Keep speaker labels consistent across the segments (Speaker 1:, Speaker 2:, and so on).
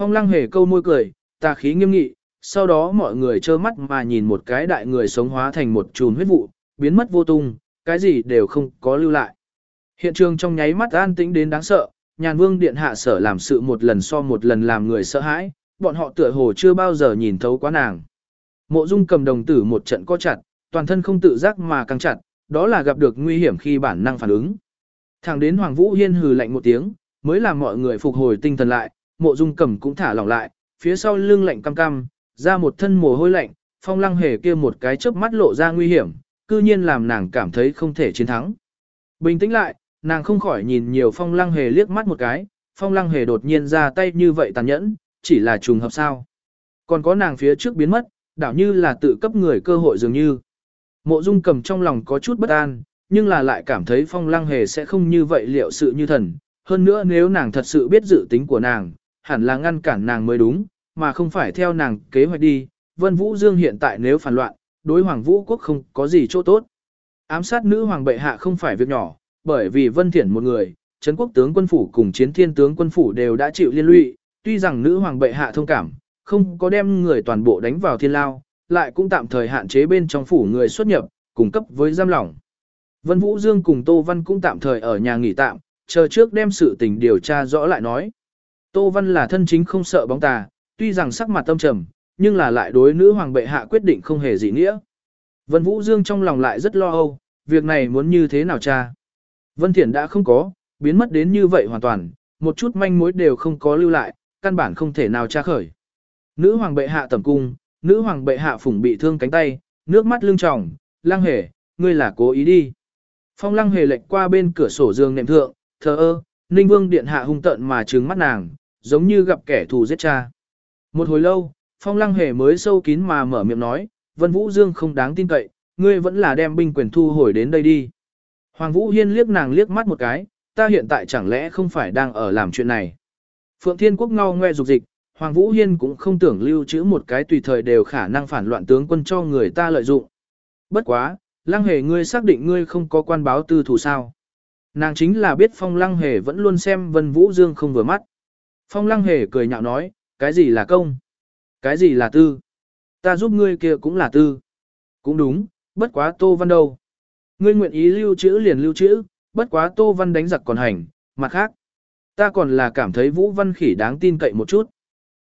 Speaker 1: Phong lăng hề câu môi cười, tà khí nghiêm nghị, sau đó mọi người trơ mắt mà nhìn một cái đại người sống hóa thành một chùm huyết vụ, biến mất vô tung, cái gì đều không có lưu lại. Hiện trường trong nháy mắt an tĩnh đến đáng sợ, nhàn vương điện hạ sở làm sự một lần so một lần làm người sợ hãi, bọn họ tựa hồ chưa bao giờ nhìn thấu quá nàng. Mộ dung cầm đồng tử một trận co chặt, toàn thân không tự giác mà căng chặt, đó là gặp được nguy hiểm khi bản năng phản ứng. Thẳng đến Hoàng Vũ Hiên hừ lạnh một tiếng, mới làm mọi người phục hồi tinh thần lại, mộ dung Cẩm cũng thả lỏng lại, phía sau lưng lạnh cam cam, ra một thân mồ hôi lạnh, phong lăng hề kia một cái chớp mắt lộ ra nguy hiểm, cư nhiên làm nàng cảm thấy không thể chiến thắng. Bình tĩnh lại, nàng không khỏi nhìn nhiều phong lăng hề liếc mắt một cái, phong lăng hề đột nhiên ra tay như vậy tàn nhẫn, chỉ là trùng hợp sao. Còn có nàng phía trước biến mất, đảo như là tự cấp người cơ hội dường như. Mộ dung cầm trong lòng có chút bất an, nhưng là lại cảm thấy phong lăng hề sẽ không như vậy liệu sự như thần. Hơn nữa nếu nàng thật sự biết dự tính của nàng, hẳn là ngăn cản nàng mới đúng, mà không phải theo nàng kế hoạch đi. Vân Vũ Dương hiện tại nếu phản loạn, đối Hoàng Vũ Quốc không có gì chỗ tốt. Ám sát nữ hoàng bệ hạ không phải việc nhỏ, bởi vì Vân Thiển một người, Trấn quốc tướng quân phủ cùng chiến thiên tướng quân phủ đều đã chịu liên lụy, tuy rằng nữ hoàng bệ hạ thông cảm, không có đem người toàn bộ đánh vào thiên lao, lại cũng tạm thời hạn chế bên trong phủ người xuất nhập, cung cấp với giam lỏng. Vân Vũ Dương cùng Tô Văn cũng tạm thời ở nhà nghỉ tạm, chờ trước đem sự tình điều tra rõ lại nói. Tô Văn là thân chính không sợ bóng tà, tuy rằng sắc mặt tâm trầm, nhưng là lại đối nữ hoàng bệ hạ quyết định không hề dị nghĩa. Vân Vũ Dương trong lòng lại rất lo âu, việc này muốn như thế nào cha. Vân Thiển đã không có, biến mất đến như vậy hoàn toàn, một chút manh mối đều không có lưu lại, căn bản không thể nào tra khởi. Nữ hoàng bệ hạ tẩm cung, nữ hoàng bệ hạ phủng bị thương cánh tay, nước mắt lưng tròng, Lang hề, ngươi là cố ý đi. Phong lăng hề lệch qua bên cửa sổ giường nệm thượng, thờ ơ, ninh vương điện hạ hung tận mà trừng mắt nàng, giống như gặp kẻ thù giết cha. Một hồi lâu, phong lăng hề mới sâu kín mà mở miệng nói, vân vũ dương không đáng tin cậy, ngươi vẫn là đem binh quyền thu hồi đến đây đi. Hoàng vũ hiên liếc nàng liếc mắt một cái, ta hiện tại chẳng lẽ không phải đang ở làm chuyện này. Phượng Thiên Quốc ngao ngoe dục dịch, Hoàng Vũ Hiên cũng không tưởng lưu trữ một cái tùy thời đều khả năng phản loạn tướng quân cho người ta lợi dụng. Bất quá, lăng hề ngươi xác định ngươi không có quan báo tư thủ sao. Nàng chính là biết phong lăng hề vẫn luôn xem Vân Vũ Dương không vừa mắt. Phong lăng hề cười nhạo nói, cái gì là công? Cái gì là tư? Ta giúp ngươi kia cũng là tư. Cũng đúng, bất quá Tô Văn đâu. Ngươi nguyện ý lưu trữ liền lưu trữ, bất quá Tô Văn đánh giặc còn hành, mặt khác. Ta còn là cảm thấy Vũ Văn Khỉ đáng tin cậy một chút.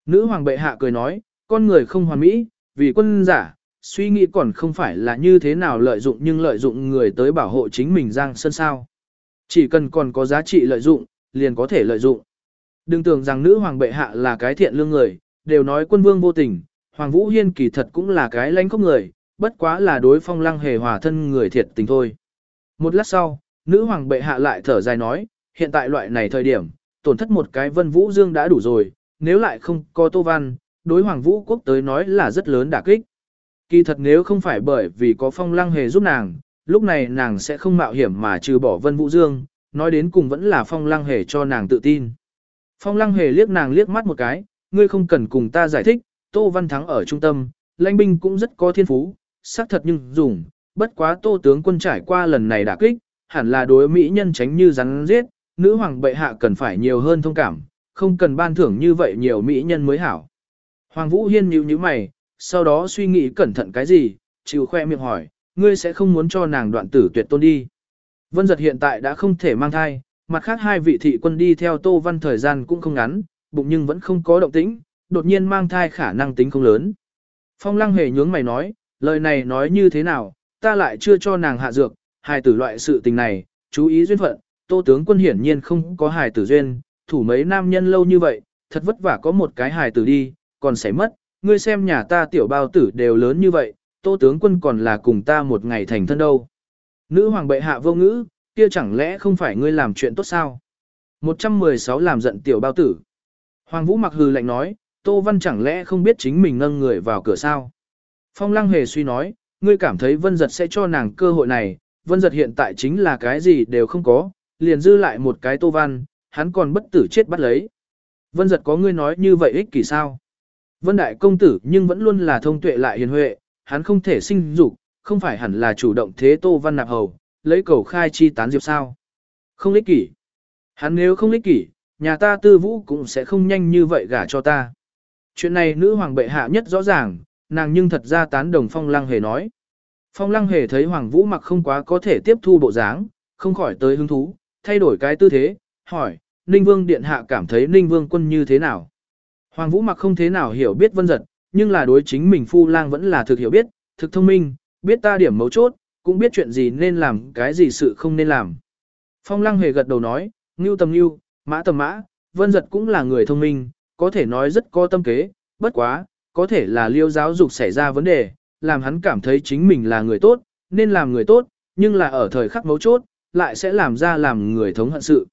Speaker 1: Nữ hoàng bệ hạ cười nói, con người không hoàn mỹ, vì quân giả, suy nghĩ còn không phải là như thế nào lợi dụng nhưng lợi dụng người tới bảo hộ chính mình giang sơn sao. Chỉ cần còn có giá trị lợi dụng, liền có thể lợi dụng. Đừng tưởng rằng nữ hoàng bệ hạ là cái thiện lương người, đều nói quân vương vô tình, hoàng vũ hiên kỳ thật cũng là cái lãnh khốc người, bất quá là đối phong lăng hề hòa thân người thiệt tình thôi. Một lát sau, nữ hoàng bệ hạ lại thở dài nói, hiện tại loại này thời điểm, tổn thất một cái vân vũ dương đã đủ rồi, nếu lại không có Tô Văn, đối Hoàng Vũ Quốc tới nói là rất lớn đả kích. Kỳ thật nếu không phải bởi vì có phong lăng hề giúp nàng, lúc này nàng sẽ không mạo hiểm mà trừ bỏ Vân Vũ Dương, nói đến cùng vẫn là phong lăng hề cho nàng tự tin. Phong lăng hề liếc nàng liếc mắt một cái, ngươi không cần cùng ta giải thích, Tô Văn Thắng ở trung tâm, lãnh binh cũng rất có thiên phú, xác thật nhưng dùng, bất quá Tô tướng quân trải qua lần này đả kích, hẳn là đối mỹ nhân tránh như rắn giết, nữ hoàng bệ hạ cần phải nhiều hơn thông cảm, không cần ban thưởng như vậy nhiều mỹ nhân mới hảo. Hoàng Vũ Hiên nhíu nhíu mày, sau đó suy nghĩ cẩn thận cái gì, chịu khoe miệng hỏi, ngươi sẽ không muốn cho nàng đoạn tử tuyệt tôn đi. Vân giật hiện tại đã không thể mang thai, mặt khác hai vị thị quân đi theo Tô Văn thời gian cũng không ngắn, bụng nhưng vẫn không có động tĩnh, đột nhiên mang thai khả năng tính không lớn. Phong lăng hề nhướng mày nói, lời này nói như thế nào, ta lại chưa cho nàng hạ dược, hài tử loại sự tình này, chú ý duyên phận, tô tướng quân hiển nhiên không có hài tử duyên, thủ mấy nam nhân lâu như vậy, thật vất vả có một cái hài tử đi, còn sẽ mất, ngươi xem nhà ta tiểu bao tử đều lớn như vậy, tô tướng quân còn là cùng ta một ngày thành thân đâu. Nữ hoàng bệ hạ vô ngữ, kia chẳng lẽ không phải ngươi làm chuyện tốt sao? 116 làm giận tiểu bao tử. Hoàng vũ mặc hừ lạnh nói, tô văn chẳng lẽ không biết chính mình nâng người vào cửa sao? Phong lăng hề suy nói, ngươi cảm thấy vân giật sẽ cho nàng cơ hội này, vân giật hiện tại chính là cái gì đều không có, liền dư lại một cái tô văn, hắn còn bất tử chết bắt lấy. Vân giật có ngươi nói như vậy ích kỷ sao? Vân đại công tử nhưng vẫn luôn là thông tuệ lại hiền huệ, hắn không thể sinh dục, không phải hẳn là chủ động thế tô văn nạp hầu, lấy cầu khai chi tán diệp sao? Không ích kỷ. Hắn nếu không ích kỷ, nhà ta tư vũ cũng sẽ không nhanh như vậy gả cho ta. Chuyện này nữ hoàng bệ hạ nhất rõ ràng, nàng nhưng thật ra tán đồng phong lăng hề nói. Phong lăng hề thấy hoàng vũ mặc không quá có thể tiếp thu bộ dáng, không khỏi tới hứng thú, thay đổi cái tư thế, hỏi, Ninh Vương Điện Hạ cảm thấy Ninh Vương quân như thế nào? Hoàng Vũ mặc không thế nào hiểu biết vân giật, nhưng là đối chính mình phu lang vẫn là thực hiểu biết, thực thông minh, biết ta điểm mấu chốt, cũng biết chuyện gì nên làm, cái gì sự không nên làm. Phong lăng hề gật đầu nói, ngưu tầm ngưu, mã tầm mã, vân giật cũng là người thông minh, có thể nói rất có tâm kế, bất quá, có thể là liêu giáo dục xảy ra vấn đề, làm hắn cảm thấy chính mình là người tốt, nên làm người tốt, nhưng là ở thời khắc mấu chốt, lại sẽ làm ra làm người thống hận sự.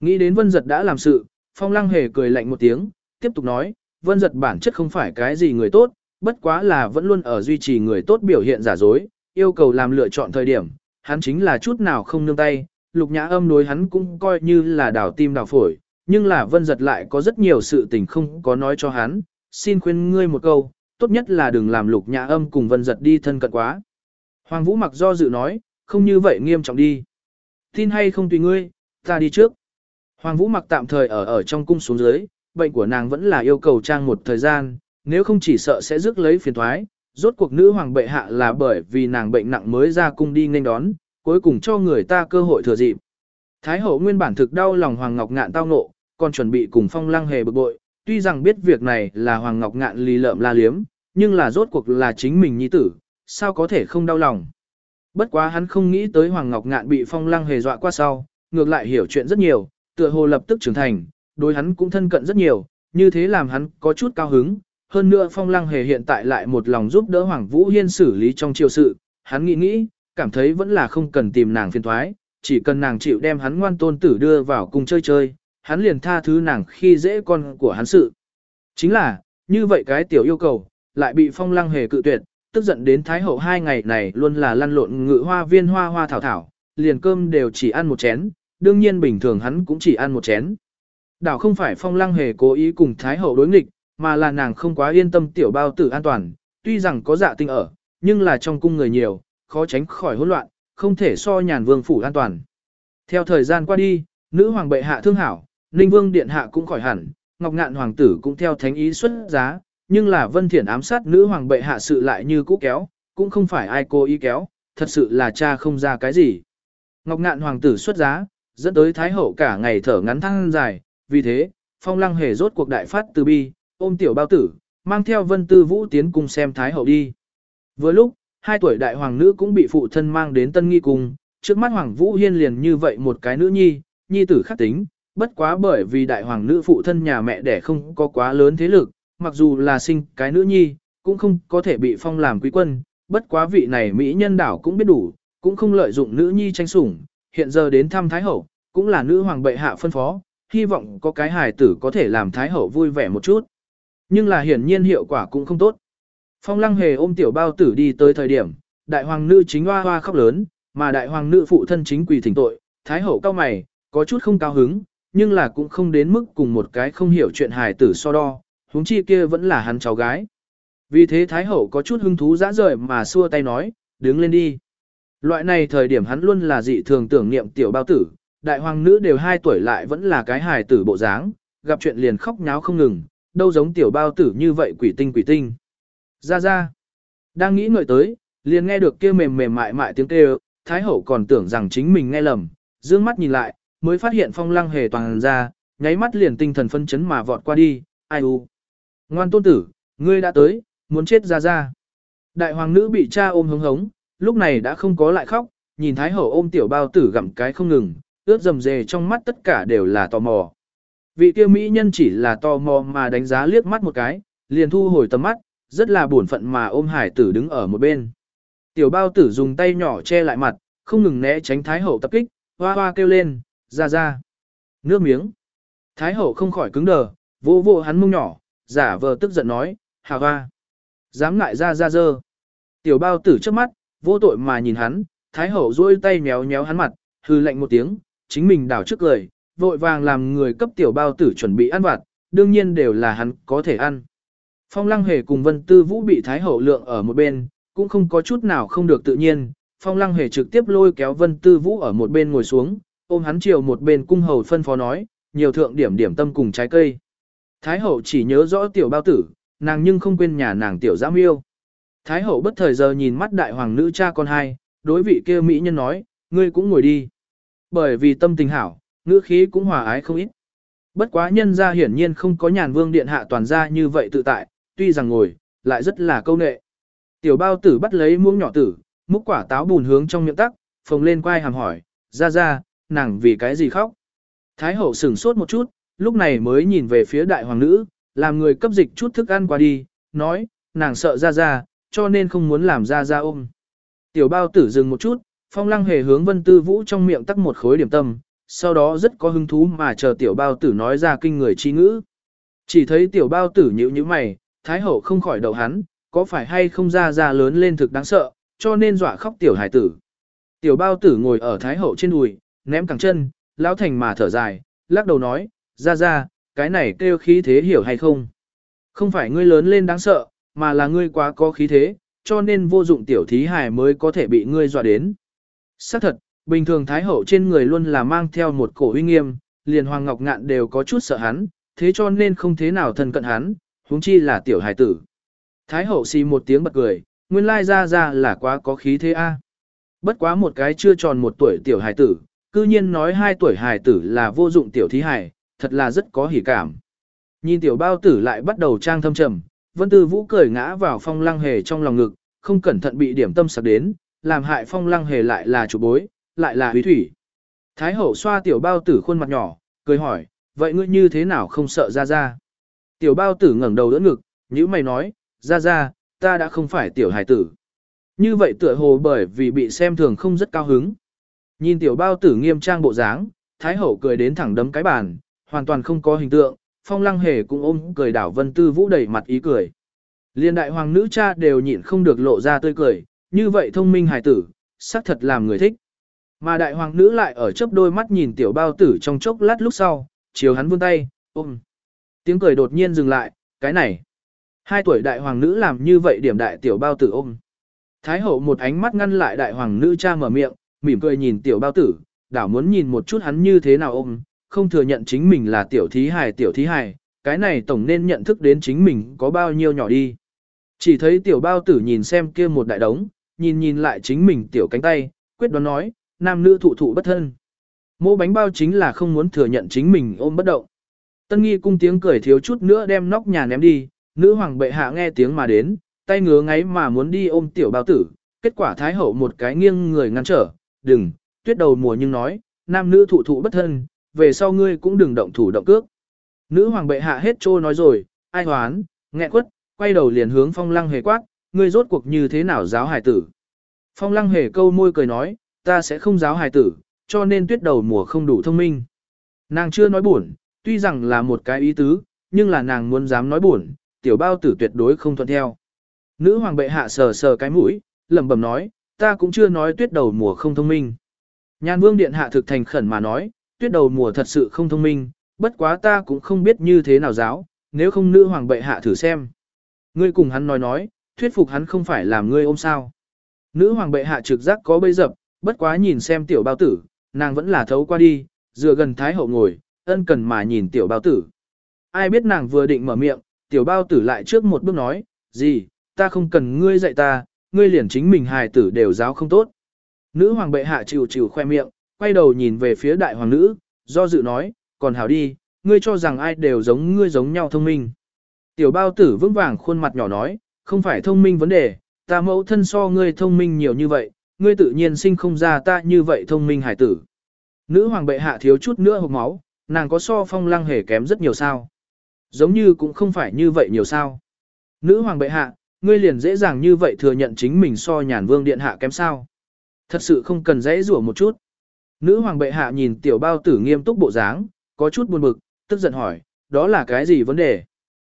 Speaker 1: Nghĩ đến vân giật đã làm sự, phong lăng hề cười lạnh một tiếng, tiếp tục nói, vân giật bản chất không phải cái gì người tốt, bất quá là vẫn luôn ở duy trì người tốt biểu hiện giả dối, yêu cầu làm lựa chọn thời điểm, hắn chính là chút nào không nương tay, lục nhã âm đối hắn cũng coi như là đảo tim đảo phổi, nhưng là vân giật lại có rất nhiều sự tình không có nói cho hắn, xin khuyên ngươi một câu, tốt nhất là đừng làm lục nhã âm cùng vân giật đi thân cận quá. Hoàng Vũ mặc do dự nói, không như vậy nghiêm trọng đi. Tin hay không tùy ngươi, ta đi trước. Hoàng Vũ mặc tạm thời ở ở trong cung xuống dưới, bệnh của nàng vẫn là yêu cầu trang một thời gian, nếu không chỉ sợ sẽ rước lấy phiền thoái. Rốt cuộc nữ hoàng bệ hạ là bởi vì nàng bệnh nặng mới ra cung đi nên đón, cuối cùng cho người ta cơ hội thừa dịp. Thái hậu nguyên bản thực đau lòng Hoàng Ngọc Ngạn tao ngộ, còn chuẩn bị cùng phong lăng hề bực bội, tuy rằng biết việc này là Hoàng Ngọc Ngạn lì lợm la liếm, nhưng là rốt cuộc là chính mình nhi tử, sao có thể không đau lòng. Bất quá hắn không nghĩ tới Hoàng Ngọc Ngạn bị phong lăng hề dọa qua sau, ngược lại hiểu chuyện rất nhiều, tựa hồ lập tức trưởng thành, đối hắn cũng thân cận rất nhiều, như thế làm hắn có chút cao hứng. Hơn nữa phong lăng hề hiện tại lại một lòng giúp đỡ Hoàng Vũ Hiên xử lý trong triều sự, hắn nghĩ nghĩ, cảm thấy vẫn là không cần tìm nàng phiền thoái, chỉ cần nàng chịu đem hắn ngoan tôn tử đưa vào cùng chơi chơi, hắn liền tha thứ nàng khi dễ con của hắn sự. Chính là, như vậy cái tiểu yêu cầu, lại bị phong lăng hề cự tuyệt, tức giận đến Thái Hậu hai ngày này luôn là lăn lộn ngự hoa viên hoa hoa thảo thảo, liền cơm đều chỉ ăn một chén, đương nhiên bình thường hắn cũng chỉ ăn một chén. Đảo không phải phong lăng hề cố ý cùng Thái Hậu đối nghịch, mà là nàng không quá yên tâm tiểu bao tử an toàn, tuy rằng có dạ tinh ở, nhưng là trong cung người nhiều, khó tránh khỏi hỗn loạn, không thể so nhàn vương phủ an toàn. Theo thời gian qua đi, nữ hoàng bệ hạ thương hảo, ninh vương điện hạ cũng khỏi hẳn, ngọc ngạn hoàng tử cũng theo thánh ý xuất giá, nhưng là vân thiển ám sát nữ hoàng bệ hạ sự lại như cũ kéo, cũng không phải ai cố ý kéo, thật sự là cha không ra cái gì. Ngọc ngạn hoàng tử xuất giá, dẫn tới thái hậu cả ngày thở ngắn thăng dài, vì thế, phong lăng hề rốt cuộc đại phát từ bi, ôm tiểu bao tử, mang theo vân tư vũ tiến cùng xem thái hậu đi. Vừa lúc, hai tuổi đại hoàng nữ cũng bị phụ thân mang đến tân nghi cung, trước mắt hoàng vũ hiên liền như vậy một cái nữ nhi, nhi tử khắc tính, bất quá bởi vì đại hoàng nữ phụ thân nhà mẹ đẻ không có quá lớn thế lực, mặc dù là sinh cái nữ nhi, cũng không có thể bị phong làm quý quân, bất quá vị này Mỹ nhân đảo cũng biết đủ, cũng không lợi dụng nữ nhi tranh sủng, hiện giờ đến thăm Thái Hậu, cũng là nữ hoàng bệ hạ phân phó, hy vọng có cái hài tử có thể làm Thái Hậu vui vẻ một chút. Nhưng là hiển nhiên hiệu quả cũng không tốt. Phong lăng hề ôm tiểu bao tử đi tới thời điểm, đại hoàng nữ chính hoa hoa khóc lớn, mà đại hoàng nữ phụ thân chính quỳ thỉnh tội, Thái Hậu cao mày, có chút không cao hứng, nhưng là cũng không đến mức cùng một cái không hiểu chuyện hài tử so đo, huống chi kia vẫn là hắn cháu gái. Vì thế Thái Hậu có chút hứng thú dã rời mà xua tay nói, đứng lên đi. Loại này thời điểm hắn luôn là dị thường tưởng niệm tiểu bao tử, đại hoàng nữ đều 2 tuổi lại vẫn là cái hài tử bộ dáng, gặp chuyện liền khóc nháo không ngừng, đâu giống tiểu bao tử như vậy quỷ tinh quỷ tinh. Ra ra, đang nghĩ ngợi tới, liền nghe được kia mềm mềm mại mại tiếng kêu, Thái Hậu còn tưởng rằng chính mình nghe lầm, dương mắt nhìn lại, mới phát hiện phong lăng hề toàn ra, nháy mắt liền tinh thần phân chấn mà vọt qua đi, ai u. Ngoan tôn tử, ngươi đã tới, muốn chết ra ra. Đại hoàng nữ bị cha ôm hống hống, lúc này đã không có lại khóc, nhìn Thái Hậu ôm tiểu bao tử gặm cái không ngừng, ướt dầm dề trong mắt tất cả đều là tò mò. Vị kia mỹ nhân chỉ là tò mò mà đánh giá liếc mắt một cái, liền thu hồi tầm mắt, rất là buồn phận mà ôm hải tử đứng ở một bên. Tiểu bao tử dùng tay nhỏ che lại mặt, không ngừng né tránh Thái Hậu tập kích, hoa hoa kêu lên, ra ra. Nước miếng. Thái Hậu không khỏi cứng đờ, vô vô hắn mông nhỏ, giả vờ tức giận nói, hà hoa. Dám ngại ra ra dơ. Tiểu bao tử trước mắt, vô tội mà nhìn hắn, Thái Hậu duỗi tay méo méo hắn mặt, hư lạnh một tiếng, chính mình đảo trước cười, vội vàng làm người cấp tiểu bao tử chuẩn bị ăn vặt, đương nhiên đều là hắn có thể ăn. Phong Lăng Hề cùng Vân Tư Vũ bị Thái Hậu lượng ở một bên, cũng không có chút nào không được tự nhiên. Phong Lăng Hề trực tiếp lôi kéo Vân Tư Vũ ở một bên ngồi xuống, ôm hắn chiều một bên cung hầu phân phó nói, nhiều thượng điểm điểm tâm cùng trái cây. Thái hậu chỉ nhớ rõ tiểu bao tử, nàng nhưng không quên nhà nàng tiểu giám yêu. Thái hậu bất thời giờ nhìn mắt đại hoàng nữ cha con hai, đối vị kia mỹ nhân nói, ngươi cũng ngồi đi. Bởi vì tâm tình hảo, ngữ khí cũng hòa ái không ít. Bất quá nhân ra hiển nhiên không có nhàn vương điện hạ toàn ra như vậy tự tại, tuy rằng ngồi, lại rất là câu nệ. Tiểu bao tử bắt lấy muỗng nhỏ tử, múc quả táo bùn hướng trong miệng tắc, phồng lên quai hàm hỏi, ra ra, nàng vì cái gì khóc. Thái hậu sửng sốt một chút, lúc này mới nhìn về phía đại hoàng nữ, làm người cấp dịch chút thức ăn qua đi, nói, nàng sợ ra ra, cho nên không muốn làm ra ra ôm. Tiểu bao tử dừng một chút, phong lăng hề hướng vân tư vũ trong miệng tắc một khối điểm tâm, sau đó rất có hứng thú mà chờ tiểu bao tử nói ra kinh người chi ngữ. Chỉ thấy tiểu bao tử nhíu như mày, thái hậu không khỏi đầu hắn, có phải hay không ra ra lớn lên thực đáng sợ, cho nên dọa khóc tiểu hải tử. Tiểu bao tử ngồi ở thái hậu trên đùi, ném cẳng chân, lão thành mà thở dài, lắc đầu nói, ra ra, cái này kêu khí thế hiểu hay không? Không phải ngươi lớn lên đáng sợ, mà là ngươi quá có khí thế, cho nên vô dụng tiểu thí hài mới có thể bị ngươi dọa đến. Xác thật, bình thường Thái Hậu trên người luôn là mang theo một cổ uy nghiêm, liền Hoàng Ngọc Ngạn đều có chút sợ hắn, thế cho nên không thế nào thân cận hắn, huống chi là tiểu hài tử. Thái Hậu xì một tiếng bật cười, nguyên lai ra ra là quá có khí thế a. Bất quá một cái chưa tròn một tuổi tiểu hài tử, cư nhiên nói hai tuổi hài tử là vô dụng tiểu thí hài, thật là rất có hỉ cảm. Nhìn tiểu bao tử lại bắt đầu trang thâm trầm, Vân Tư Vũ cười ngã vào phong lăng hề trong lòng ngực, không cẩn thận bị điểm tâm sạc đến, làm hại phong lăng hề lại là chủ bối, lại là húy thủy. Thái hậu xoa tiểu bao tử khuôn mặt nhỏ, cười hỏi, vậy ngươi như thế nào không sợ ra ra? Tiểu bao tử ngẩng đầu đỡ ngực, như mày nói, ra ra, ta đã không phải tiểu hài tử. Như vậy tựa hồ bởi vì bị xem thường không rất cao hứng. Nhìn tiểu bao tử nghiêm trang bộ dáng, Thái hậu cười đến thẳng đấm cái bàn, hoàn toàn không có hình tượng, phong lăng hề cũng ôm cười đảo vân tư vũ đầy mặt ý cười. Liên đại hoàng nữ cha đều nhịn không được lộ ra tươi cười, như vậy thông minh hài tử, xác thật làm người thích. Mà đại hoàng nữ lại ở chớp đôi mắt nhìn tiểu bao tử trong chốc lát lúc sau, chiều hắn vươn tay, ôm. Tiếng cười đột nhiên dừng lại, cái này. Hai tuổi đại hoàng nữ làm như vậy điểm đại tiểu bao tử ôm. Thái hậu một ánh mắt ngăn lại đại hoàng nữ cha mở miệng, mỉm cười nhìn tiểu bao tử, đảo muốn nhìn một chút hắn như thế nào ôm, không thừa nhận chính mình là tiểu thí hài tiểu thí hài, cái này tổng nên nhận thức đến chính mình có bao nhiêu nhỏ đi. Chỉ thấy tiểu bao tử nhìn xem kia một đại đống, nhìn nhìn lại chính mình tiểu cánh tay, quyết đoán nói, nam nữ thụ thụ bất thân. Mô bánh bao chính là không muốn thừa nhận chính mình ôm bất động. Tân nghi cung tiếng cười thiếu chút nữa đem nóc nhà ném đi, nữ hoàng bệ hạ nghe tiếng mà đến, tay ngứa ngáy mà muốn đi ôm tiểu bao tử, kết quả thái hậu một cái nghiêng người ngăn trở, đừng, tuyết đầu mùa nhưng nói, nam nữ thụ thụ bất thân, về sau ngươi cũng đừng động thủ động cước. Nữ hoàng bệ hạ hết trô nói rồi, ai hoán, nghẹn quất, quay đầu liền hướng phong lăng hề quát, ngươi rốt cuộc như thế nào giáo hải tử. Phong lăng hề câu môi cười nói, ta sẽ không giáo hài tử, cho nên tuyết đầu mùa không đủ thông minh. Nàng chưa nói buồn, tuy rằng là một cái ý tứ, nhưng là nàng muốn dám nói buồn, tiểu bao tử tuyệt đối không thuận theo. Nữ hoàng bệ hạ sờ sờ cái mũi, lẩm bẩm nói, ta cũng chưa nói tuyết đầu mùa không thông minh. Nhan vương điện hạ thực thành khẩn mà nói, tuyết đầu mùa thật sự không thông minh, bất quá ta cũng không biết như thế nào giáo, nếu không nữ hoàng bệ hạ thử xem. Ngươi cùng hắn nói nói, thuyết phục hắn không phải làm ngươi ôm sao. Nữ hoàng bệ hạ trực giác có bấy dập, bất quá nhìn xem tiểu bao tử, nàng vẫn là thấu qua đi, dựa gần thái hậu ngồi, ân cần mà nhìn tiểu bao tử. Ai biết nàng vừa định mở miệng, tiểu bao tử lại trước một bước nói, gì, ta không cần ngươi dạy ta, ngươi liền chính mình hài tử đều giáo không tốt. Nữ hoàng bệ hạ chịu chịu khoe miệng, quay đầu nhìn về phía đại hoàng nữ, do dự nói, còn hảo đi, ngươi cho rằng ai đều giống ngươi giống nhau thông minh. Tiểu bao tử vững vàng khuôn mặt nhỏ nói, không phải thông minh vấn đề, ta mẫu thân so ngươi thông minh nhiều như vậy, ngươi tự nhiên sinh không ra ta như vậy thông minh hải tử. Nữ hoàng bệ hạ thiếu chút nữa hộp máu, nàng có so phong lăng hề kém rất nhiều sao. Giống như cũng không phải như vậy nhiều sao. Nữ hoàng bệ hạ, ngươi liền dễ dàng như vậy thừa nhận chính mình so nhàn vương điện hạ kém sao. Thật sự không cần dễ rủa một chút. Nữ hoàng bệ hạ nhìn tiểu bao tử nghiêm túc bộ dáng, có chút buồn bực, tức giận hỏi, đó là cái gì vấn đề?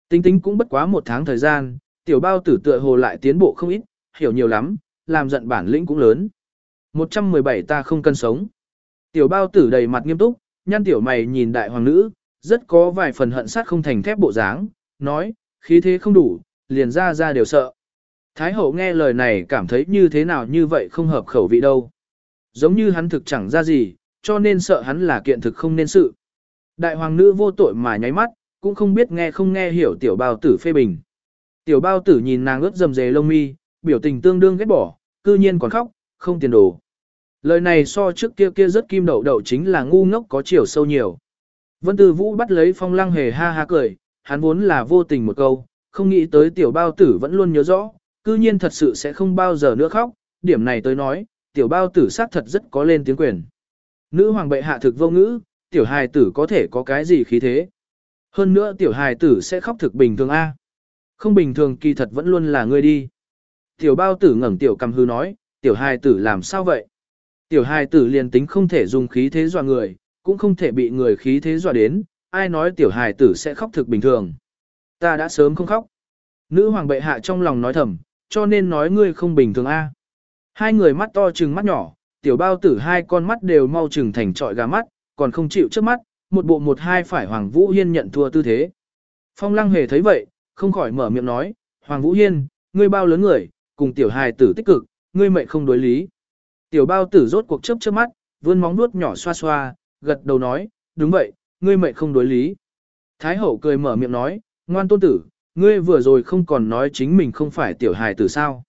Speaker 1: Tính tính cũng bất quá một tháng thời gian, tiểu bao tử tựa hồ lại tiến bộ không ít, hiểu nhiều lắm, làm giận bản lĩnh cũng lớn. 117 ta không cần sống. Tiểu bao tử đầy mặt nghiêm túc, nhăn tiểu mày nhìn đại hoàng nữ, rất có vài phần hận sát không thành thép bộ dáng, nói, khí thế không đủ, liền ra ra đều sợ. Thái hậu nghe lời này cảm thấy như thế nào như vậy không hợp khẩu vị đâu. Giống như hắn thực chẳng ra gì, cho nên sợ hắn là kiện thực không nên sự. Đại hoàng nữ vô tội mà nháy mắt, cũng không biết nghe không nghe hiểu tiểu bao tử phê bình. Tiểu bao tử nhìn nàng ướt dầm dề lông mi, biểu tình tương đương ghét bỏ, cư nhiên còn khóc, không tiền đồ. Lời này so trước kia kia rất kim đậu đậu chính là ngu ngốc có chiều sâu nhiều. Vân Tư Vũ bắt lấy phong lăng hề ha ha cười, hắn vốn là vô tình một câu, không nghĩ tới tiểu bao tử vẫn luôn nhớ rõ, cư nhiên thật sự sẽ không bao giờ nữa khóc, điểm này tới nói, tiểu bao tử xác thật rất có lên tiếng quyền. Nữ hoàng bệ hạ thực vô ngữ, tiểu hài tử có thể có cái gì khí thế. Hơn nữa tiểu hài tử sẽ khóc thực bình thường A. Không bình thường kỳ thật vẫn luôn là ngươi đi. Tiểu bao tử ngẩng tiểu cầm hư nói, tiểu hài tử làm sao vậy? Tiểu hài tử liền tính không thể dùng khí thế dọa người, cũng không thể bị người khí thế dọa đến, ai nói tiểu hài tử sẽ khóc thực bình thường. Ta đã sớm không khóc. Nữ hoàng bệ hạ trong lòng nói thầm, cho nên nói ngươi không bình thường a. Hai người mắt to trừng mắt nhỏ, tiểu bao tử hai con mắt đều mau trừng thành trọi gà mắt, còn không chịu trước mắt, một bộ một hai phải Hoàng Vũ Hiên nhận thua tư thế. Phong lăng hề thấy vậy, không khỏi mở miệng nói, Hoàng Vũ Hiên, ngươi bao lớn người, cùng tiểu hài tử tích cực, ngươi mệnh không đối lý. Tiểu bao tử rốt cuộc chớp chớp mắt, vươn móng nuốt nhỏ xoa xoa, gật đầu nói, đúng vậy, ngươi mệnh không đối lý. Thái hậu cười mở miệng nói, ngoan tôn tử, ngươi vừa rồi không còn nói chính mình không phải tiểu hài tử sao.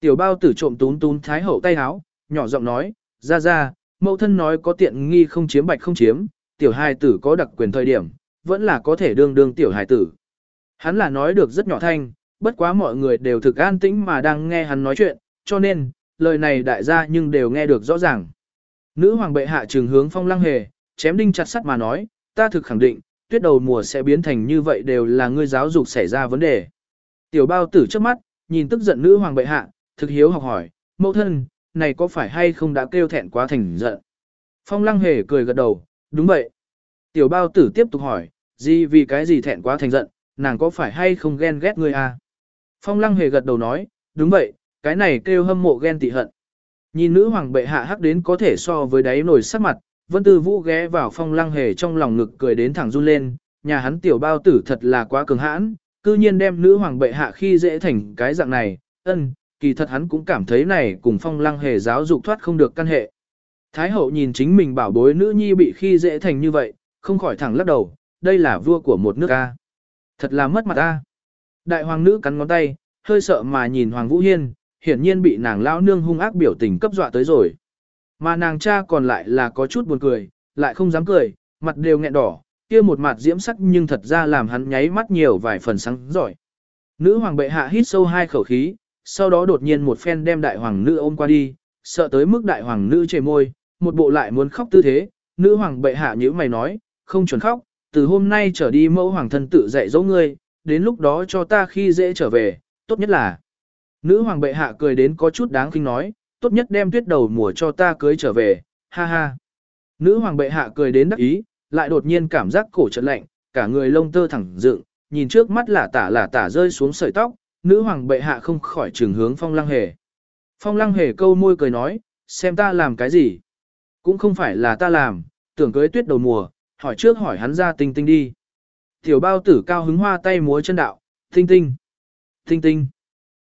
Speaker 1: Tiểu bao tử trộm tún tún thái hậu tay háo, nhỏ giọng nói, ra ra, mẫu thân nói có tiện nghi không chiếm bạch không chiếm, tiểu hài tử có đặc quyền thời điểm, vẫn là có thể đương đương tiểu hài tử. Hắn là nói được rất nhỏ thanh, bất quá mọi người đều thực an tĩnh mà đang nghe hắn nói chuyện, cho nên, lời này đại gia nhưng đều nghe được rõ ràng. Nữ hoàng bệ hạ trường hướng phong lăng hề, chém đinh chặt sắt mà nói, ta thực khẳng định, tuyết đầu mùa sẽ biến thành như vậy đều là ngươi giáo dục xảy ra vấn đề. Tiểu bao tử trước mắt, nhìn tức giận nữ hoàng bệ hạ, thực hiếu học hỏi, mẫu thân, này có phải hay không đã kêu thẹn quá thành giận. Phong lăng hề cười gật đầu, đúng vậy. Tiểu bao tử tiếp tục hỏi, gì vì cái gì thẹn quá thành giận, nàng có phải hay không ghen ghét ngươi à? Phong lăng hề gật đầu nói, đúng vậy, cái này kêu hâm mộ ghen tị hận. Nhìn nữ hoàng bệ hạ hắc đến có thể so với đáy nổi sắc mặt, vân tư vũ ghé vào phong lăng hề trong lòng ngực cười đến thẳng run lên, nhà hắn tiểu bao tử thật là quá cường hãn, cư nhiên đem nữ hoàng bệ hạ khi dễ thành cái dạng này, ân, kỳ thật hắn cũng cảm thấy này cùng phong lăng hề giáo dục thoát không được căn hệ. Thái hậu nhìn chính mình bảo bối nữ nhi bị khi dễ thành như vậy, không khỏi thẳng lắc đầu, đây là vua của một nước A. Thật là mất mặt A. Đại hoàng nữ cắn ngón tay, hơi sợ mà nhìn Hoàng Vũ Hiên, hiển nhiên bị nàng lão nương hung ác biểu tình cấp dọa tới rồi. Mà nàng cha còn lại là có chút buồn cười, lại không dám cười, mặt đều nghẹn đỏ, kia một mặt diễm sắc nhưng thật ra làm hắn nháy mắt nhiều vài phần sáng giỏi. Nữ hoàng bệ hạ hít sâu hai khẩu khí, sau đó đột nhiên một phen đem đại hoàng nữ ôm qua đi, sợ tới mức đại hoàng nữ chề môi, một bộ lại muốn khóc tư thế, nữ hoàng bệ hạ như mày nói, không chuẩn khóc, từ hôm nay trở đi mẫu hoàng thân tự dạy dỗ ngươi, đến lúc đó cho ta khi dễ trở về, tốt nhất là. Nữ hoàng bệ hạ cười đến có chút đáng kinh nói, tốt nhất đem tuyết đầu mùa cho ta cưới trở về, ha ha. Nữ hoàng bệ hạ cười đến đắc ý, lại đột nhiên cảm giác cổ trật lạnh, cả người lông tơ thẳng dựng, nhìn trước mắt là tả là tả rơi xuống sợi tóc, nữ hoàng bệ hạ không khỏi trường hướng phong lăng hề. Phong lăng hề câu môi cười nói, xem ta làm cái gì. Cũng không phải là ta làm, tưởng cưới tuyết đầu mùa, hỏi trước hỏi hắn ra tinh tinh đi. Tiểu bao tử cao hứng hoa tay múa chân đạo, tinh tinh, tinh tinh.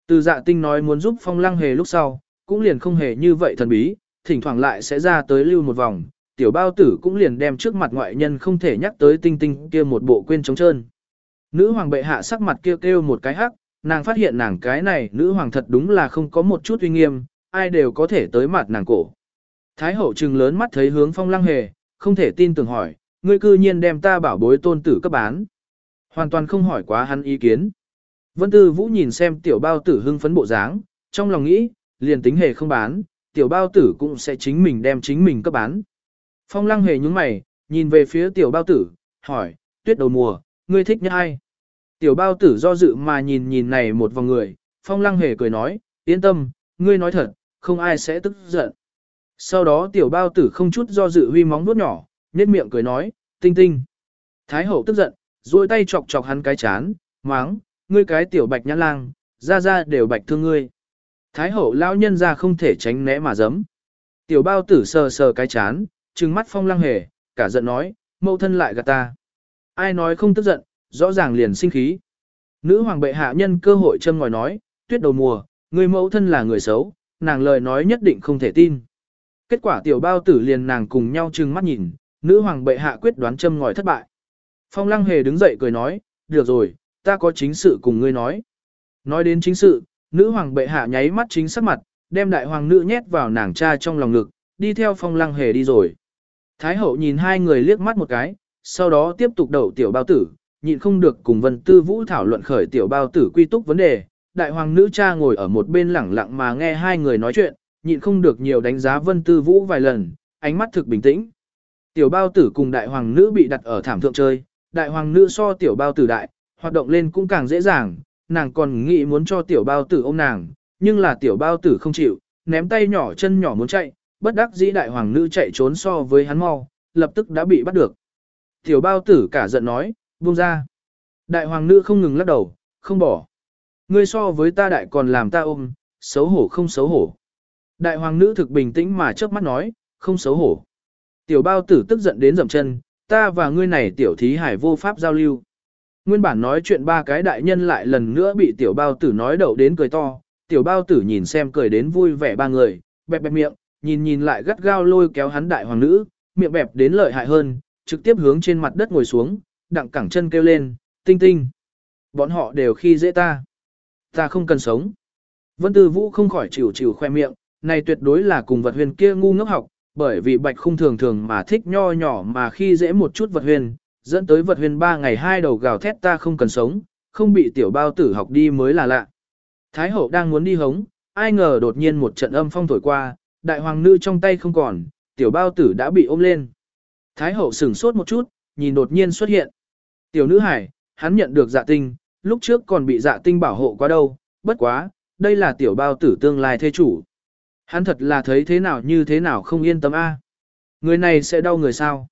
Speaker 1: Từ dạ tinh nói muốn giúp phong lăng hề lúc sau, cũng liền không hề như vậy thần bí, thỉnh thoảng lại sẽ ra tới lưu một vòng, tiểu bao tử cũng liền đem trước mặt ngoại nhân không thể nhắc tới tinh tinh kia một bộ quên trống trơn. Nữ hoàng bệ hạ sắc mặt kêu kêu một cái hắc, nàng phát hiện nàng cái này nữ hoàng thật đúng là không có một chút uy nghiêm, ai đều có thể tới mặt nàng cổ. Thái hậu trừng lớn mắt thấy hướng phong lăng hề, không thể tin tưởng hỏi, ngươi cư nhiên đem ta bảo bối tôn tử cấp bán. Hoàn toàn không hỏi quá hắn ý kiến. Vân Tư Vũ nhìn xem tiểu bao tử hưng phấn bộ dáng, trong lòng nghĩ, liền tính hề không bán, tiểu bao tử cũng sẽ chính mình đem chính mình cấp bán. Phong lăng hề nhúng mày, nhìn về phía tiểu bao tử, hỏi, tuyết đầu mùa, ngươi thích nhất ai? Tiểu bao tử do dự mà nhìn nhìn này một vòng người, phong lăng hề cười nói, yên tâm, ngươi nói thật, không ai sẽ tức giận. Sau đó tiểu bao tử không chút do dự huy móng nuốt nhỏ, nhếch miệng cười nói, tinh tinh. Thái hậu tức giận, duỗi tay chọc chọc hắn cái chán, máng, ngươi cái tiểu bạch nhãn lang, ra ra đều bạch thương ngươi. Thái hậu lão nhân ra không thể tránh né mà giấm. Tiểu bao tử sờ sờ cái chán, trừng mắt phong lăng hề, cả giận nói, mẫu thân lại gạt ta. Ai nói không tức giận, rõ ràng liền sinh khí. Nữ hoàng bệ hạ nhân cơ hội châm ngòi nói, tuyết đầu mùa, người mẫu thân là người xấu, nàng lời nói nhất định không thể tin. Kết quả tiểu bao tử liền nàng cùng nhau trừng mắt nhìn, nữ hoàng bệ hạ quyết đoán châm ngòi thất bại. Phong lăng hề đứng dậy cười nói, được rồi, ta có chính sự cùng ngươi nói. Nói đến chính sự, nữ hoàng bệ hạ nháy mắt chính sắc mặt, đem đại hoàng nữ nhét vào nàng cha trong lòng ngực, đi theo phong lăng hề đi rồi. Thái hậu nhìn hai người liếc mắt một cái, sau đó tiếp tục đậu tiểu bao tử, nhịn không được cùng vân tư vũ thảo luận khởi tiểu bao tử quy túc vấn đề. Đại hoàng nữ cha ngồi ở một bên lẳng lặng mà nghe hai người nói chuyện, nhịn không được nhiều đánh giá vân tư vũ vài lần, ánh mắt thực bình tĩnh. Tiểu bao tử cùng đại hoàng nữ bị đặt ở thảm thượng chơi, đại hoàng nữ so tiểu bao tử đại, hoạt động lên cũng càng dễ dàng, nàng còn nghĩ muốn cho tiểu bao tử ôm nàng, nhưng là tiểu bao tử không chịu, ném tay nhỏ chân nhỏ muốn chạy, bất đắc dĩ đại hoàng nữ chạy trốn so với hắn mau, lập tức đã bị bắt được. Tiểu bao tử cả giận nói, buông ra. Đại hoàng nữ không ngừng lắc đầu, không bỏ. Ngươi so với ta đại còn làm ta ôm, xấu hổ không xấu hổ. Đại hoàng nữ thực bình tĩnh mà chớp mắt nói, không xấu hổ. Tiểu bao tử tức giận đến dậm chân, ta và ngươi này tiểu thí hải vô pháp giao lưu. Nguyên bản nói chuyện ba cái đại nhân lại lần nữa bị tiểu bao tử nói đậu đến cười to, tiểu bao tử nhìn xem cười đến vui vẻ ba người, bẹp bẹp miệng, nhìn nhìn lại gắt gao lôi kéo hắn đại hoàng nữ, miệng bẹp đến lợi hại hơn, trực tiếp hướng trên mặt đất ngồi xuống, đặng cẳng chân kêu lên, tinh tinh. Bọn họ đều khi dễ ta. Ta không cần sống. Vân Tư Vũ không khỏi chịu chịu khoe miệng, này tuyệt đối là cùng vật huyền kia ngu ngốc học, bởi vì bạch không thường thường mà thích nho nhỏ mà khi dễ một chút vật huyền, dẫn tới vật huyền ba ngày hai đầu gào thét ta không cần sống, không bị tiểu bao tử học đi mới là lạ. Thái hậu đang muốn đi hống, ai ngờ đột nhiên một trận âm phong thổi qua, đại hoàng nữ trong tay không còn, tiểu bao tử đã bị ôm lên. Thái hậu sửng sốt một chút, nhìn đột nhiên xuất hiện. Tiểu nữ hải, hắn nhận được dạ tinh, lúc trước còn bị dạ tinh bảo hộ quá đâu, bất quá, đây là tiểu bao tử tương lai thế chủ. Hắn thật là thấy thế nào như thế nào không yên tâm a. Người này sẽ đau người sao?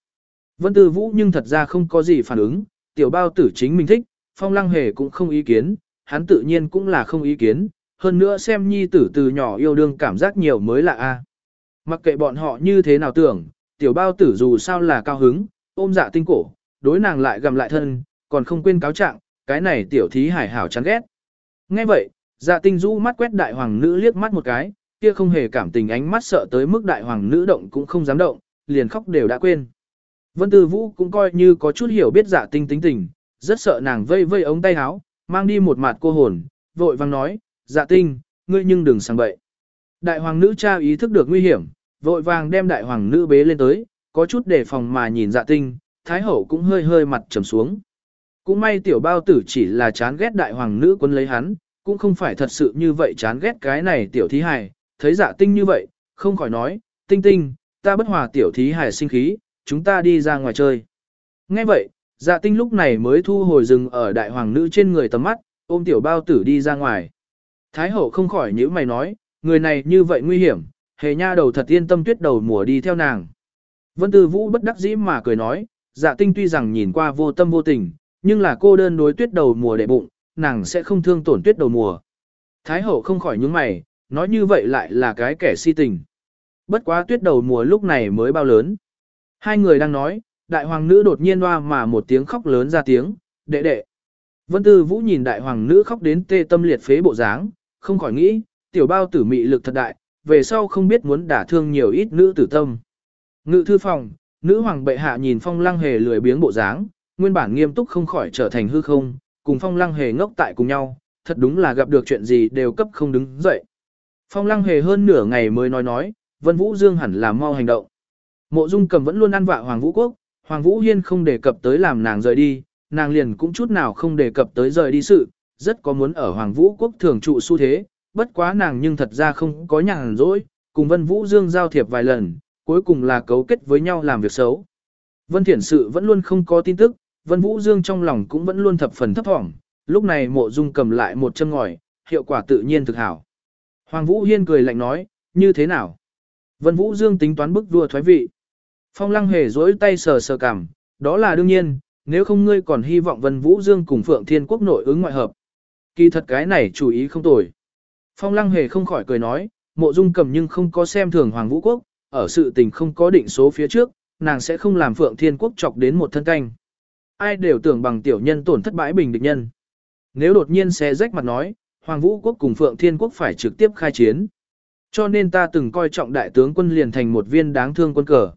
Speaker 1: Vân Tư Vũ nhưng thật ra không có gì phản ứng, tiểu bao tử chính mình thích, phong lăng hề cũng không ý kiến, hắn tự nhiên cũng là không ý kiến, hơn nữa xem nhi tử từ nhỏ yêu đương cảm giác nhiều mới là a. Mặc kệ bọn họ như thế nào tưởng, tiểu bao tử dù sao là cao hứng, ôm dạ tinh cổ, đối nàng lại gầm lại thân, còn không quên cáo trạng, cái này tiểu thí hải hảo chán ghét. Nghe vậy, dạ tinh rũ mắt quét đại hoàng nữ liếc mắt một cái, kia không hề cảm tình ánh mắt sợ tới mức đại hoàng nữ động cũng không dám động, liền khóc đều đã quên. Vân Tư Vũ cũng coi như có chút hiểu biết dạ tinh tính tình, rất sợ nàng vây vây ống tay áo, mang đi một mặt cô hồn, vội vang nói, dạ tinh, ngươi nhưng đừng sang bậy. Đại hoàng nữ cha ý thức được nguy hiểm, vội vàng đem đại hoàng nữ bế lên tới, có chút đề phòng mà nhìn dạ tinh, thái hậu cũng hơi hơi mặt trầm xuống. Cũng may tiểu bao tử chỉ là chán ghét đại hoàng nữ quân lấy hắn, cũng không phải thật sự như vậy chán ghét cái này tiểu thí hài, thấy dạ tinh như vậy, không khỏi nói, tinh tinh, ta bất hòa tiểu thí hài sinh khí, chúng ta đi ra ngoài chơi. Nghe vậy, dạ tinh lúc này mới thu hồi rừng ở đại hoàng nữ trên người tầm mắt, ôm tiểu bao tử đi ra ngoài. Thái hậu không khỏi nhíu mày nói, người này như vậy nguy hiểm, hề nha đầu thật yên tâm tuyết đầu mùa đi theo nàng. Vân Tư Vũ bất đắc dĩ mà cười nói, dạ tinh tuy rằng nhìn qua vô tâm vô tình, nhưng là cô đơn đối tuyết đầu mùa đệ bụng, nàng sẽ không thương tổn tuyết đầu mùa. Thái hậu không khỏi nhướng mày, nói như vậy lại là cái kẻ si tình. Bất quá tuyết đầu mùa lúc này mới bao lớn. Hai người đang nói, đại hoàng nữ đột nhiên hoa mà một tiếng khóc lớn ra tiếng, đệ đệ. Vân Tư Vũ nhìn đại hoàng nữ khóc đến tê tâm liệt phế bộ dáng, không khỏi nghĩ, tiểu bao tử mị lực thật đại, về sau không biết muốn đả thương nhiều ít nữ tử tâm. Ngự thư phòng, nữ hoàng bệ hạ nhìn phong lăng hề lười biếng bộ dáng, nguyên bản nghiêm túc không khỏi trở thành hư không, cùng phong lăng hề ngốc tại cùng nhau, thật đúng là gặp được chuyện gì đều cấp không đứng dậy. Phong lăng hề hơn nửa ngày mới nói nói, Vân Vũ Dương hẳn là mau hành động. Mộ Dung cầm vẫn luôn ăn vạ Hoàng Vũ Quốc, Hoàng Vũ Hiên không đề cập tới làm nàng rời đi, nàng liền cũng chút nào không đề cập tới rời đi sự, rất có muốn ở Hoàng Vũ Quốc thường trụ xu thế, bất quá nàng nhưng thật ra không có nhàn rỗi, cùng Vân Vũ Dương giao thiệp vài lần, cuối cùng là cấu kết với nhau làm việc xấu. Vân Thiển Sự vẫn luôn không có tin tức, Vân Vũ Dương trong lòng cũng vẫn luôn thập phần thấp thỏm, lúc này mộ dung cầm lại một châm ngòi, hiệu quả tự nhiên thực hảo. Hoàng Vũ Hiên cười lạnh nói, như thế nào? Vân Vũ Dương tính toán bức vua thoái vị. Phong Lăng hề dỗi tay sờ sờ cằm, đó là đương nhiên, nếu không ngươi còn hy vọng Vân Vũ Dương cùng Phượng Thiên Quốc nội ứng ngoại hợp. Kỳ thật cái này chủ ý không tồi. Phong Lăng hề không khỏi cười nói, mộ dung cầm nhưng không có xem thường Hoàng Vũ Quốc, ở sự tình không có định số phía trước, nàng sẽ không làm Phượng Thiên Quốc chọc đến một thân canh. Ai đều tưởng bằng tiểu nhân tổn thất bãi bình địch nhân. Nếu đột nhiên xe rách mặt nói, Hoàng Vũ Quốc cùng Phượng Thiên Quốc phải trực tiếp khai chiến. Cho nên ta từng coi trọng đại tướng quân liền thành một viên đáng thương quân cờ.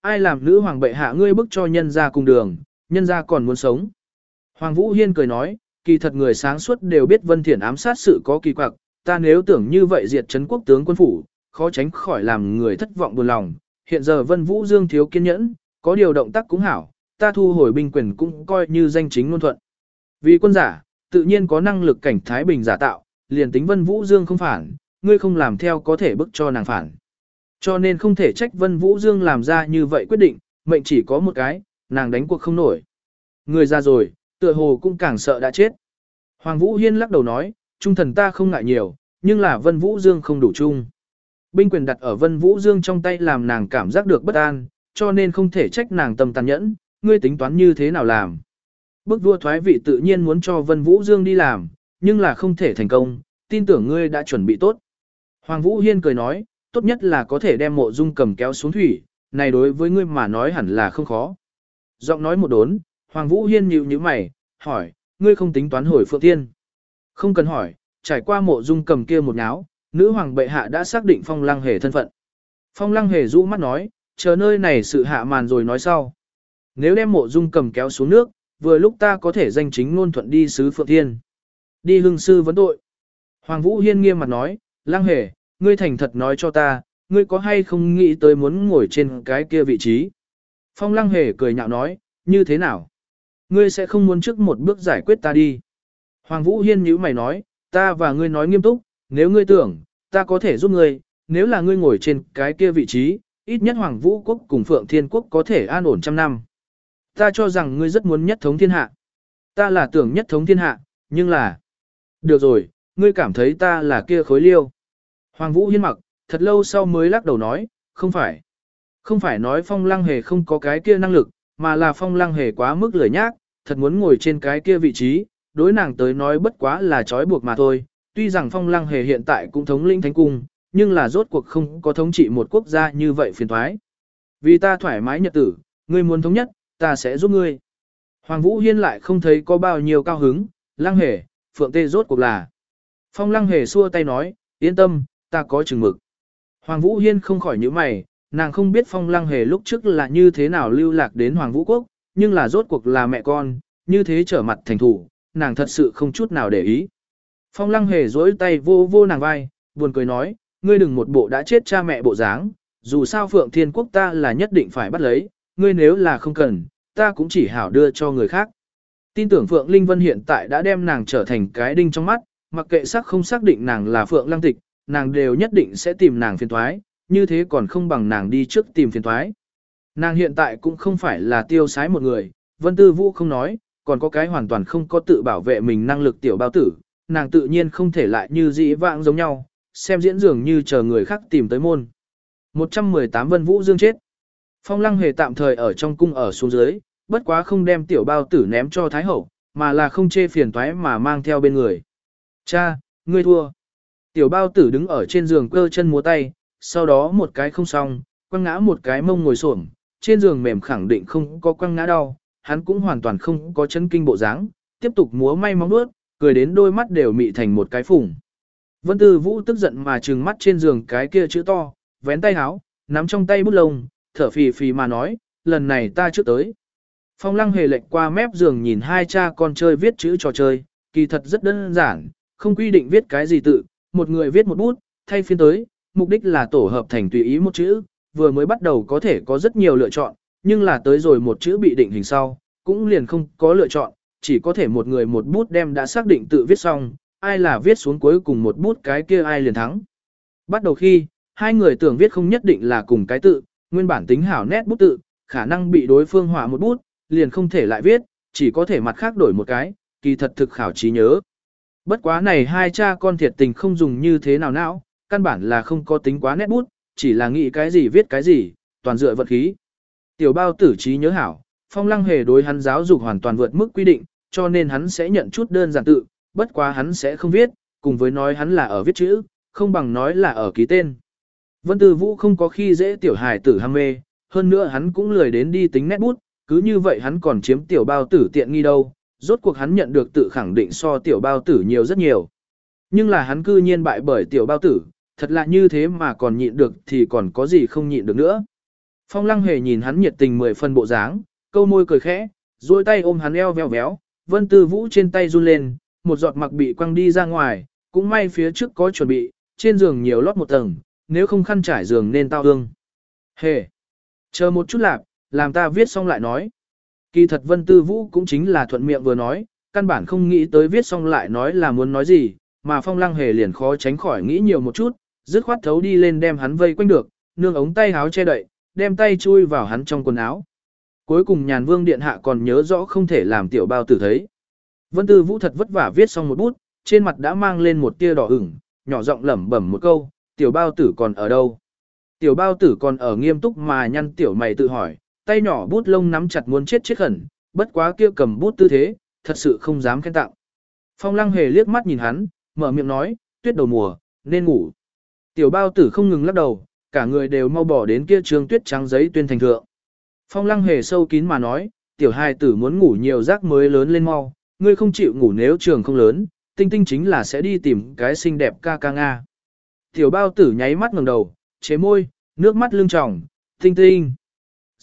Speaker 1: ai làm nữ hoàng bệ hạ ngươi bức cho nhân ra cùng đường, nhân ra còn muốn sống. Hoàng Vũ Hiên cười nói, kỳ thật người sáng suốt đều biết Vân Thiển ám sát sự có kỳ quặc, ta nếu tưởng như vậy diệt trấn quốc tướng quân phủ, khó tránh khỏi làm người thất vọng buồn lòng. Hiện giờ Vân Vũ Dương thiếu kiên nhẫn, có điều động tác cũng hảo, ta thu hồi binh quyền cũng coi như danh chính ngôn thuận. Vì quân giả, tự nhiên có năng lực cảnh Thái Bình giả tạo, liền tính Vân Vũ Dương không phản, ngươi không làm theo có thể bức cho nàng phản. Cho nên không thể trách Vân Vũ Dương làm ra như vậy quyết định, mệnh chỉ có một cái, nàng đánh cuộc không nổi. Người ra rồi, tựa hồ cũng càng sợ đã chết. Hoàng Vũ Hiên lắc đầu nói, trung thần ta không ngại nhiều, nhưng là Vân Vũ Dương không đủ chung. Binh quyền đặt ở Vân Vũ Dương trong tay làm nàng cảm giác được bất an, cho nên không thể trách nàng tâm tàn nhẫn, ngươi tính toán như thế nào làm. Bức vua thoái vị tự nhiên muốn cho Vân Vũ Dương đi làm, nhưng là không thể thành công, tin tưởng ngươi đã chuẩn bị tốt. Hoàng Vũ Hiên cười nói, tốt nhất là có thể đem mộ dung cầm kéo xuống thủy, này đối với ngươi mà nói hẳn là không khó. Giọng nói một đốn, Hoàng Vũ Hiên nhíu nhíu mày, hỏi, ngươi không tính toán hồi Phượng Thiên. Không cần hỏi, trải qua mộ dung cầm kia một náo, nữ hoàng bệ hạ đã xác định phong lăng hề thân phận. Phong lăng hề rũ mắt nói, chờ nơi này sự hạ màn rồi nói sau. Nếu đem mộ dung cầm kéo xuống nước, vừa lúc ta có thể danh chính ngôn thuận đi sứ Phượng Thiên. Đi hương sư vấn tội. Hoàng Vũ Hiên nghiêm mặt nói, lăng hề, ngươi thành thật nói cho ta, ngươi có hay không nghĩ tới muốn ngồi trên cái kia vị trí. Phong lăng hề cười nhạo nói, như thế nào? Ngươi sẽ không muốn trước một bước giải quyết ta đi. Hoàng Vũ Hiên nhíu mày nói, ta và ngươi nói nghiêm túc, nếu ngươi tưởng, ta có thể giúp ngươi, nếu là ngươi ngồi trên cái kia vị trí, ít nhất Hoàng Vũ Quốc cùng Phượng Thiên Quốc có thể an ổn trăm năm. Ta cho rằng ngươi rất muốn nhất thống thiên hạ. Ta là tưởng nhất thống thiên hạ, nhưng là... Được rồi, ngươi cảm thấy ta là kia khối liêu. Hoàng Vũ Hiên mặc, thật lâu sau mới lắc đầu nói, không phải. Không phải nói phong lăng hề không có cái kia năng lực, mà là phong lăng hề quá mức lười nhác, thật muốn ngồi trên cái kia vị trí, đối nàng tới nói bất quá là trói buộc mà thôi. Tuy rằng phong lăng hề hiện tại cũng thống lĩnh thánh cung, nhưng là rốt cuộc không có thống trị một quốc gia như vậy phiền thoái. Vì ta thoải mái nhật tử, ngươi muốn thống nhất, ta sẽ giúp ngươi. Hoàng Vũ Hiên lại không thấy có bao nhiêu cao hứng, lăng hề, phượng tê rốt cuộc là. Phong lăng hề xua tay nói, yên tâm, ta có chừng mực. Hoàng Vũ Hiên không khỏi nhíu mày, nàng không biết phong lăng hề lúc trước là như thế nào lưu lạc đến Hoàng Vũ Quốc, nhưng là rốt cuộc là mẹ con, như thế trở mặt thành thủ, nàng thật sự không chút nào để ý. Phong lăng hề dối tay vô vô nàng vai, buồn cười nói, ngươi đừng một bộ đã chết cha mẹ bộ dáng, dù sao Phượng Thiên Quốc ta là nhất định phải bắt lấy, ngươi nếu là không cần, ta cũng chỉ hảo đưa cho người khác. Tin tưởng Phượng Linh Vân hiện tại đã đem nàng trở thành cái đinh trong mắt, mặc kệ sắc không xác định nàng là Phượng Lăng Tịch, nàng đều nhất định sẽ tìm nàng phiền thoái, như thế còn không bằng nàng đi trước tìm phiền thoái. Nàng hiện tại cũng không phải là tiêu sái một người, Vân Tư Vũ không nói, còn có cái hoàn toàn không có tự bảo vệ mình năng lực tiểu bao tử, nàng tự nhiên không thể lại như dĩ vãng giống nhau, xem diễn dường như chờ người khác tìm tới môn. 118 Vân Vũ Dương chết. Phong Lăng hề tạm thời ở trong cung ở xuống dưới, bất quá không đem tiểu bao tử ném cho Thái Hậu, mà là không chê phiền toái mà mang theo bên người. Cha, ngươi thua. Tiểu bao tử đứng ở trên giường cơ chân múa tay, sau đó một cái không xong, quăng ngã một cái mông ngồi xổm, trên giường mềm khẳng định không có quăng ngã đau, hắn cũng hoàn toàn không có chấn kinh bộ dáng, tiếp tục múa may móng nuốt, cười đến đôi mắt đều mị thành một cái phủng. Vân Tư Vũ tức giận mà trừng mắt trên giường cái kia chữ to, vén tay háo, nắm trong tay bút lông, thở phì phì mà nói, lần này ta trước tới. Phong lăng hề lệnh qua mép giường nhìn hai cha con chơi viết chữ trò chơi, kỳ thật rất đơn giản, không quy định viết cái gì tự, một người viết một bút, thay phiên tới, mục đích là tổ hợp thành tùy ý một chữ, vừa mới bắt đầu có thể có rất nhiều lựa chọn, nhưng là tới rồi một chữ bị định hình sau, cũng liền không có lựa chọn, chỉ có thể một người một bút đem đã xác định tự viết xong, ai là viết xuống cuối cùng một bút cái kia ai liền thắng. Bắt đầu khi, hai người tưởng viết không nhất định là cùng cái tự, nguyên bản tính hảo nét bút tự, khả năng bị đối phương hỏa một bút, liền không thể lại viết, chỉ có thể mặt khác đổi một cái, kỳ thật thực khảo trí nhớ. Bất quá này hai cha con thiệt tình không dùng như thế nào não, căn bản là không có tính quá nét bút, chỉ là nghĩ cái gì viết cái gì, toàn dựa vật khí. Tiểu bao tử trí nhớ hảo, phong lăng hề đối hắn giáo dục hoàn toàn vượt mức quy định, cho nên hắn sẽ nhận chút đơn giản tự, bất quá hắn sẽ không viết, cùng với nói hắn là ở viết chữ, không bằng nói là ở ký tên. Vân Tư Vũ không có khi dễ tiểu hài tử ham mê, hơn nữa hắn cũng lười đến đi tính nét bút, cứ như vậy hắn còn chiếm tiểu bao tử tiện nghi đâu, rốt cuộc hắn nhận được tự khẳng định so tiểu bao tử nhiều rất nhiều. Nhưng là hắn cư nhiên bại bởi tiểu bao tử, thật là như thế mà còn nhịn được thì còn có gì không nhịn được nữa. Phong lăng hề nhìn hắn nhiệt tình mười phần bộ dáng, câu môi cười khẽ, duỗi tay ôm hắn eo veo véo, vân tư vũ trên tay run lên, một giọt mặc bị quăng đi ra ngoài, cũng may phía trước có chuẩn bị, trên giường nhiều lót một tầng, nếu không khăn trải giường nên tao ương. Hề! Chờ một chút lạp, làm ta viết xong lại nói. Kỳ thật vân tư vũ cũng chính là thuận miệng vừa nói, căn bản không nghĩ tới viết xong lại nói là muốn nói gì, mà phong lăng hề liền khó tránh khỏi nghĩ nhiều một chút, dứt khoát thấu đi lên đem hắn vây quanh được, nương ống tay háo che đậy, đem tay chui vào hắn trong quần áo. Cuối cùng nhàn vương điện hạ còn nhớ rõ không thể làm tiểu bao tử thấy. Vân Tư Vũ thật vất vả viết xong một bút, trên mặt đã mang lên một tia đỏ ửng, nhỏ giọng lẩm bẩm một câu, tiểu bao tử còn ở đâu? Tiểu bao tử còn ở nghiêm túc mà nhăn tiểu mày tự hỏi, tay nhỏ bút lông nắm chặt muốn chết chết khẩn, bất quá kia cầm bút tư thế, thật sự không dám khen tặng. Phong lăng hề liếc mắt nhìn hắn, mở miệng nói, tuyết đầu mùa, nên ngủ. Tiểu bao tử không ngừng lắc đầu, cả người đều mau bỏ đến kia trường tuyết trắng giấy tuyên thành thượng. Phong lăng hề sâu kín mà nói, tiểu hài tử muốn ngủ nhiều giấc mới lớn lên mau, ngươi không chịu ngủ nếu trường không lớn, tinh tinh chính là sẽ đi tìm cái xinh đẹp ca ca Nga. Tiểu bao tử nháy mắt ngẩng đầu, chế môi, nước mắt lưng tròng, tinh tinh.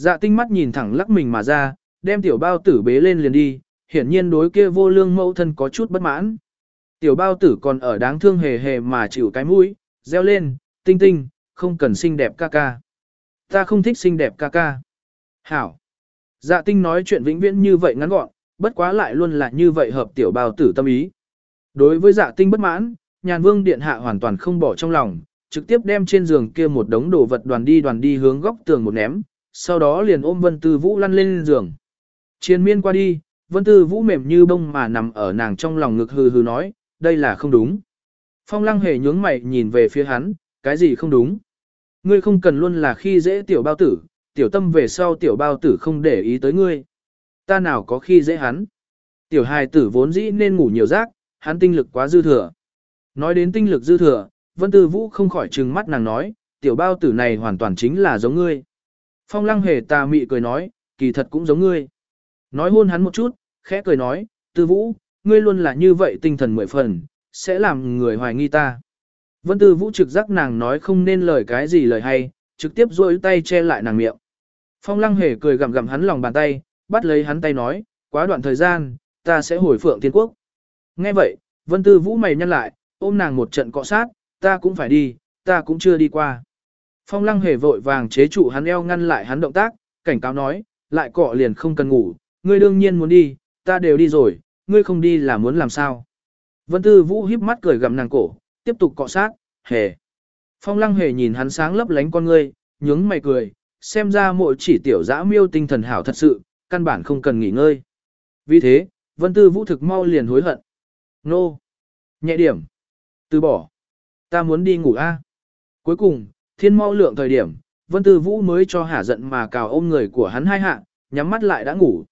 Speaker 1: Dạ tinh mắt nhìn thẳng lắc mình mà ra, đem tiểu bao tử bế lên liền đi, hiển nhiên đối kia vô lương mẫu thân có chút bất mãn. Tiểu bao tử còn ở đáng thương hề hề mà chịu cái mũi, reo lên, tinh tinh, không cần xinh đẹp ca ca. Ta không thích xinh đẹp ca ca. Hảo. Dạ tinh nói chuyện vĩnh viễn như vậy ngắn gọn, bất quá lại luôn là như vậy hợp tiểu bao tử tâm ý. Đối với dạ tinh bất mãn, nhàn vương điện hạ hoàn toàn không bỏ trong lòng, trực tiếp đem trên giường kia một đống đồ vật đoàn đi đoàn đi hướng góc tường một ném, sau đó liền ôm vân tư vũ lăn lên giường. Chiến miên qua đi, vân tư vũ mềm như bông mà nằm ở nàng trong lòng ngực hừ hừ nói, đây là không đúng. Phong lăng hề nhướng mày nhìn về phía hắn, cái gì không đúng. Ngươi không cần luôn là khi dễ tiểu bao tử, tiểu tâm về sau tiểu bao tử không để ý tới ngươi. Ta nào có khi dễ hắn. Tiểu hài tử vốn dĩ nên ngủ nhiều giấc, hắn tinh lực quá dư thừa. Nói đến tinh lực dư thừa, Vân Tư Vũ không khỏi trừng mắt nàng nói, tiểu bao tử này hoàn toàn chính là giống ngươi. Phong lăng hề tà mị cười nói, kỳ thật cũng giống ngươi. Nói hôn hắn một chút, khẽ cười nói, Tư Vũ, ngươi luôn là như vậy tinh thần mười phần, sẽ làm người hoài nghi ta. Vân Tư Vũ trực giác nàng nói không nên lời cái gì lời hay, trực tiếp duỗi tay che lại nàng miệng. Phong lăng hề cười gặm gặm hắn lòng bàn tay, bắt lấy hắn tay nói, quá đoạn thời gian, ta sẽ hồi phượng thiên quốc. Nghe vậy, Vân Tư Vũ mày nhăn lại, ôm nàng một trận cọ sát, ta cũng phải đi, ta cũng chưa đi qua. Phong lăng hề vội vàng chế trụ hắn eo ngăn lại hắn động tác, cảnh cáo nói, lại cọ liền không cần ngủ, ngươi đương nhiên muốn đi, ta đều đi rồi, ngươi không đi là muốn làm sao. Vân Tư Vũ híp mắt cười gặm nàng cổ, tiếp tục cọ sát, hề. Phong lăng hề nhìn hắn sáng lấp lánh con ngươi, nhướng mày cười, xem ra mỗi chỉ tiểu dã miêu tinh thần hảo thật sự, căn bản không cần nghỉ ngơi. Vì thế, Vân Tư Vũ thực mau liền hối hận. Nô! Nhẹ điểm! Từ bỏ! Ta muốn đi ngủ a. Cuối cùng, thiên mau lượng thời điểm, Vân Tư Vũ mới cho hả giận mà cào ôm người của hắn hai hạ, nhắm mắt lại đã ngủ.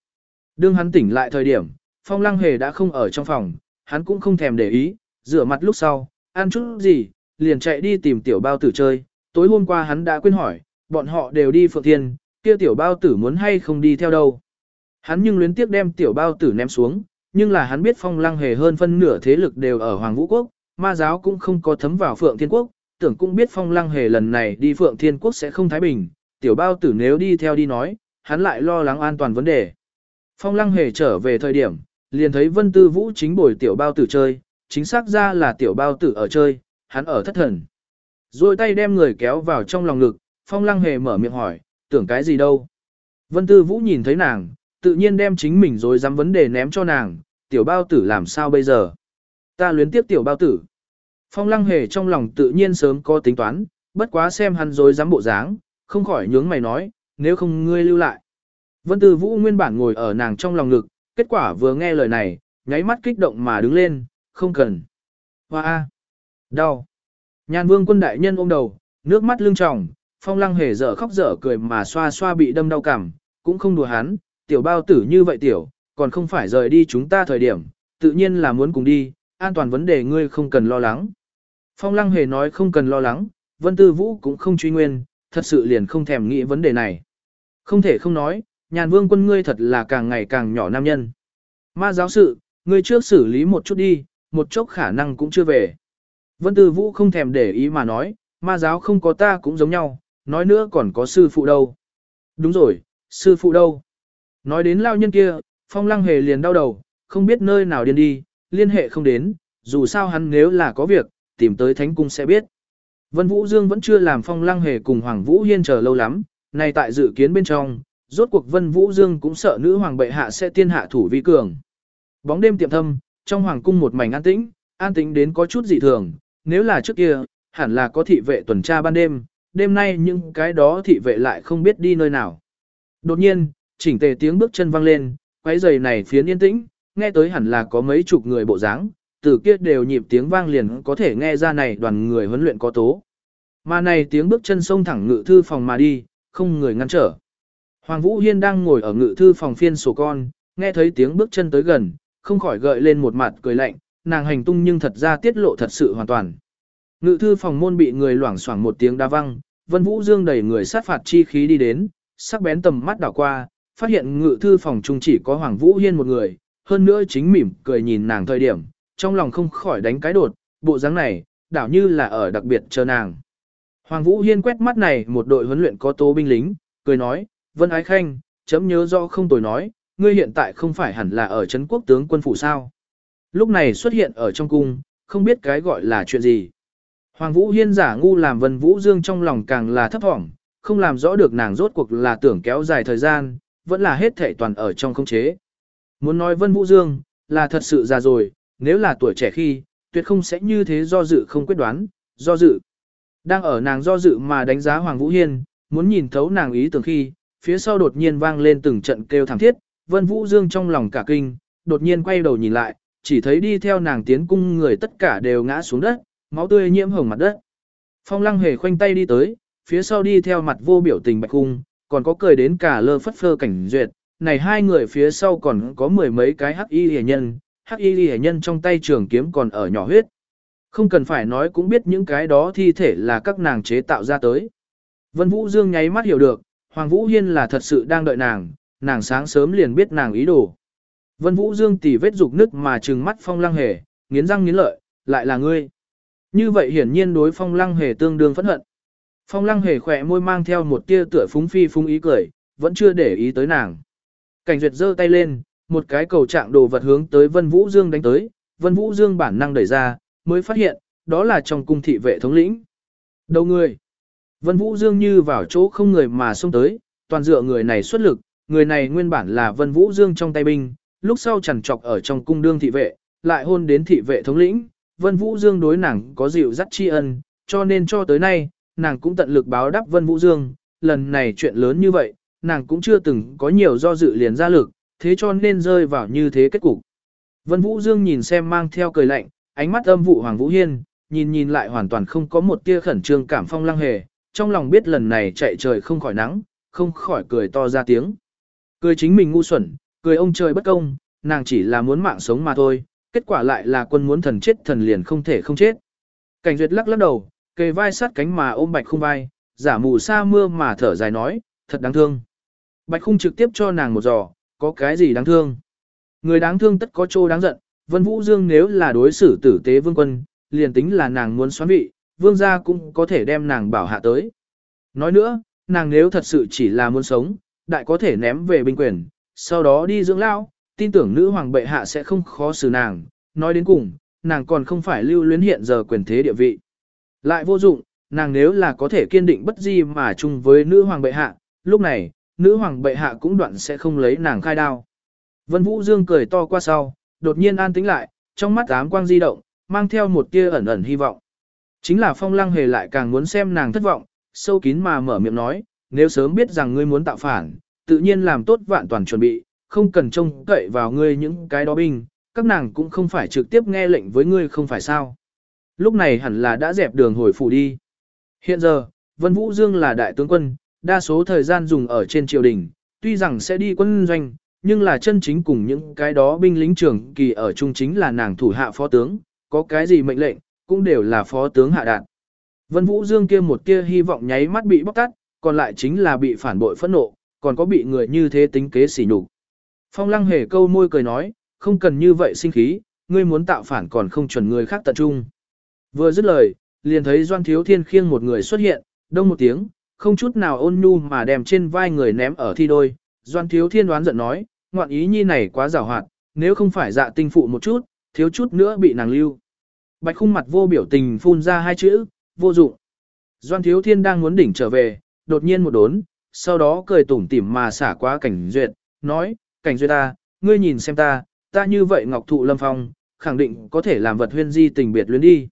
Speaker 1: Đương hắn tỉnh lại thời điểm, Phong Lăng Hề đã không ở trong phòng, hắn cũng không thèm để ý, rửa mặt lúc sau, ăn chút gì, liền chạy đi tìm tiểu bao tử chơi. Tối hôm qua hắn đã quên hỏi, bọn họ đều đi Phượng Thiên, kia tiểu bao tử muốn hay không đi theo đâu. Hắn nhưng luyến tiếc đem tiểu bao tử ném xuống, nhưng là hắn biết phong lăng hề hơn phân nửa thế lực đều ở Hoàng Vũ Quốc, ma giáo cũng không có thấm vào Phượng Thiên Quốc, tưởng cũng biết phong lăng hề lần này đi Phượng Thiên Quốc sẽ không thái bình, tiểu bao tử nếu đi theo đi nói, hắn lại lo lắng an toàn vấn đề. Phong lăng hề trở về thời điểm, liền thấy Vân Tư Vũ chính bồi tiểu bao tử chơi, chính xác ra là tiểu bao tử ở chơi, hắn ở thất thần. Rồi tay đem người kéo vào trong lòng ngực, phong lăng hề mở miệng hỏi, tưởng cái gì đâu. Vân Tư Vũ nhìn thấy nàng, tự nhiên đem chính mình rồi dám vấn đề ném cho nàng, tiểu bao tử làm sao bây giờ. Ta luyến tiếp tiểu bao tử. Phong lăng hề trong lòng tự nhiên sớm có tính toán, bất quá xem hắn rồi dám bộ dáng, không khỏi nhướng mày nói, nếu không ngươi lưu lại. Vân Tư Vũ nguyên bản ngồi ở nàng trong lòng ngực, kết quả vừa nghe lời này, nháy mắt kích động mà đứng lên, không cần. Hoa đau. Nhàn Vương quân đại nhân ôm đầu, nước mắt lưng tròng, Phong Lăng hề dở khóc dở cười mà xoa xoa bị đâm đau cảm, cũng không đùa hắn, tiểu bao tử như vậy tiểu, còn không phải rời đi chúng ta thời điểm, tự nhiên là muốn cùng đi, an toàn vấn đề ngươi không cần lo lắng. Phong Lăng hề nói không cần lo lắng, Vân Tư Vũ cũng không truy nguyên, thật sự liền không thèm nghĩ vấn đề này. Không thể không nói, nhàn vương quân ngươi thật là càng ngày càng nhỏ nam nhân. Ma giáo sự, ngươi trước xử lý một chút đi, một chốc khả năng cũng chưa về. Vân Tư Vũ không thèm để ý mà nói, ma giáo không có ta cũng giống nhau, nói nữa còn có sư phụ đâu. Đúng rồi, sư phụ đâu? Nói đến lao nhân kia, phong lăng hề liền đau đầu, không biết nơi nào điên đi, liên hệ không đến, dù sao hắn nếu là có việc, tìm tới thánh cung sẽ biết. Vân Vũ Dương vẫn chưa làm phong lăng hề cùng Hoàng Vũ Hiên chờ lâu lắm, nay tại dự kiến bên trong, rốt cuộc Vân Vũ Dương cũng sợ nữ hoàng bệ hạ sẽ tiên hạ thủ vi cường. Bóng đêm tiệm thâm, trong hoàng cung một mảnh an tĩnh, an tĩnh đến có chút dị thường, nếu là trước kia, hẳn là có thị vệ tuần tra ban đêm, đêm nay những cái đó thị vệ lại không biết đi nơi nào. Đột nhiên, chỉnh tề tiếng bước chân vang lên, quấy giày này phiến yên tĩnh, nghe tới hẳn là có mấy chục người bộ dáng, từ kia đều nhịp tiếng vang liền có thể nghe ra này đoàn người huấn luyện có tố. Mà này tiếng bước chân sông thẳng ngự thư phòng mà đi, không người ngăn trở. Hoàng Vũ Hiên đang ngồi ở ngự thư phòng phiên sổ con, nghe thấy tiếng bước chân tới gần, không khỏi gợi lên một mặt cười lạnh, nàng hành tung nhưng thật ra tiết lộ thật sự hoàn toàn. Ngự thư phòng môn bị người loảng xoảng một tiếng đa văng, Vân Vũ Dương đẩy người sát phạt chi khí đi đến, sắc bén tầm mắt đảo qua, phát hiện ngự thư phòng trung chỉ có Hoàng Vũ Hiên một người, hơn nữa chính mỉm cười nhìn nàng thời điểm, trong lòng không khỏi đánh cái đột, bộ dáng này, đảo như là ở đặc biệt chờ nàng. Hoàng Vũ Hiên quét mắt này một đội huấn luyện có tố binh lính, cười nói, Vân Ái Khanh, chấm nhớ do không tồi nói, ngươi hiện tại không phải hẳn là ở Trấn quốc tướng quân phủ sao. Lúc này xuất hiện ở trong cung, không biết cái gọi là chuyện gì. Hoàng Vũ Hiên giả ngu làm Vân Vũ Dương trong lòng càng là thấp thỏm, không làm rõ được nàng rốt cuộc là tưởng kéo dài thời gian, vẫn là hết thể toàn ở trong không chế. Muốn nói Vân Vũ Dương, là thật sự già rồi, nếu là tuổi trẻ khi, tuyệt không sẽ như thế do dự không quyết đoán, do dự. Đang ở nàng do dự mà đánh giá Hoàng Vũ Hiên, muốn nhìn thấu nàng ý tưởng khi, phía sau đột nhiên vang lên từng trận kêu thảm thiết, Vân Vũ Dương trong lòng cả kinh, đột nhiên quay đầu nhìn lại, chỉ thấy đi theo nàng tiến cung người tất cả đều ngã xuống đất, máu tươi nhiễm hồng mặt đất. Phong Lăng hề khoanh tay đi tới, phía sau đi theo mặt vô biểu tình bạch cung, còn có cười đến cả lơ phất phơ cảnh duyệt, này hai người phía sau còn có mười mấy cái hắc y hề nhân, hắc y ghi nhân trong tay trường kiếm còn ở nhỏ huyết. Không cần phải nói cũng biết những cái đó thi thể là các nàng chế tạo ra tới. Vân Vũ Dương nháy mắt hiểu được, Hoàng Vũ Hiên là thật sự đang đợi nàng, nàng sáng sớm liền biết nàng ý đồ. Vân Vũ Dương tỉ vết dục nứt mà trừng mắt phong lăng hề, nghiến răng nghiến lợi, lại là ngươi. Như vậy hiển nhiên đối phong lăng hề tương đương phẫn hận. Phong lăng hề khỏe môi mang theo một tia tựa phúng phi phúng ý cười, vẫn chưa để ý tới nàng. Cảnh duyệt giơ tay lên, một cái cầu trạng đồ vật hướng tới Vân Vũ Dương đánh tới, Vân Vũ Dương bản năng đẩy ra, mới phát hiện, đó là trong cung thị vệ thống lĩnh. Đầu người. Vân Vũ Dương như vào chỗ không người mà xông tới, toàn dựa người này xuất lực, người này nguyên bản là Vân Vũ Dương trong tay binh, lúc sau chẳng trọc ở trong cung đương thị vệ, lại hôn đến thị vệ thống lĩnh, Vân Vũ Dương đối nàng có dịu dắt tri ân, cho nên cho tới nay, nàng cũng tận lực báo đáp Vân Vũ Dương, lần này chuyện lớn như vậy, nàng cũng chưa từng có nhiều do dự liền ra lực, thế cho nên rơi vào như thế kết cục. Vân Vũ Dương nhìn xem mang theo cười lạnh, ánh mắt âm vụ Hoàng Vũ Hiên, nhìn nhìn lại hoàn toàn không có một tia khẩn trương cảm phong lăng hề, trong lòng biết lần này chạy trời không khỏi nắng, không khỏi cười to ra tiếng. Cười chính mình ngu xuẩn, cười ông trời bất công, nàng chỉ là muốn mạng sống mà thôi, kết quả lại là quân muốn thần chết thần liền không thể không chết. Cảnh duyệt lắc lắc đầu, kề vai sát cánh mà ôm bạch không vai, giả mù sa mưa mà thở dài nói, thật đáng thương. Bạch khung trực tiếp cho nàng một giò, có cái gì đáng thương. Người đáng thương tất có chỗ đáng giận, Vân Vũ Dương nếu là đối xử tử tế vương quân, liền tính là nàng muốn xoán vị, vương gia cũng có thể đem nàng bảo hạ tới. Nói nữa, nàng nếu thật sự chỉ là muốn sống, đại có thể ném về binh quyền, sau đó đi dưỡng lão, tin tưởng nữ hoàng bệ hạ sẽ không khó xử nàng, nói đến cùng, nàng còn không phải lưu luyến hiện giờ quyền thế địa vị. Lại vô dụng, nàng nếu là có thể kiên định bất di mà chung với nữ hoàng bệ hạ, lúc này, nữ hoàng bệ hạ cũng đoạn sẽ không lấy nàng khai đao. Vân Vũ Dương cười to qua sau, đột nhiên an tĩnh lại, trong mắt ám quang di động, mang theo một tia ẩn ẩn hy vọng. Chính là phong lăng hề lại càng muốn xem nàng thất vọng, sâu kín mà mở miệng nói, nếu sớm biết rằng ngươi muốn tạo phản, tự nhiên làm tốt vạn toàn chuẩn bị, không cần trông cậy vào ngươi những cái đó binh, các nàng cũng không phải trực tiếp nghe lệnh với ngươi không phải sao. Lúc này hẳn là đã dẹp đường hồi phủ đi. Hiện giờ, Vân Vũ Dương là đại tướng quân, đa số thời gian dùng ở trên triều đình, tuy rằng sẽ đi quân doanh, nhưng là chân chính cùng những cái đó binh lính trưởng kỳ ở chung chính là nàng thủ hạ phó tướng, có cái gì mệnh lệnh, cũng đều là phó tướng hạ đạn. Vân Vũ Dương kia một kia hy vọng nháy mắt bị bóc tắt, còn lại chính là bị phản bội phẫn nộ, còn có bị người như thế tính kế sỉ nhục. Phong Lăng hề câu môi cười nói, không cần như vậy sinh khí, ngươi muốn tạo phản còn không chuẩn người khác tận trung. Vừa dứt lời, liền thấy Doan Thiếu Thiên khiêng một người xuất hiện, đông một tiếng, không chút nào ôn nhu mà đem trên vai người ném ở thi đôi. Doan thiếu thiên đoán giận nói, ngoạn ý nhi này quá rào hoạt, nếu không phải dạ tinh phụ một chút, thiếu chút nữa bị nàng lưu. Bạch khung mặt vô biểu tình phun ra hai chữ, vô dụng. Doan thiếu thiên đang muốn đỉnh trở về, đột nhiên một đốn, sau đó cười tủm tỉm mà xả qua cảnh duyệt, nói, cảnh duyệt ta, ngươi nhìn xem ta, ta như vậy ngọc thụ lâm phong, khẳng định có thể làm vật huyên di tình biệt luyến đi.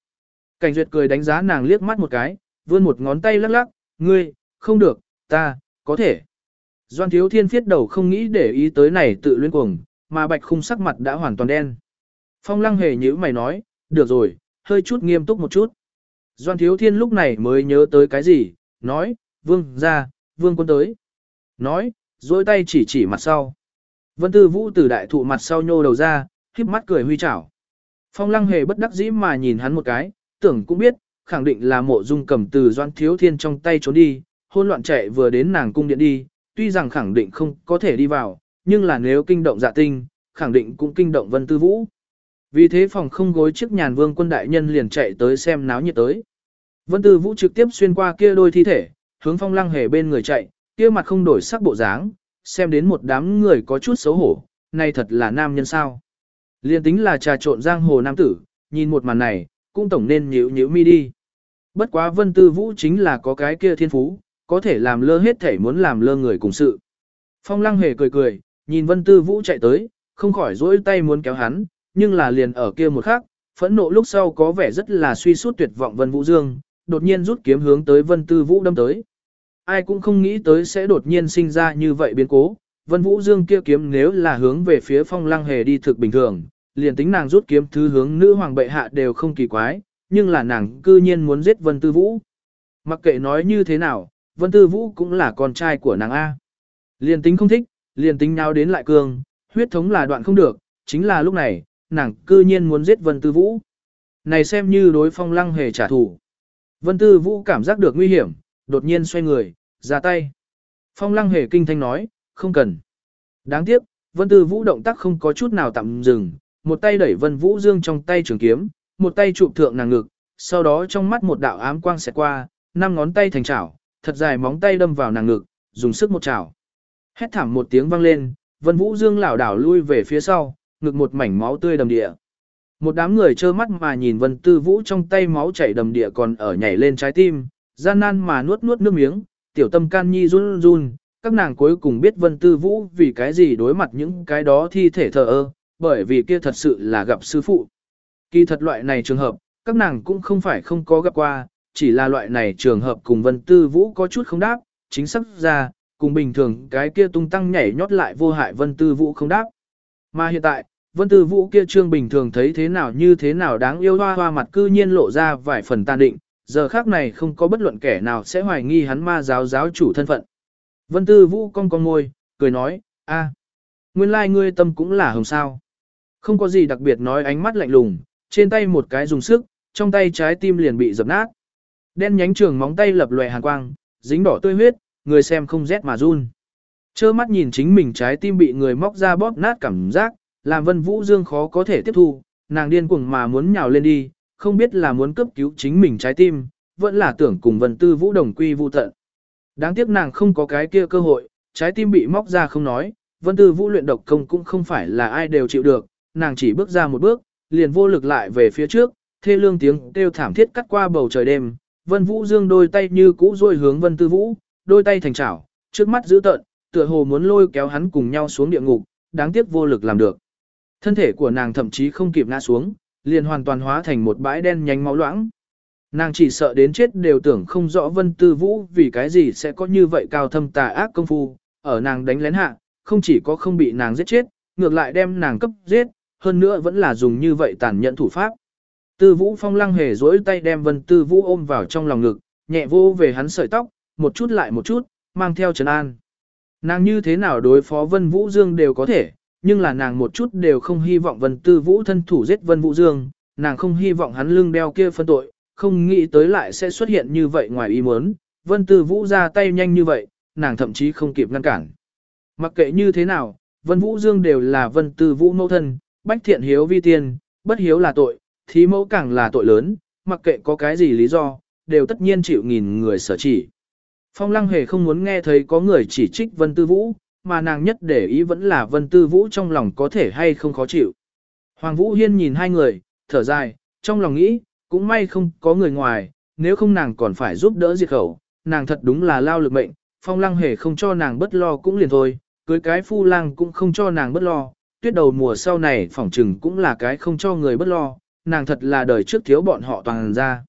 Speaker 1: Cảnh duyệt cười đánh giá nàng liếc mắt một cái, vươn một ngón tay lắc lắc, ngươi, không được, ta, có thể. Doan thiếu thiên phiết đầu không nghĩ để ý tới này tự luyến cuồng, mà bạch khung sắc mặt đã hoàn toàn đen. Phong lăng hề nhữ mày nói, được rồi, hơi chút nghiêm túc một chút. Doan thiếu thiên lúc này mới nhớ tới cái gì, nói, vương ra, vương quân tới. Nói, dối tay chỉ chỉ mặt sau. Vân tư vũ từ đại thụ mặt sau nhô đầu ra, khiếp mắt cười huy chảo. Phong lăng hề bất đắc dĩ mà nhìn hắn một cái, tưởng cũng biết, khẳng định là mộ dung cầm từ doan thiếu thiên trong tay trốn đi, hôn loạn chạy vừa đến nàng cung điện đi, tuy rằng khẳng định không có thể đi vào, nhưng là nếu kinh động dạ tinh, khẳng định cũng kinh động vân tư vũ. Vì thế phòng không gối trước nhàn vương quân đại nhân liền chạy tới xem náo nhiệt tới. Vân tư vũ trực tiếp xuyên qua kia đôi thi thể, hướng phong lăng hề bên người chạy, kia mặt không đổi sắc bộ dáng, xem đến một đám người có chút xấu hổ, này thật là nam nhân sao. Liên tính là trà trộn giang hồ nam tử, nhìn một màn này, cũng tổng nên nhíu nhíu mi đi. Bất quá vân tư vũ chính là có cái kia thiên phú, có thể làm lơ hết thể muốn làm lơ người cùng sự. Phong lăng hề cười cười, nhìn vân tư vũ chạy tới, không khỏi dỗi tay muốn kéo hắn, nhưng là liền ở kia một khắc, phẫn nộ lúc sau có vẻ rất là suy sút tuyệt vọng vân vũ dương, đột nhiên rút kiếm hướng tới vân tư vũ đâm tới. Ai cũng không nghĩ tới sẽ đột nhiên sinh ra như vậy biến cố, vân vũ dương kia kiếm nếu là hướng về phía phong lăng hề đi thực bình thường, liền tính nàng rút kiếm thứ hướng nữ hoàng bệ hạ đều không kỳ quái, nhưng là nàng cư nhiên muốn giết Vân Tư Vũ. Mặc kệ nói như thế nào, Vân Tư Vũ cũng là con trai của nàng A. Liền tính không thích, liền tính nào đến lại cường, huyết thống là đoạn không được, chính là lúc này, nàng cư nhiên muốn giết Vân Tư Vũ. Này xem như đối phong lăng hề trả thù. Vân Tư Vũ cảm giác được nguy hiểm, đột nhiên xoay người, ra tay. Phong lăng hề kinh thanh nói, không cần. Đáng tiếc, Vân Tư Vũ động tác không có chút nào tạm dừng, một tay đẩy Vân Vũ Dương trong tay trường kiếm, một tay chụp thượng nàng ngực, sau đó trong mắt một đạo ám quang xẹt qua, năm ngón tay thành chảo, thật dài móng tay đâm vào nàng ngực, dùng sức một chảo. Hét thảm một tiếng vang lên, Vân Vũ Dương lảo đảo lui về phía sau, ngực một mảnh máu tươi đầm địa. Một đám người trơ mắt mà nhìn Vân Tư Vũ trong tay máu chảy đầm địa còn ở nhảy lên trái tim, gian nan mà nuốt nuốt nước miếng, tiểu tâm can nhi run run, các nàng cuối cùng biết Vân Tư Vũ vì cái gì đối mặt những cái đó thi thể thờ ơ, bởi vì kia thật sự là gặp sư phụ. Kỳ thật loại này trường hợp, các nàng cũng không phải không có gặp qua, chỉ là loại này trường hợp cùng Vân Tư Vũ có chút không đáp, chính xác ra, cùng bình thường cái kia tung tăng nhảy nhót lại vô hại Vân Tư Vũ không đáp. Mà hiện tại, Vân Tư Vũ kia trương bình thường thấy thế nào như thế nào đáng yêu hoa hoa mặt cư nhiên lộ ra vài phần tàn định, giờ khác này không có bất luận kẻ nào sẽ hoài nghi hắn ma giáo giáo chủ thân phận. Vân Tư Vũ cong cong môi, cười nói, a, nguyên lai like ngươi tâm cũng là hồng sao. Không có gì đặc biệt nói ánh mắt lạnh lùng, trên tay một cái dùng sức, trong tay trái tim liền bị dập nát. Đen nhánh trường móng tay lập lòe hàn quang, dính đỏ tươi huyết, người xem không rét mà run. Chơ mắt nhìn chính mình trái tim bị người móc ra bóp nát cảm giác, làm Vân Vũ Dương khó có thể tiếp thu, nàng điên cuồng mà muốn nhào lên đi, không biết là muốn cấp cứu chính mình trái tim, vẫn là tưởng cùng Vân Tư Vũ đồng quy vu tận. Đáng tiếc nàng không có cái kia cơ hội, trái tim bị móc ra không nói, Vân Tư Vũ luyện độc công cũng không phải là ai đều chịu được, nàng chỉ bước ra một bước, liền vô lực lại về phía trước, thê lương tiếng kêu thảm thiết cắt qua bầu trời đêm, Vân Vũ Dương đôi tay như cũ rôi hướng Vân Tư Vũ, đôi tay thành chảo, trước mắt dữ tợn, tựa hồ muốn lôi kéo hắn cùng nhau xuống địa ngục, đáng tiếc vô lực làm được. Thân thể của nàng thậm chí không kịp ngã xuống, liền hoàn toàn hóa thành một bãi đen nhánh máu loãng. Nàng chỉ sợ đến chết đều tưởng không rõ Vân Tư Vũ vì cái gì sẽ có như vậy cao thâm tà ác công phu, ở nàng đánh lén hạ, không chỉ có không bị nàng giết chết, ngược lại đem nàng cấp giết, hơn nữa vẫn là dùng như vậy tàn nhẫn thủ pháp. Tư Vũ Phong lăng hề duỗi tay đem Vân Tư Vũ ôm vào trong lòng ngực, nhẹ vô về hắn sợi tóc, một chút lại một chút, mang theo trấn an. Nàng như thế nào đối phó Vân Vũ Dương đều có thể, nhưng là nàng một chút đều không hy vọng Vân Tư Vũ thân thủ giết Vân Vũ Dương, nàng không hy vọng hắn lưng đeo kia phân tội, không nghĩ tới lại sẽ xuất hiện như vậy ngoài ý muốn. Vân Tư Vũ ra tay nhanh như vậy, nàng thậm chí không kịp ngăn cản. Mặc kệ như thế nào, Vân Vũ Dương đều là Vân Tư Vũ mẫu thân, bách thiện hiếu vi tiên, bất hiếu là tội, thí mẫu càng là tội lớn, mặc kệ có cái gì lý do, đều tất nhiên chịu nghìn người sở chỉ. Phong lăng hề không muốn nghe thấy có người chỉ trích Vân Tư Vũ, mà nàng nhất để ý vẫn là Vân Tư Vũ trong lòng có thể hay không khó chịu. Hoàng Vũ Hiên nhìn hai người, thở dài, trong lòng nghĩ, cũng may không có người ngoài, nếu không nàng còn phải giúp đỡ diệt khẩu, nàng thật đúng là lao lực mệnh, phong lăng hề không cho nàng bất lo cũng liền thôi, cưới cái phu lang cũng không cho nàng bất lo, tuyết đầu mùa sau này phỏng trừng cũng là cái không cho người bất lo, nàng thật là đời trước thiếu bọn họ toàn ra.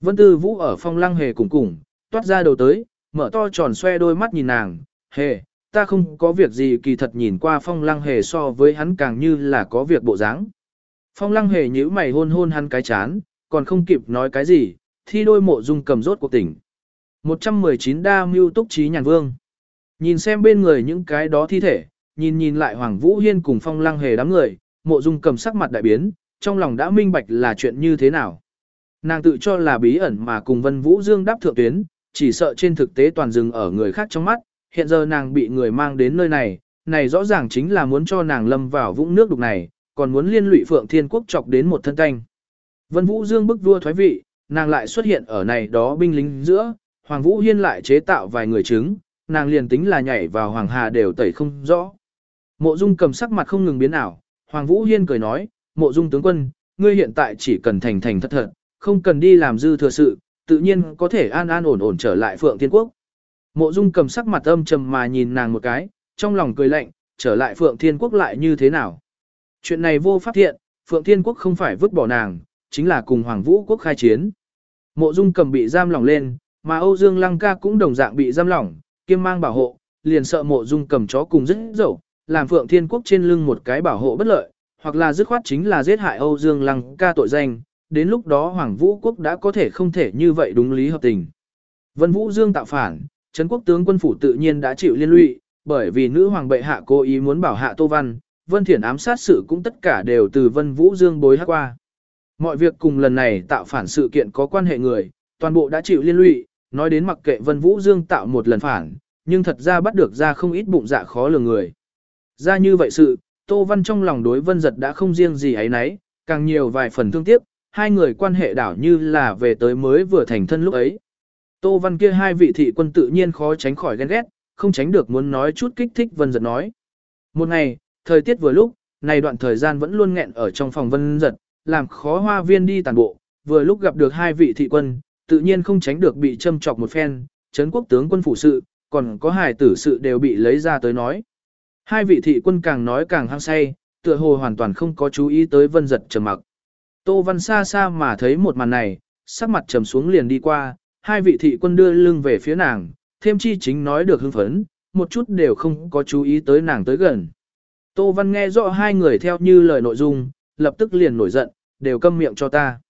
Speaker 1: Vân Tư Vũ ở phong lăng hề cùng cùng, toát ra đầu tới, mở to tròn xoe đôi mắt nhìn nàng, hề, ta không có việc gì kỳ thật nhìn qua phong lăng hề so với hắn càng như là có việc bộ dáng. Phong lăng hề nhíu mày hôn hôn hắn cái chán, còn không kịp nói cái gì, thi đôi mộ dung cầm rốt cuộc tỉnh. 119 đa mưu túc trí nhàn vương. Nhìn xem bên người những cái đó thi thể, nhìn nhìn lại Hoàng Vũ Hiên cùng phong lăng hề đám người, mộ dung cầm sắc mặt đại biến, trong lòng đã minh bạch là chuyện như thế nào. Nàng tự cho là bí ẩn mà cùng Vân Vũ Dương đáp thượng tuyến, chỉ sợ trên thực tế toàn dừng ở người khác trong mắt, hiện giờ nàng bị người mang đến nơi này, này rõ ràng chính là muốn cho nàng lâm vào vũng nước đục này, còn muốn liên lụy Phượng Thiên Quốc chọc đến một thân canh. Vân Vũ Dương bức vua thoái vị, nàng lại xuất hiện ở này đó binh lính giữa, Hoàng Vũ Hiên lại chế tạo vài người chứng, nàng liền tính là nhảy vào Hoàng Hà đều tẩy không rõ. Mộ Dung cầm sắc mặt không ngừng biến ảo, Hoàng Vũ Hiên cười nói, Mộ Dung tướng quân, ngươi hiện tại chỉ cần thành thành thật thật, không cần đi làm dư thừa sự, tự nhiên có thể an an ổn ổn trở lại Phượng Thiên Quốc. Mộ Dung cầm sắc mặt âm trầm mà nhìn nàng một cái, trong lòng cười lạnh, trở lại Phượng Thiên Quốc lại như thế nào. Chuyện này vô pháp thiện, Phượng Thiên Quốc không phải vứt bỏ nàng, chính là cùng Hoàng Vũ Quốc khai chiến. Mộ Dung cầm bị giam lỏng lên, mà Âu Dương Lăng ca cũng đồng dạng bị giam lỏng, kiêm mang bảo hộ, liền sợ Mộ Dung cầm chó cùng rất dẫu, làm Phượng Thiên Quốc trên lưng một cái bảo hộ bất lợi, hoặc là dứt khoát chính là giết hại Âu Dương Lăng ca tội danh, đến lúc đó Hoàng Vũ Quốc đã có thể không thể như vậy đúng lý hợp tình. Vân Vũ Dương tạo phản, Trấn quốc tướng quân phủ tự nhiên đã chịu liên lụy, bởi vì nữ hoàng bệ hạ cố ý muốn bảo hạ Tô Văn, Vân Thiển ám sát sự cũng tất cả đều từ Vân Vũ Dương bối hắc qua. Mọi việc cùng lần này tạo phản sự kiện có quan hệ người, toàn bộ đã chịu liên lụy, nói đến mặc kệ Vân Vũ Dương tạo một lần phản, nhưng thật ra bắt được ra không ít bụng dạ khó lường người. Ra như vậy sự, Tô Văn trong lòng đối Vân Giật đã không riêng gì ấy nấy, càng nhiều vài phần thương tiếc, hai người quan hệ đảo như là về tới mới vừa thành thân lúc ấy. Tô Văn kia hai vị thị quân tự nhiên khó tránh khỏi ghen ghét, không tránh được muốn nói chút kích thích Vân Giật nói. Một ngày, thời tiết vừa lúc, này đoạn thời gian vẫn luôn nghẹn ở trong phòng Vân Giật, làm khó hoa viên đi tàn bộ, vừa lúc gặp được hai vị thị quân, tự nhiên không tránh được bị châm chọc một phen, Trấn quốc tướng quân phủ sự, còn có hài tử sự đều bị lấy ra tới nói. Hai vị thị quân càng nói càng hăng say, tựa hồ hoàn toàn không có chú ý tới vân giật trầm mặc. Tô Văn xa xa mà thấy một màn này, sắc mặt trầm xuống liền đi qua, hai vị thị quân đưa lưng về phía nàng, thêm chi chính nói được hưng phấn, một chút đều không có chú ý tới nàng tới gần. Tô Văn nghe rõ hai người theo như lời nội dung, lập tức liền nổi giận, đều câm miệng cho ta.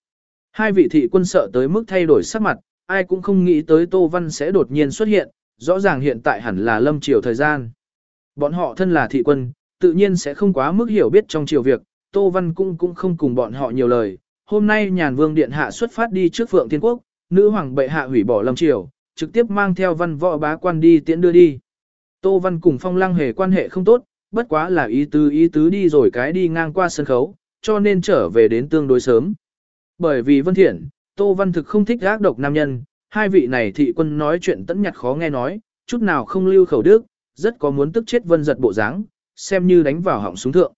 Speaker 1: Hai vị thị quân sợ tới mức thay đổi sắc mặt, ai cũng không nghĩ tới Tô Văn sẽ đột nhiên xuất hiện, rõ ràng hiện tại hẳn là lâm triều thời gian. Bọn họ thân là thị quân, tự nhiên sẽ không quá mức hiểu biết trong triều việc, Tô Văn cũng cũng không cùng bọn họ nhiều lời. Hôm nay nhàn vương điện hạ xuất phát đi trước Phượng Thiên Quốc, nữ hoàng bệ hạ hủy bỏ lâm triều, trực tiếp mang theo văn võ bá quan đi tiễn đưa đi. Tô Văn cùng phong lăng hề quan hệ không tốt, bất quá là ý tứ ý tứ đi rồi cái đi ngang qua sân khấu, cho nên trở về đến tương đối sớm. Bởi vì Vân Thiện, Tô Văn thực không thích gác độc nam nhân, hai vị này thị quân nói chuyện tẫn nhặt khó nghe nói, chút nào không lưu khẩu đức, rất có muốn tức chết Vân giật bộ dáng, xem như đánh vào họng súng thượng.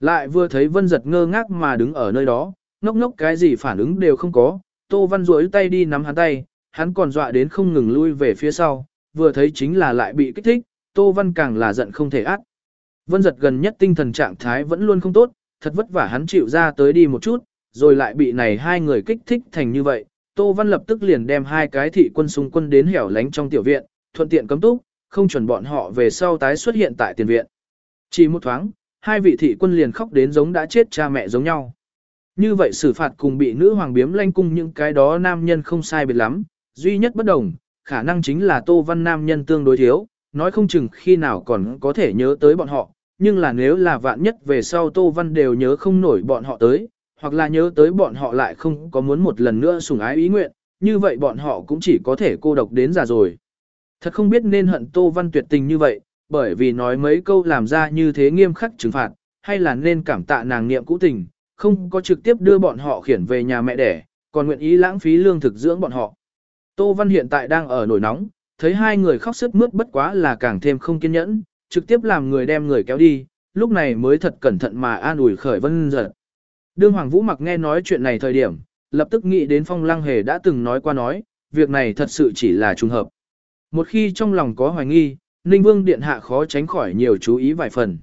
Speaker 1: Lại vừa thấy Vân giật ngơ ngác mà đứng ở nơi đó, ngốc ngốc cái gì phản ứng đều không có, Tô Văn duỗi tay đi nắm hắn tay, hắn còn dọa đến không ngừng lui về phía sau, vừa thấy chính là lại bị kích thích, Tô Văn càng là giận không thể át. Vân giật gần nhất tinh thần trạng thái vẫn luôn không tốt, thật vất vả hắn chịu ra tới đi một chút, rồi lại bị này hai người kích thích thành như vậy. Tô Văn lập tức liền đem hai cái thị quân xung quân đến hẻo lánh trong tiểu viện, thuận tiện cấm túc, không chuẩn bọn họ về sau tái xuất hiện tại tiền viện. Chỉ một thoáng, hai vị thị quân liền khóc đến giống đã chết cha mẹ giống nhau. Như vậy xử phạt cùng bị nữ hoàng biếm lanh cung những cái đó nam nhân không sai biệt lắm, duy nhất bất đồng, khả năng chính là Tô Văn nam nhân tương đối thiếu, nói không chừng khi nào còn có thể nhớ tới bọn họ, nhưng là nếu là vạn nhất về sau Tô Văn đều nhớ không nổi bọn họ tới, hoặc là nhớ tới bọn họ lại không có muốn một lần nữa sủng ái ý nguyện, như vậy bọn họ cũng chỉ có thể cô độc đến già rồi. Thật không biết nên hận Tô Văn tuyệt tình như vậy, bởi vì nói mấy câu làm ra như thế nghiêm khắc trừng phạt, hay là nên cảm tạ nàng niệm cũ tình, không có trực tiếp đưa bọn họ khiển về nhà mẹ đẻ, còn nguyện ý lãng phí lương thực dưỡng bọn họ. Tô Văn hiện tại đang ở nổi nóng, thấy hai người khóc sức mướt bất quá là càng thêm không kiên nhẫn, trực tiếp làm người đem người kéo đi, lúc này mới thật cẩn thận mà an ủi khởi vân giật. Đương Hoàng Vũ mặc nghe nói chuyện này thời điểm, lập tức nghĩ đến phong lăng hề đã từng nói qua nói, việc này thật sự chỉ là trùng hợp. Một khi trong lòng có hoài nghi, Ninh Vương Điện Hạ khó tránh khỏi nhiều chú ý vài phần.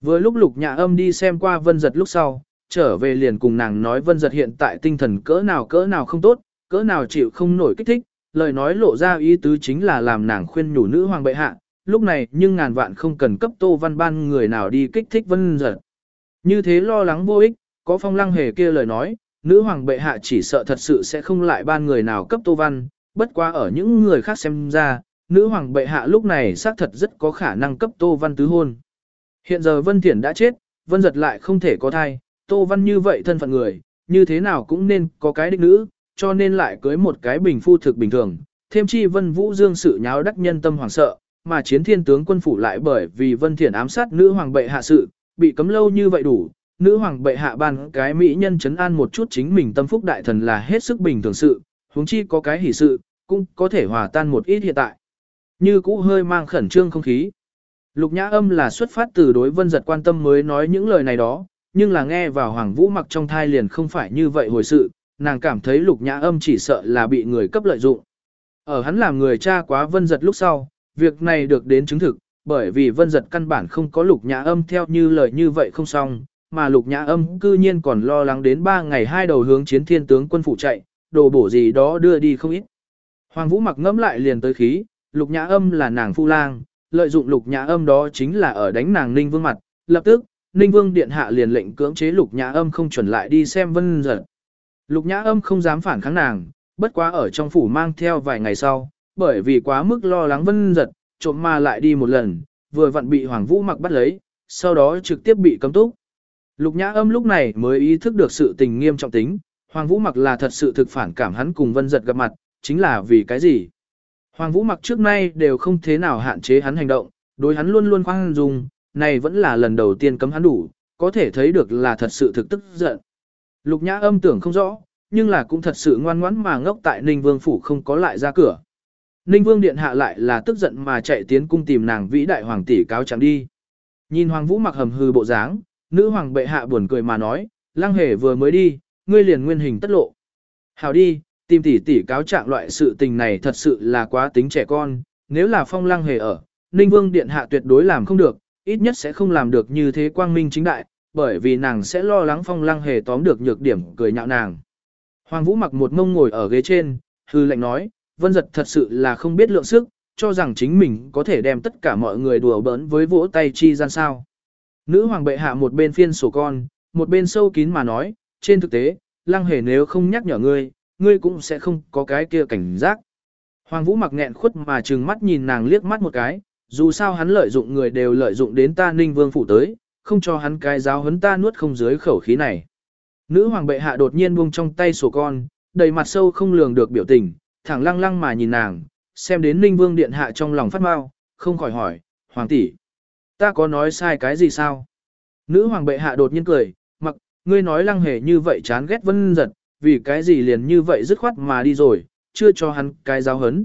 Speaker 1: Vừa lúc lục nhà âm đi xem qua vân giật lúc sau, trở về liền cùng nàng nói vân giật hiện tại tinh thần cỡ nào cỡ nào không tốt, cỡ nào chịu không nổi kích thích, lời nói lộ ra ý tứ chính là làm nàng khuyên nhủ nữ hoàng bệ hạ, lúc này nhưng ngàn vạn không cần cấp tô văn ban người nào đi kích thích vân giật. Như thế lo lắng vô ích, có phong lăng hề kia lời nói, nữ hoàng bệ hạ chỉ sợ thật sự sẽ không lại ban người nào cấp tô văn, bất quá ở những người khác xem ra, nữ hoàng bệ hạ lúc này xác thật rất có khả năng cấp tô văn tứ hôn. Hiện giờ Vân Thiển đã chết, Vân giật lại không thể có thai, tô văn như vậy thân phận người, như thế nào cũng nên có cái đích nữ, cho nên lại cưới một cái bình phu thực bình thường, thêm chi Vân Vũ Dương sự nháo đắc nhân tâm hoàng sợ, mà chiến thiên tướng quân phủ lại bởi vì Vân Thiển ám sát nữ hoàng bệ hạ sự, bị cấm lâu như vậy đủ, nữ hoàng bệ hạ ban cái mỹ nhân chấn an một chút chính mình tâm phúc đại thần là hết sức bình thường sự, huống chi có cái hỷ sự, cũng có thể hòa tan một ít hiện tại. Như cũ hơi mang khẩn trương không khí. Lục nhã âm là xuất phát từ đối vân giật quan tâm mới nói những lời này đó, nhưng là nghe vào hoàng vũ mặc trong thai liền không phải như vậy hồi sự, nàng cảm thấy lục nhã âm chỉ sợ là bị người cấp lợi dụng. Ở hắn làm người cha quá vân giật lúc sau, việc này được đến chứng thực, bởi vì vân giật căn bản không có lục nhã âm theo như lời như vậy không xong, mà lục nhã âm cư nhiên còn lo lắng đến ba ngày hai đầu hướng chiến thiên tướng quân phụ chạy, đồ bổ gì đó đưa đi không ít. Hoàng Vũ mặc ngẫm lại liền tới khí, lục nhã âm là nàng phu lang, lợi dụng lục nhã âm đó chính là ở đánh nàng ninh vương mặt, lập tức, ninh vương điện hạ liền lệnh cưỡng chế lục nhã âm không chuẩn lại đi xem vân giật. Lục nhã âm không dám phản kháng nàng, bất quá ở trong phủ mang theo vài ngày sau, bởi vì quá mức lo lắng vân giật, trộm mà lại đi một lần, vừa vặn bị Hoàng Vũ mặc bắt lấy, sau đó trực tiếp bị cấm túc. Lục nhã âm lúc này mới ý thức được sự tình nghiêm trọng tính, Hoàng Vũ mặc là thật sự thực phản cảm hắn cùng vân giật gặp mặt, chính là vì cái gì? Hoàng Vũ mặc trước nay đều không thế nào hạn chế hắn hành động, đối hắn luôn luôn khoan dung, này vẫn là lần đầu tiên cấm hắn đủ, có thể thấy được là thật sự thực tức giận. Lục nhã âm tưởng không rõ, nhưng là cũng thật sự ngoan ngoãn mà ngốc tại Ninh Vương Phủ không có lại ra cửa. Ninh Vương Điện hạ lại là tức giận mà chạy tiến cung tìm nàng vĩ đại hoàng tỷ cáo chẳng đi. Nhìn Hoàng Vũ mặc hầm hư bộ dáng, nữ hoàng bệ hạ buồn cười mà nói, lăng hề vừa mới đi, ngươi liền nguyên hình tất lộ. Hảo đi, tìm tỷ tỷ cáo trạng loại sự tình này thật sự là quá tính trẻ con, nếu là phong lăng hề ở, Ninh Vương Điện hạ tuyệt đối làm không được, ít nhất sẽ không làm được như thế quang minh chính đại, bởi vì nàng sẽ lo lắng phong lăng hề tóm được nhược điểm cười nhạo nàng. Hoàng Vũ mặc một mông ngồi ở ghế trên, hư lệnh nói, vân giật thật sự là không biết lượng sức, cho rằng chính mình có thể đem tất cả mọi người đùa bỡn với vỗ tay chi gian sao. Nữ hoàng bệ hạ một bên phiên sổ con, một bên sâu kín mà nói, trên thực tế, lăng hề nếu không nhắc nhở ngươi, ngươi cũng sẽ không có cái kia cảnh giác. Hoàng Vũ mặc nghẹn khuất mà trừng mắt nhìn nàng liếc mắt một cái, dù sao hắn lợi dụng người đều lợi dụng đến ta ninh vương phủ tới, không cho hắn cái giáo huấn ta nuốt không dưới khẩu khí này. Nữ hoàng bệ hạ đột nhiên buông trong tay sổ con, đầy mặt sâu không lường được biểu tình, thẳng lăng lăng mà nhìn nàng, xem đến ninh vương điện hạ trong lòng phát mau, không khỏi hỏi, hoàng tỷ, ta có nói sai cái gì sao? Nữ hoàng bệ hạ đột nhiên cười, mặc, ngươi nói lăng hề như vậy chán ghét vân giật, vì cái gì liền như vậy dứt khoát mà đi rồi, chưa cho hắn cái giáo hấn.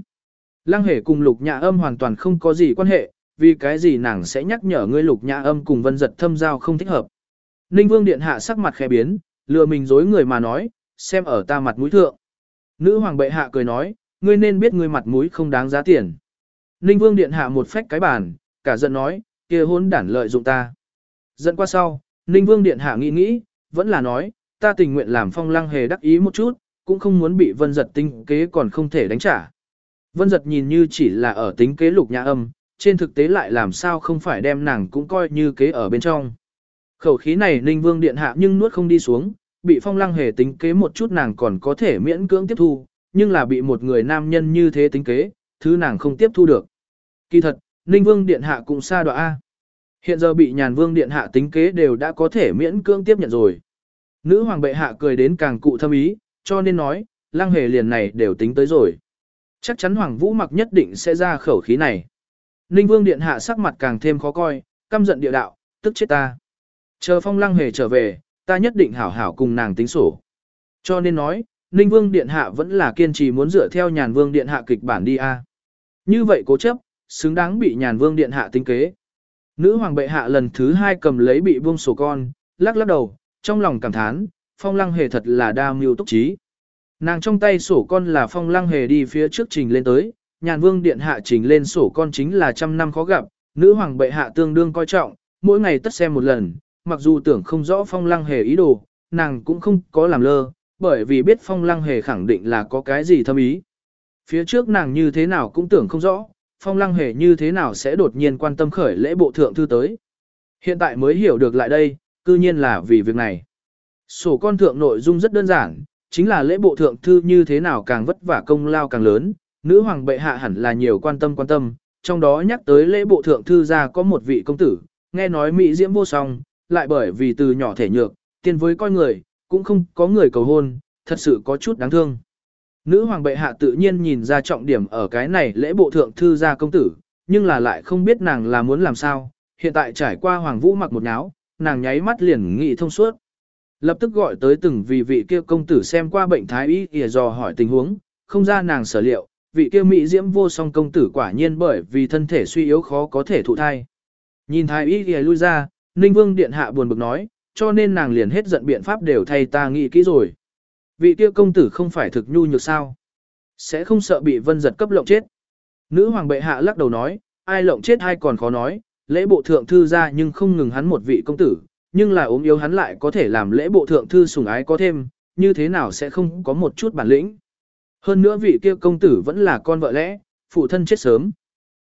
Speaker 1: Lăng hề cùng lục nhã âm hoàn toàn không có gì quan hệ, vì cái gì nàng sẽ nhắc nhở ngươi lục nhã âm cùng vân giật thâm giao không thích hợp. Ninh vương điện hạ sắc mặt khẽ biến, lừa mình dối người mà nói, xem ở ta mặt mũi thượng. Nữ hoàng bệ hạ cười nói, ngươi nên biết ngươi mặt mũi không đáng giá tiền. Ninh vương điện hạ một phách cái bàn, cả giận nói, kia hôn đản lợi dụng ta. Dẫn qua sau, Ninh vương điện hạ nghĩ nghĩ, vẫn là nói, ta tình nguyện làm phong lăng hề đắc ý một chút, cũng không muốn bị vân giật tinh kế còn không thể đánh trả. Vân giật nhìn như chỉ là ở tính kế lục nhã âm, trên thực tế lại làm sao không phải đem nàng cũng coi như kế ở bên trong. Khẩu khí này Ninh Vương điện hạ nhưng nuốt không đi xuống, bị phong lăng hề tính kế một chút nàng còn có thể miễn cưỡng tiếp thu, nhưng là bị một người nam nhân như thế tính kế, thứ nàng không tiếp thu được. Kỳ thật, Ninh Vương điện hạ cũng xa đoạ. A. Hiện giờ bị nhàn vương điện hạ tính kế đều đã có thể miễn cưỡng tiếp nhận rồi. Nữ hoàng bệ hạ cười đến càng cụ thâm ý, cho nên nói, lăng hề liền này đều tính tới rồi. Chắc chắn hoàng vũ mặc nhất định sẽ ra khẩu khí này. Ninh vương điện hạ sắc mặt càng thêm khó coi, căm giận địa đạo, tức chết ta. Chờ phong lăng hề trở về, ta nhất định hảo hảo cùng nàng tính sổ. Cho nên nói, Ninh vương điện hạ vẫn là kiên trì muốn dựa theo nhàn vương điện hạ kịch bản đi a. Như vậy cố chấp, xứng đáng bị nhàn vương điện hạ tính kế. Nữ hoàng bệ hạ lần thứ hai cầm lấy bị buông sổ con, lắc lắc đầu, trong lòng cảm thán, phong lăng hề thật là đa mưu túc trí. Nàng trong tay sổ con là phong lăng hề đi phía trước trình lên tới, nhàn vương điện hạ trình lên sổ con chính là trăm năm khó gặp, nữ hoàng bệ hạ tương đương coi trọng, mỗi ngày tất xem một lần, mặc dù tưởng không rõ phong lăng hề ý đồ, nàng cũng không có làm lơ, bởi vì biết phong lăng hề khẳng định là có cái gì thâm ý. Phía trước nàng như thế nào cũng tưởng không rõ, phong lăng hề như thế nào sẽ đột nhiên quan tâm khởi lễ bộ thượng thư tới. Hiện tại mới hiểu được lại đây, cư nhiên là vì việc này. Sổ con thượng nội dung rất đơn giản, chính là lễ bộ thượng thư như thế nào càng vất vả công lao càng lớn, nữ hoàng bệ hạ hẳn là nhiều quan tâm quan tâm, trong đó nhắc tới lễ bộ thượng thư ra có một vị công tử, nghe nói mỹ diễm vô song, lại bởi vì từ nhỏ thể nhược, tiền với coi người, cũng không có người cầu hôn, thật sự có chút đáng thương. Nữ hoàng bệ hạ tự nhiên nhìn ra trọng điểm ở cái này lễ bộ thượng thư gia công tử, nhưng là lại không biết nàng là muốn làm sao, hiện tại trải qua hoàng vũ mặc một áo, nàng nháy mắt liền nghĩ thông suốt. Lập tức gọi tới từng vị vị kia công tử xem qua bệnh thái y kìa dò hỏi tình huống, không ra nàng sở liệu, vị kia mỹ diễm vô song công tử quả nhiên bởi vì thân thể suy yếu khó có thể thụ thai. Nhìn thái y kìa lui ra, Ninh Vương Điện Hạ buồn bực nói, cho nên nàng liền hết giận biện pháp đều thay ta nghĩ kỹ rồi. Vị kia công tử không phải thực nhu nhược sao? Sẽ không sợ bị vân giật cấp lộng chết. Nữ hoàng bệ hạ lắc đầu nói, ai lộng chết hay còn khó nói, lễ bộ thượng thư ra nhưng không ngừng hắn một vị công tử, nhưng là ốm yếu hắn lại có thể làm lễ bộ thượng thư sủng ái có thêm, như thế nào sẽ không có một chút bản lĩnh. Hơn nữa vị kia công tử vẫn là con vợ lẽ, phụ thân chết sớm.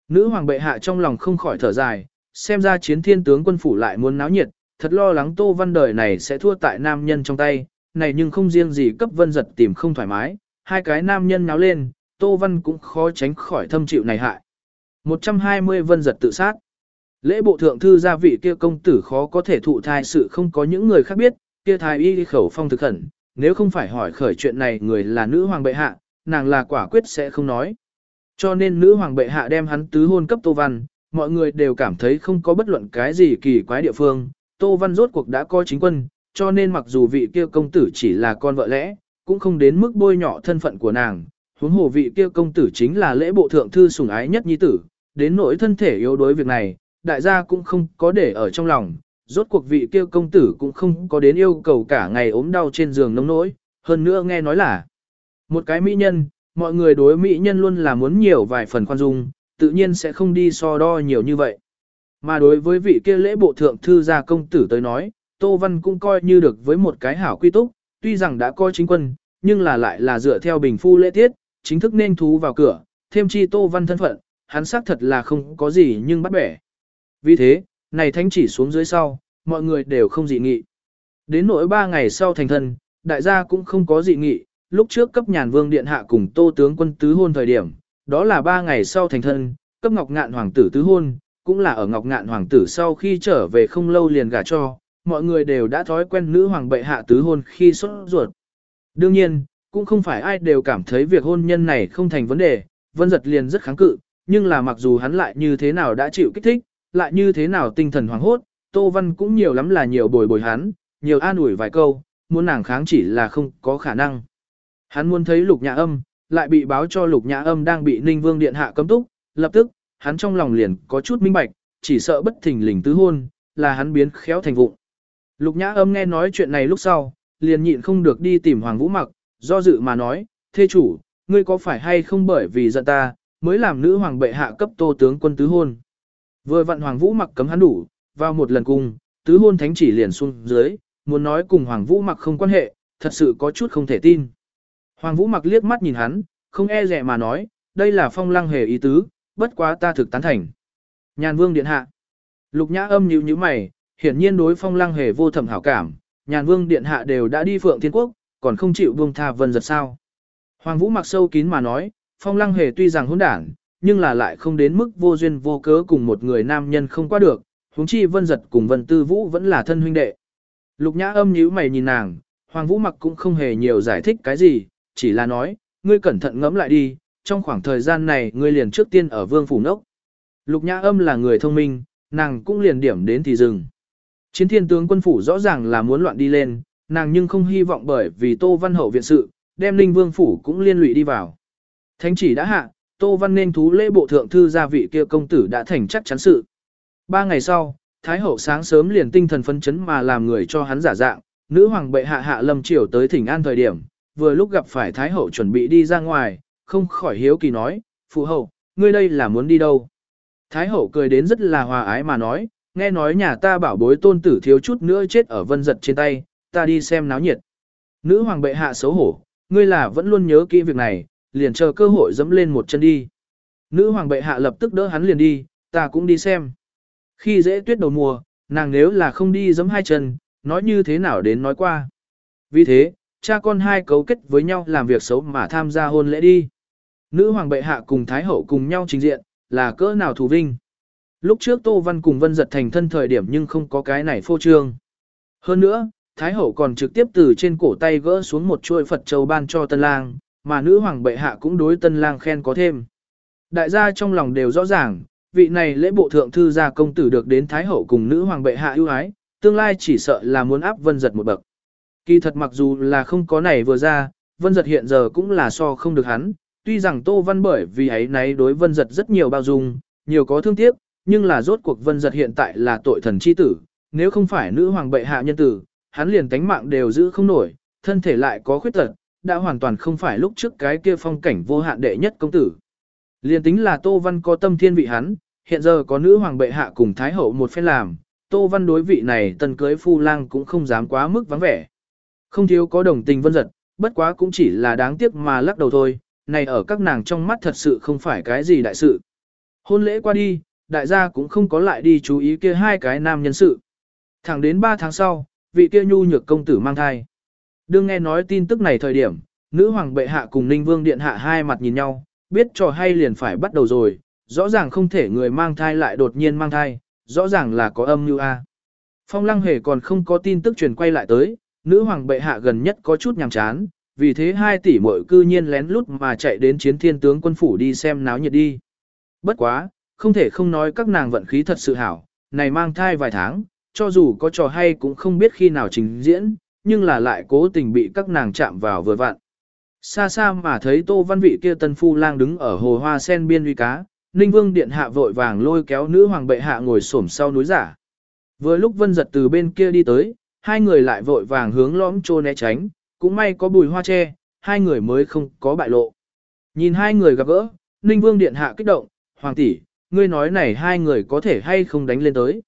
Speaker 1: Nữ hoàng bệ hạ trong lòng không khỏi thở dài, xem ra chiến thiên tướng quân phủ lại muốn náo nhiệt, thật lo lắng Tô Văn đời này sẽ thua tại nam nhân trong tay, này nhưng không riêng gì cấp vân giật tìm không thoải mái, hai cái nam nhân náo lên, Tô Văn cũng khó tránh khỏi thâm chịu này hại. 120 vân giật tự sát. Lễ bộ thượng thư gia vị kia công tử khó có thể thụ thai sự không có những người khác biết, kia thái y khẩu phong thực khẩn, nếu không phải hỏi khởi chuyện này người là nữ hoàng bệ hạ, nàng là quả quyết sẽ không nói. Cho nên nữ hoàng bệ hạ đem hắn tứ hôn cấp Tô Văn, mọi người đều cảm thấy không có bất luận cái gì kỳ quái địa phương, Tô Văn rốt cuộc đã coi chính quân, cho nên mặc dù vị kia công tử chỉ là con vợ lẽ, cũng không đến mức bôi nhọ thân phận của nàng. Huống hồ vị kia công tử chính là lễ bộ thượng thư sủng ái nhất nhi tử, đến nỗi thân thể yếu đối việc này, đại gia cũng không có để ở trong lòng. Rốt cuộc vị kia công tử cũng không có đến yêu cầu cả ngày ốm đau trên giường nông nỗi, hơn nữa nghe nói là một cái mỹ nhân, mọi người đối mỹ nhân luôn là muốn nhiều vài phần khoan dung, tự nhiên sẽ không đi so đo nhiều như vậy. Mà đối với vị kia lễ bộ thượng thư gia công tử tới nói, Tô Văn cũng coi như được với một cái hảo quy túc, tuy rằng đã coi chính quân, nhưng là lại là dựa theo bình phu lễ tiết, chính thức nên thú vào cửa, thêm chi Tô Văn thân phận, hắn xác thật là không có gì nhưng bắt bẻ. Vì thế, này thánh chỉ xuống dưới sau, mọi người đều không dị nghị. Đến nỗi ba ngày sau thành thân, đại gia cũng không có dị nghị, lúc trước cấp nhàn vương điện hạ cùng tô tướng quân tứ hôn thời điểm, đó là ba ngày sau thành thân, cấp ngọc ngạn hoàng tử tứ hôn, cũng là ở ngọc ngạn hoàng tử sau khi trở về không lâu liền gả cho, mọi người đều đã thói quen nữ hoàng bệ hạ tứ hôn khi xuất ruột. Đương nhiên, cũng không phải ai đều cảm thấy việc hôn nhân này không thành vấn đề, vân giật liền rất kháng cự, nhưng là mặc dù hắn lại như thế nào đã chịu kích thích, lại như thế nào tinh thần hoàng hốt, Tô Văn cũng nhiều lắm là nhiều bồi bồi hắn, nhiều an ủi vài câu, muốn nàng kháng chỉ là không có khả năng. Hắn muốn thấy lục nhã âm, lại bị báo cho lục nhã âm đang bị ninh vương điện hạ cấm túc, lập tức, hắn trong lòng liền có chút minh bạch, chỉ sợ bất thình lình tứ hôn, là hắn biến khéo thành vụng. Lục nhã âm nghe nói chuyện này lúc sau, liền nhịn không được đi tìm Hoàng Vũ Mặc, do dự mà nói, thê chủ, ngươi có phải hay không bởi vì giận ta, mới làm nữ hoàng bệ hạ cấp tô tướng quân tứ hôn. Vừa vặn Hoàng Vũ Mặc cấm hắn đủ, vào một lần cung, tứ hôn thánh chỉ liền xuống dưới, muốn nói cùng Hoàng Vũ Mặc không quan hệ, thật sự có chút không thể tin. Hoàng Vũ Mặc liếc mắt nhìn hắn, không e dè mà nói, đây là phong lăng hề ý tứ, bất quá ta thực tán thành. Nhàn vương điện hạ. Lục nhã âm nhíu nhíu mày, hiển nhiên đối phong lăng hề vô thẩm hảo cảm, nhàn vương điện hạ đều đã đi phượng thiên quốc, còn không chịu buông tha vân giật sao. Hoàng vũ mặc sâu kín mà nói, phong lăng hề tuy rằng hỗn đảng, nhưng là lại không đến mức vô duyên vô cớ cùng một người nam nhân không qua được, huống chi vân giật cùng vân tư vũ vẫn là thân huynh đệ. Lục nhã âm nhíu mày nhìn nàng, hoàng vũ mặc cũng không hề nhiều giải thích cái gì, chỉ là nói, ngươi cẩn thận ngẫm lại đi, trong khoảng thời gian này ngươi liền trước tiên ở vương phủ nốc. Lục nhã âm là người thông minh, nàng cũng liền điểm đến thì dừng. Chiến thiên tướng quân phủ rõ ràng là muốn loạn đi lên, nàng nhưng không hy vọng bởi vì Tô Văn Hậu viện sự, đem Ninh Vương phủ cũng liên lụy đi vào. Thánh chỉ đã hạ, Tô Văn nên thú lễ bộ thượng thư gia vị kia công tử đã thành chắc chắn sự. Ba ngày sau, Thái hậu sáng sớm liền tinh thần phấn chấn mà làm người cho hắn giả dạng, nữ hoàng bệ hạ hạ lâm triều tới thỉnh an thời điểm, vừa lúc gặp phải Thái hậu chuẩn bị đi ra ngoài, không khỏi hiếu kỳ nói, phụ hậu, ngươi đây là muốn đi đâu? Thái hậu cười đến rất là hòa ái mà nói, nghe nói nhà ta bảo bối tôn tử thiếu chút nữa chết ở vân giật trên tay, ta đi xem náo nhiệt. Nữ hoàng bệ hạ xấu hổ, ngươi là vẫn luôn nhớ kỹ việc này, liền chờ cơ hội dẫm lên một chân đi. Nữ hoàng bệ hạ lập tức đỡ hắn liền đi, ta cũng đi xem. Khi dễ tuyết đầu mùa, nàng nếu là không đi dẫm hai chân, nói như thế nào đến nói qua. Vì thế, cha con hai cấu kết với nhau làm việc xấu mà tham gia hôn lễ đi. Nữ hoàng bệ hạ cùng Thái hậu cùng nhau trình diện, là cỡ nào thù vinh. Lúc trước Tô Văn cùng Vân giật thành thân thời điểm nhưng không có cái này phô trương. Hơn nữa, Thái hậu còn trực tiếp từ trên cổ tay gỡ xuống một chuôi Phật châu ban cho tân lang, mà nữ hoàng bệ hạ cũng đối tân lang khen có thêm. Đại gia trong lòng đều rõ ràng, vị này lễ bộ thượng thư gia công tử được đến Thái hậu cùng nữ hoàng bệ hạ ưu ái, tương lai chỉ sợ là muốn áp vân giật một bậc. Kỳ thật mặc dù là không có này vừa ra, vân giật hiện giờ cũng là so không được hắn, tuy rằng Tô Văn bởi vì ấy nấy đối vân giật rất nhiều bao dung, nhiều có thương tiếc, nhưng là rốt cuộc vân giật hiện tại là tội thần chi tử, nếu không phải nữ hoàng bệ hạ nhân tử, hắn liền tánh mạng đều giữ không nổi, thân thể lại có khuyết tật, đã hoàn toàn không phải lúc trước cái kia phong cảnh vô hạn đệ nhất công tử. Liền tính là Tô Văn có tâm thiên vị hắn, hiện giờ có nữ hoàng bệ hạ cùng thái hậu một phen làm, Tô Văn đối vị này tân cưới phu lang cũng không dám quá mức vắng vẻ. Không thiếu có đồng tình vân giật, bất quá cũng chỉ là đáng tiếc mà lắc đầu thôi, này ở các nàng trong mắt thật sự không phải cái gì đại sự. Hôn lễ qua đi, đại gia cũng không có lại đi chú ý kia hai cái nam nhân sự. Thẳng đến 3 tháng sau, vị kia nhu nhược công tử mang thai. Đương nghe nói tin tức này thời điểm, nữ hoàng bệ hạ cùng ninh vương điện hạ hai mặt nhìn nhau, biết trò hay liền phải bắt đầu rồi, rõ ràng không thể người mang thai lại đột nhiên mang thai, rõ ràng là có âm như A. Phong lăng hề còn không có tin tức truyền quay lại tới, nữ hoàng bệ hạ gần nhất có chút nhàm chán, vì thế hai tỷ muội cư nhiên lén lút mà chạy đến chiến thiên tướng quân phủ đi xem náo nhiệt đi. Bất quá, không thể không nói các nàng vận khí thật sự hảo, này mang thai vài tháng, cho dù có trò hay cũng không biết khi nào trình diễn, nhưng là lại cố tình bị các nàng chạm vào vừa vặn. Xa xa mà thấy tô văn vị kia tân phu lang đứng ở hồ hoa sen biên uy cá, Ninh Vương Điện hạ vội vàng lôi kéo nữ hoàng bệ hạ ngồi xổm sau núi giả. Vừa lúc vân giật từ bên kia đi tới, hai người lại vội vàng hướng lõm trô né tránh, cũng may có bùi hoa che, hai người mới không có bại lộ. Nhìn hai người gặp gỡ, Ninh Vương Điện hạ kích động, Hoàng tỷ, ngươi nói này hai người có thể hay không đánh lên tới.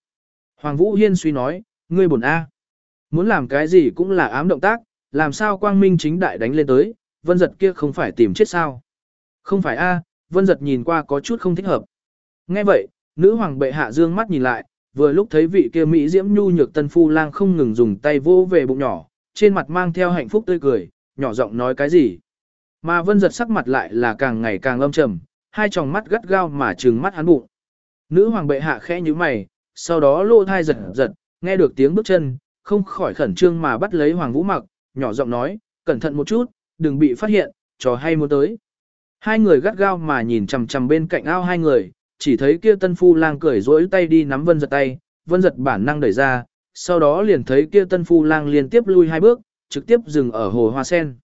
Speaker 1: Hoàng Vũ Hiên suy nói, ngươi buồn A. Muốn làm cái gì cũng là ám động tác, làm sao quang minh chính đại đánh lên tới, vân giật kia không phải tìm chết sao. Không phải A, vân giật nhìn qua có chút không thích hợp. Nghe vậy, nữ hoàng bệ hạ dương mắt nhìn lại, vừa lúc thấy vị kia Mỹ diễm nhu nhược tân phu lang không ngừng dùng tay vô về bụng nhỏ, trên mặt mang theo hạnh phúc tươi cười, nhỏ giọng nói cái gì. Mà vân giật sắc mặt lại là càng ngày càng âm trầm, hai tròng mắt gắt gao mà trừng mắt hắn bụng. Nữ hoàng bệ hạ khẽ như mày, sau đó lô thai giật giật, nghe được tiếng bước chân, không khỏi khẩn trương mà bắt lấy hoàng vũ mặc, nhỏ giọng nói, cẩn thận một chút, đừng bị phát hiện, trò hay muốn tới. Hai người gắt gao mà nhìn chằm chằm bên cạnh ao hai người, chỉ thấy kia tân phu lang cười rỗi tay đi nắm vân giật tay, vân giật bản năng đẩy ra, sau đó liền thấy kia tân phu lang liên tiếp lui hai bước, trực tiếp dừng ở hồ hoa sen.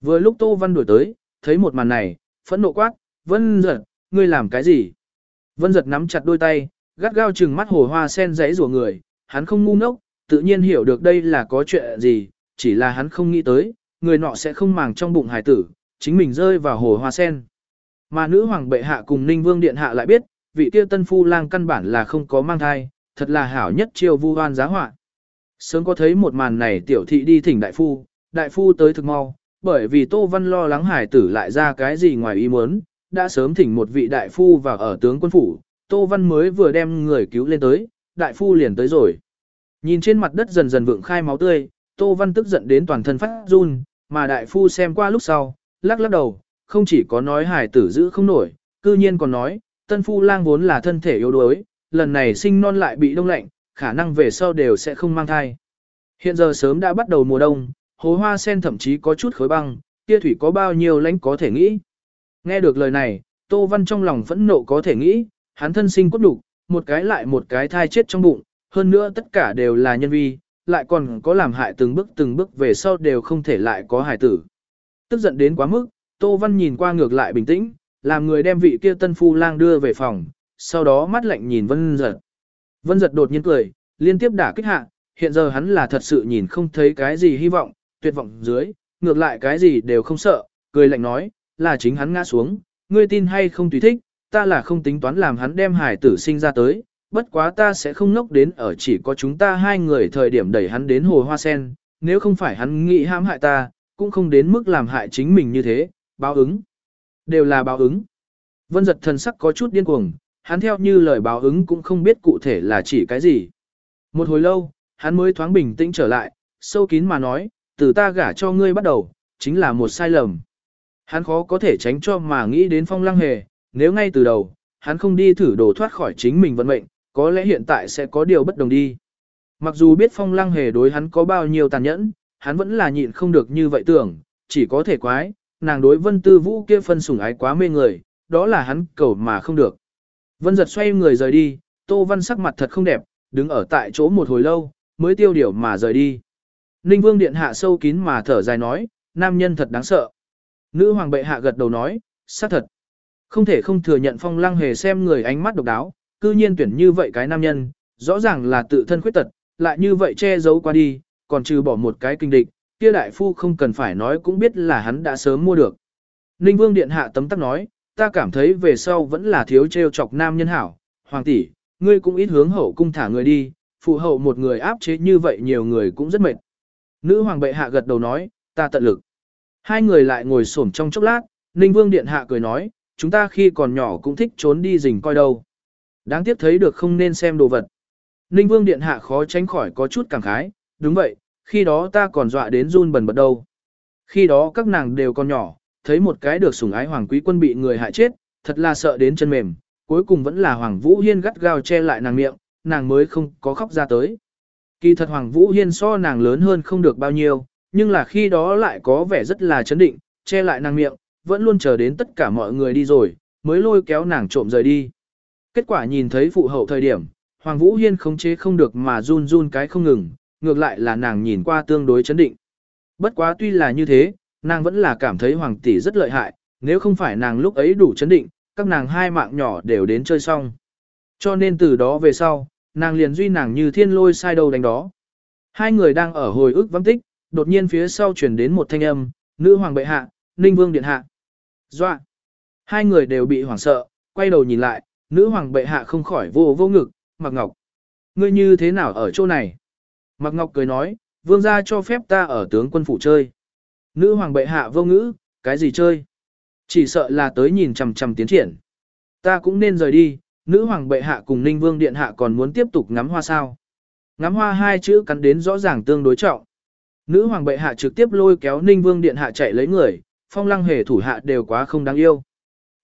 Speaker 1: Vừa lúc Tô Văn đuổi tới, thấy một màn này, phẫn nộ quát, vân giật, ngươi làm cái gì? Vân giật nắm chặt đôi tay, gắt gao chừng mắt hồ hoa sen giấy rùa người, hắn không ngu ngốc, tự nhiên hiểu được đây là có chuyện gì, chỉ là hắn không nghĩ tới, người nọ sẽ không màng trong bụng hải tử, chính mình rơi vào hồ hoa sen. Mà nữ hoàng bệ hạ cùng ninh vương điện hạ lại biết, vị kia tân phu lang căn bản là không có mang thai, thật là hảo nhất chiêu vu hoan giá họa. Sớm có thấy một màn này tiểu thị đi thỉnh đại phu, đại phu tới thực mau, bởi vì Tô Văn lo lắng hải tử lại ra cái gì ngoài ý muốn, đã sớm thỉnh một vị đại phu vào ở tướng quân phủ, Tô Văn mới vừa đem người cứu lên tới, đại phu liền tới rồi. Nhìn trên mặt đất dần dần vượng khai máu tươi, Tô Văn tức giận đến toàn thân phát run, mà đại phu xem qua lúc sau, lắc lắc đầu, không chỉ có nói hải tử giữ không nổi, cư nhiên còn nói, tân phu lang vốn là thân thể yếu đuối, lần này sinh non lại bị đông lạnh, khả năng về sau đều sẽ không mang thai. Hiện giờ sớm đã bắt đầu mùa đông, hồ hoa sen thậm chí có chút khối băng, kia thủy có bao nhiêu lãnh có thể nghĩ. Nghe được lời này, Tô Văn trong lòng phẫn nộ có thể nghĩ, hắn thân sinh cốt đủ, một cái lại một cái thai chết trong bụng, hơn nữa tất cả đều là nhân vi, lại còn có làm hại từng bước từng bước về sau đều không thể lại có hài tử. Tức giận đến quá mức, Tô Văn nhìn qua ngược lại bình tĩnh, làm người đem vị kia tân phu lang đưa về phòng, sau đó mắt lạnh nhìn vân giật. Vân giật đột nhiên cười, liên tiếp đả kích hạ, hiện giờ hắn là thật sự nhìn không thấy cái gì hy vọng, tuyệt vọng dưới, ngược lại cái gì đều không sợ, cười lạnh nói, là chính hắn ngã xuống, ngươi tin hay không tùy thích, ta là không tính toán làm hắn đem hải tử sinh ra tới, bất quá ta sẽ không nốc đến ở chỉ có chúng ta hai người thời điểm đẩy hắn đến hồ hoa sen, nếu không phải hắn nghĩ hãm hại ta, cũng không đến mức làm hại chính mình như thế, báo ứng. Đều là báo ứng. Vân giật thần sắc có chút điên cuồng, hắn theo như lời báo ứng cũng không biết cụ thể là chỉ cái gì. Một hồi lâu, hắn mới thoáng bình tĩnh trở lại, sâu kín mà nói, từ ta gả cho ngươi bắt đầu, chính là một sai lầm. Hắn khó có thể tránh cho mà nghĩ đến phong lăng hề, nếu ngay từ đầu, hắn không đi thử đổ thoát khỏi chính mình vận mệnh, có lẽ hiện tại sẽ có điều bất đồng đi. Mặc dù biết phong lăng hề đối hắn có bao nhiêu tàn nhẫn, hắn vẫn là nhịn không được như vậy tưởng, chỉ có thể quái, nàng đối vân tư vũ kia phân sủng ái quá mê người, đó là hắn cầu mà không được. Vân giật xoay người rời đi, tô văn sắc mặt thật không đẹp, đứng ở tại chỗ một hồi lâu, mới tiêu điều mà rời đi. Ninh vương điện hạ sâu kín mà thở dài nói, nam nhân thật đáng sợ. Nữ hoàng bệ hạ gật đầu nói, xác thật. Không thể không thừa nhận phong lăng hề xem người ánh mắt độc đáo, cư nhiên tuyển như vậy cái nam nhân, rõ ràng là tự thân khuyết tật, lại như vậy che giấu qua đi, còn trừ bỏ một cái kinh địch, kia đại phu không cần phải nói cũng biết là hắn đã sớm mua được. Ninh Vương Điện Hạ tấm tắc nói, ta cảm thấy về sau vẫn là thiếu trêu chọc nam nhân hảo, hoàng tỷ, ngươi cũng ít hướng hậu cung thả người đi, phụ hậu một người áp chế như vậy nhiều người cũng rất mệt. Nữ hoàng bệ hạ gật đầu nói, ta tận lực. Hai người lại ngồi xổm trong chốc lát, Ninh Vương Điện Hạ cười nói, chúng ta khi còn nhỏ cũng thích trốn đi rình coi đâu. Đáng tiếc thấy được không nên xem đồ vật. Ninh Vương Điện Hạ khó tránh khỏi có chút cảm khái, đúng vậy, khi đó ta còn dọa đến run bần bật đâu. Khi đó các nàng đều còn nhỏ, thấy một cái được sủng ái hoàng quý quân bị người hại chết, thật là sợ đến chân mềm, cuối cùng vẫn là Hoàng Vũ Hiên gắt gao che lại nàng miệng, nàng mới không có khóc ra tới. Kỳ thật Hoàng Vũ Hiên so nàng lớn hơn không được bao nhiêu, nhưng là khi đó lại có vẻ rất là chấn định, che lại nàng miệng, vẫn luôn chờ đến tất cả mọi người đi rồi, mới lôi kéo nàng trộm rời đi. Kết quả nhìn thấy phụ hậu thời điểm, Hoàng Vũ Hiên khống chế không được mà run run cái không ngừng, ngược lại là nàng nhìn qua tương đối chấn định. Bất quá tuy là như thế, nàng vẫn là cảm thấy Hoàng tỷ rất lợi hại, nếu không phải nàng lúc ấy đủ chấn định, các nàng hai mạng nhỏ đều đến chơi xong. Cho nên từ đó về sau, nàng liền duy nàng như thiên lôi sai đầu đánh đó. Hai người đang ở hồi ức vắng tích, đột nhiên phía sau truyền đến một thanh âm, nữ hoàng bệ hạ, ninh vương điện hạ. Doa! Hai người đều bị hoảng sợ, quay đầu nhìn lại, nữ hoàng bệ hạ không khỏi vô vô ngực, mặc ngọc. Ngươi như thế nào ở chỗ này? Mặc ngọc cười nói, vương gia cho phép ta ở tướng quân phủ chơi. Nữ hoàng bệ hạ vô ngữ, cái gì chơi? Chỉ sợ là tới nhìn chằm chằm tiến triển. Ta cũng nên rời đi, nữ hoàng bệ hạ cùng ninh vương điện hạ còn muốn tiếp tục ngắm hoa sao. Ngắm hoa hai chữ cắn đến rõ ràng tương đối trọng. Nữ hoàng bệ hạ trực tiếp lôi kéo ninh vương điện hạ chạy lấy người, phong lăng hề thủ hạ đều quá không đáng yêu.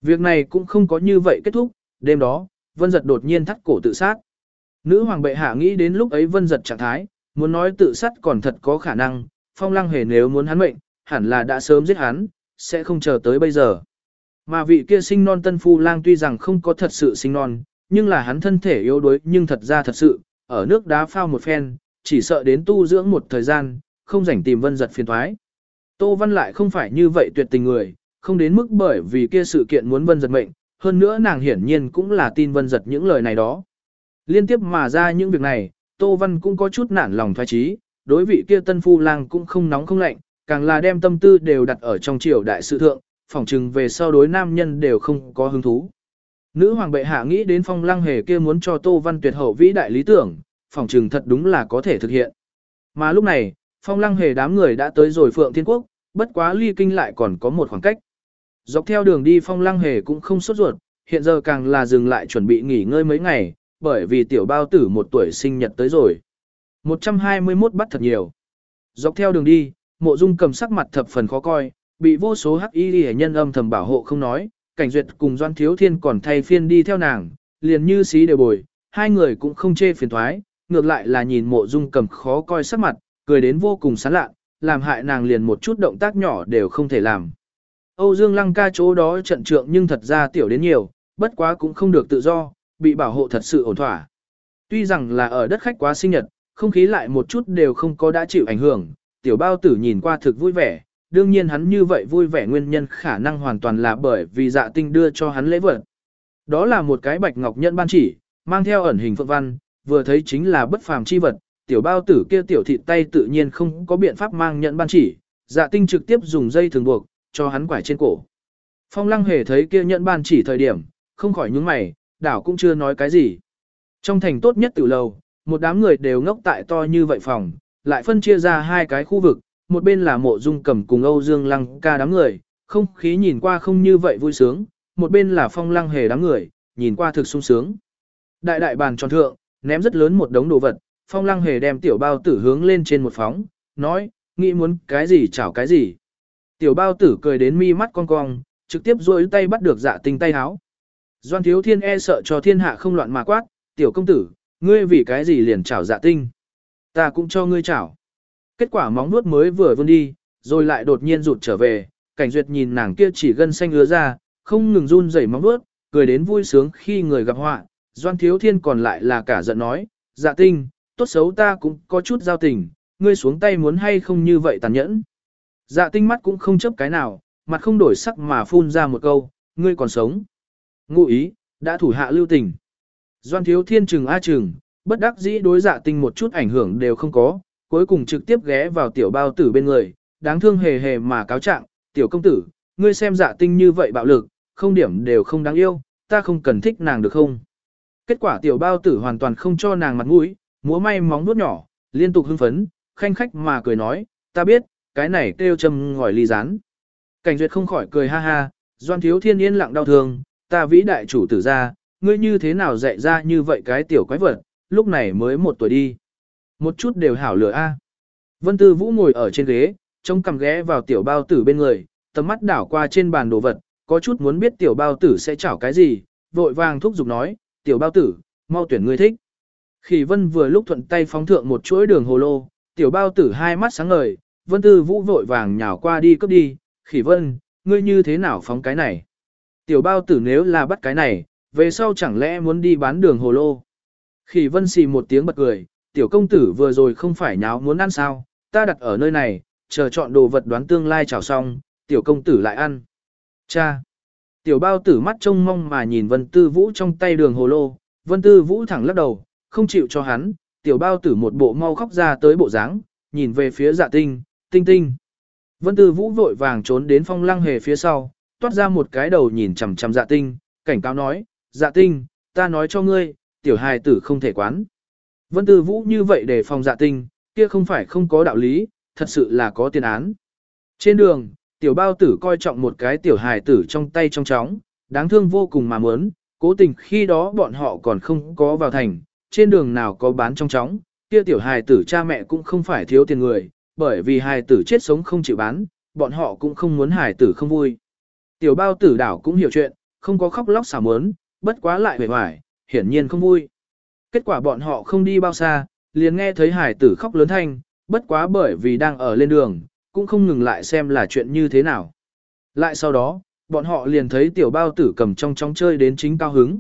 Speaker 1: Việc này cũng không có như vậy kết thúc, đêm đó, vân giật đột nhiên thắt cổ tự sát. Nữ hoàng bệ hạ nghĩ đến lúc ấy vân giật trạng thái, muốn nói tự sát còn thật có khả năng, phong lăng hề nếu muốn hắn mệnh, hẳn là đã sớm giết hắn, sẽ không chờ tới bây giờ. Mà vị kia sinh non tân phu lang tuy rằng không có thật sự sinh non, nhưng là hắn thân thể yếu đuối nhưng thật ra thật sự, ở nước đá phao một phen, chỉ sợ đến tu dưỡng một thời gian, không rảnh tìm vân giật phiền thoái. Tô Văn lại không phải như vậy tuyệt tình người, không đến mức bởi vì kia sự kiện muốn vân giật mệnh, hơn nữa nàng hiển nhiên cũng là tin vân giật những lời này đó. Liên tiếp mà ra những việc này, Tô Văn cũng có chút nản lòng thoái trí, đối vị kia tân phu lang cũng không nóng không lạnh, càng là đem tâm tư đều đặt ở trong triều đại sự thượng, phỏng chừng về sau đối nam nhân đều không có hứng thú. Nữ hoàng bệ hạ nghĩ đến phong Lang hề kia muốn cho Tô Văn tuyệt hậu vĩ đại lý tưởng, phỏng chừng thật đúng là có thể thực hiện. Mà lúc này, phong lăng hề đám người đã tới rồi Phượng Thiên Quốc, bất quá ly kinh lại còn có một khoảng cách. Dọc theo đường đi phong lăng hề cũng không sốt ruột, hiện giờ càng là dừng lại chuẩn bị nghỉ ngơi mấy ngày, bởi vì tiểu bao tử một tuổi sinh nhật tới rồi. 121 bắt thật nhiều. Dọc theo đường đi, mộ dung cầm sắc mặt thập phần khó coi, bị vô số hắc y hệ nhân âm thầm bảo hộ không nói, cảnh duyệt cùng doan thiếu thiên còn thay phiên đi theo nàng, liền như xí đều bồi, hai người cũng không chê phiền thoái, ngược lại là nhìn mộ dung cầm khó coi sắc mặt, cười đến vô cùng sán lạ, làm hại nàng liền một chút động tác nhỏ đều không thể làm. Âu Dương Lăng ca chỗ đó trận trượng nhưng thật ra tiểu đến nhiều, bất quá cũng không được tự do, bị bảo hộ thật sự ổn thỏa. Tuy rằng là ở đất khách quá sinh nhật, không khí lại một chút đều không có đã chịu ảnh hưởng, tiểu bao tử nhìn qua thực vui vẻ, đương nhiên hắn như vậy vui vẻ nguyên nhân khả năng hoàn toàn là bởi vì dạ tinh đưa cho hắn lễ vật. Đó là một cái bạch ngọc nhẫn ban chỉ, mang theo ẩn hình phượng văn, vừa thấy chính là bất phàm chi vật, tiểu bao tử kia tiểu thịt tay tự nhiên không có biện pháp mang nhận ban chỉ, dạ tinh trực tiếp dùng dây thường buộc, cho hắn quải trên cổ. Phong lăng hề thấy kia nhận ban chỉ thời điểm, không khỏi nhướng mày, đảo cũng chưa nói cái gì. Trong thành tốt nhất tiểu lầu, một đám người đều ngốc tại to như vậy phòng, lại phân chia ra hai cái khu vực, một bên là mộ dung cầm cùng Âu Dương Lăng ca đám người, không khí nhìn qua không như vậy vui sướng, một bên là phong lăng hề đám người, nhìn qua thực sung sướng. Đại đại bàn tròn thượng, ném rất lớn một đống đồ vật, phong lăng hề đem tiểu bao tử hướng lên trên một phóng, nói, nghĩ muốn cái gì chảo cái gì. Tiểu bao tử cười đến mi mắt cong cong, trực tiếp duỗi tay bắt được dạ tinh tay háo. Doan thiếu thiên e sợ cho thiên hạ không loạn mà quát, tiểu công tử, ngươi vì cái gì liền chảo dạ tinh. Ta cũng cho ngươi chảo. Kết quả móng nuốt mới vừa vươn đi, rồi lại đột nhiên rụt trở về, cảnh duyệt nhìn nàng kia chỉ gân xanh ứa ra, không ngừng run rẩy móng nuốt, cười đến vui sướng khi người gặp họa. Doan thiếu thiên còn lại là cả giận nói, dạ tinh, tốt xấu ta cũng có chút giao tình, ngươi xuống tay muốn hay không như vậy tàn nhẫn. Dạ tinh mắt cũng không chấp cái nào, mặt không đổi sắc mà phun ra một câu, ngươi còn sống. Ngụ ý, đã thủ hạ lưu tình. Doan thiếu thiên trừng a trừng, bất đắc dĩ đối dạ tinh một chút ảnh hưởng đều không có, cuối cùng trực tiếp ghé vào tiểu bao tử bên người, đáng thương hề hề mà cáo trạng, tiểu công tử, ngươi xem dạ tinh như vậy bạo lực, không điểm đều không đáng yêu, ta không cần thích nàng được không? Kết quả tiểu bao tử hoàn toàn không cho nàng mặt mũi, múa may móng nuốt nhỏ, liên tục hưng phấn, khanh khách mà cười nói, ta biết, cái này kêu châm ngòi ly rán. Cảnh duyệt không khỏi cười ha ha, doan thiếu thiên yên lặng đau thương, ta vĩ đại chủ tử ra, ngươi như thế nào dạy ra như vậy cái tiểu quái vật, lúc này mới một tuổi đi. Một chút đều hảo lửa a. Vân Tư Vũ ngồi ở trên ghế, trông cằm ghé vào tiểu bao tử bên người, tầm mắt đảo qua trên bàn đồ vật, có chút muốn biết tiểu bao tử sẽ chảo cái gì, vội vàng thúc giục nói, tiểu bao tử, mau tuyển ngươi thích. Khỉ Vân vừa lúc thuận tay phóng thượng một chuỗi đường hồ lô, tiểu bao tử hai mắt sáng ngời, Vân Tư Vũ vội vàng nhào qua đi cướp đi, Khỉ Vân, ngươi như thế nào phóng cái này? Tiểu bao tử nếu là bắt cái này, về sau chẳng lẽ muốn đi bán đường hồ lô? Khỉ Vân xì một tiếng bật cười, tiểu công tử vừa rồi không phải nháo muốn ăn sao, ta đặt ở nơi này, chờ chọn đồ vật đoán tương lai chào xong, tiểu công tử lại ăn. Cha! Tiểu bao tử mắt trông mong mà nhìn Vân Tư Vũ trong tay đường hồ lô, Vân Tư Vũ thẳng lắc đầu, không chịu cho hắn, tiểu bao tử một bộ mau khóc ra tới bộ dáng, nhìn về phía dạ tinh, tinh tinh. Vân Tư Vũ vội vàng trốn đến phong lăng hề phía sau, toát ra một cái đầu nhìn chằm chằm dạ tinh, cảnh cáo nói, dạ tinh, ta nói cho ngươi, tiểu hài tử không thể quán. Vân Tư Vũ như vậy để phòng dạ tinh, kia không phải không có đạo lý, thật sự là có tiền án. Trên đường, tiểu bao tử coi trọng một cái tiểu hài tử trong tay trong chóng, đáng thương vô cùng mà muốn, cố tình khi đó bọn họ còn không có vào thành, trên đường nào có bán trong chóng, kia tiểu hài tử cha mẹ cũng không phải thiếu tiền người, bởi vì hài tử chết sống không chịu bán, bọn họ cũng không muốn hài tử không vui. Tiểu bao tử đảo cũng hiểu chuyện, không có khóc lóc xả mớn, bất quá lại vẻ hoài, hiển nhiên không vui. Kết quả bọn họ không đi bao xa, liền nghe thấy hài tử khóc lớn thanh, bất quá bởi vì đang ở lên đường, cũng không ngừng lại xem là chuyện như thế nào. Lại sau đó, bọn họ liền thấy tiểu bao tử cầm trong trong chơi đến chính cao hứng.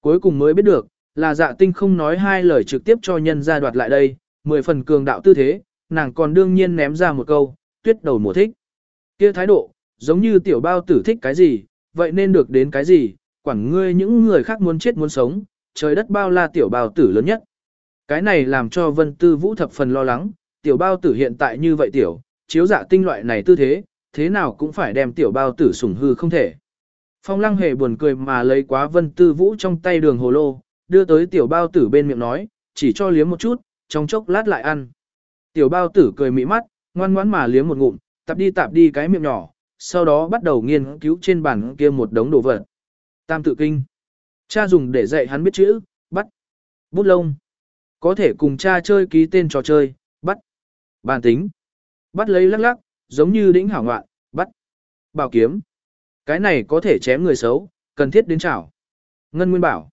Speaker 1: Cuối cùng mới biết được, là dạ tinh không nói hai lời trực tiếp cho nhân ra đoạt lại đây, mười phần cường đạo tư thế, nàng còn đương nhiên ném ra một câu, tuyết đầu mùa thích. kia thái độ, giống như tiểu bao tử thích cái gì, vậy nên được đến cái gì, quản ngươi những người khác muốn chết muốn sống, trời đất bao la tiểu bao tử lớn nhất. Cái này làm cho Vân Tư Vũ thập phần lo lắng, tiểu bao tử hiện tại như vậy tiểu, chiếu dạ tinh loại này tư thế, thế nào cũng phải đem tiểu bao tử sủng hư không thể. Phong lăng hề buồn cười mà lấy quá Vân Tư Vũ trong tay đường hồ lô, đưa tới tiểu bao tử bên miệng nói, chỉ cho liếm một chút, trong chốc lát lại ăn. Tiểu bao tử cười mỹ mắt, ngoan ngoãn mà liếm một ngụm, tạp đi tạp đi cái miệng nhỏ, sau đó bắt đầu nghiên cứu trên bàn kia một đống đồ vật. Tam tự kinh. Cha dùng để dạy hắn biết chữ, bắt. Bút lông. Có thể cùng cha chơi ký tên trò chơi, bắt. Bàn tính. Bắt lấy lắc lắc, giống như đĩnh hảo ngoạn, bắt. Bảo kiếm. Cái này có thể chém người xấu, cần thiết đến chảo. Ngân Nguyên bảo.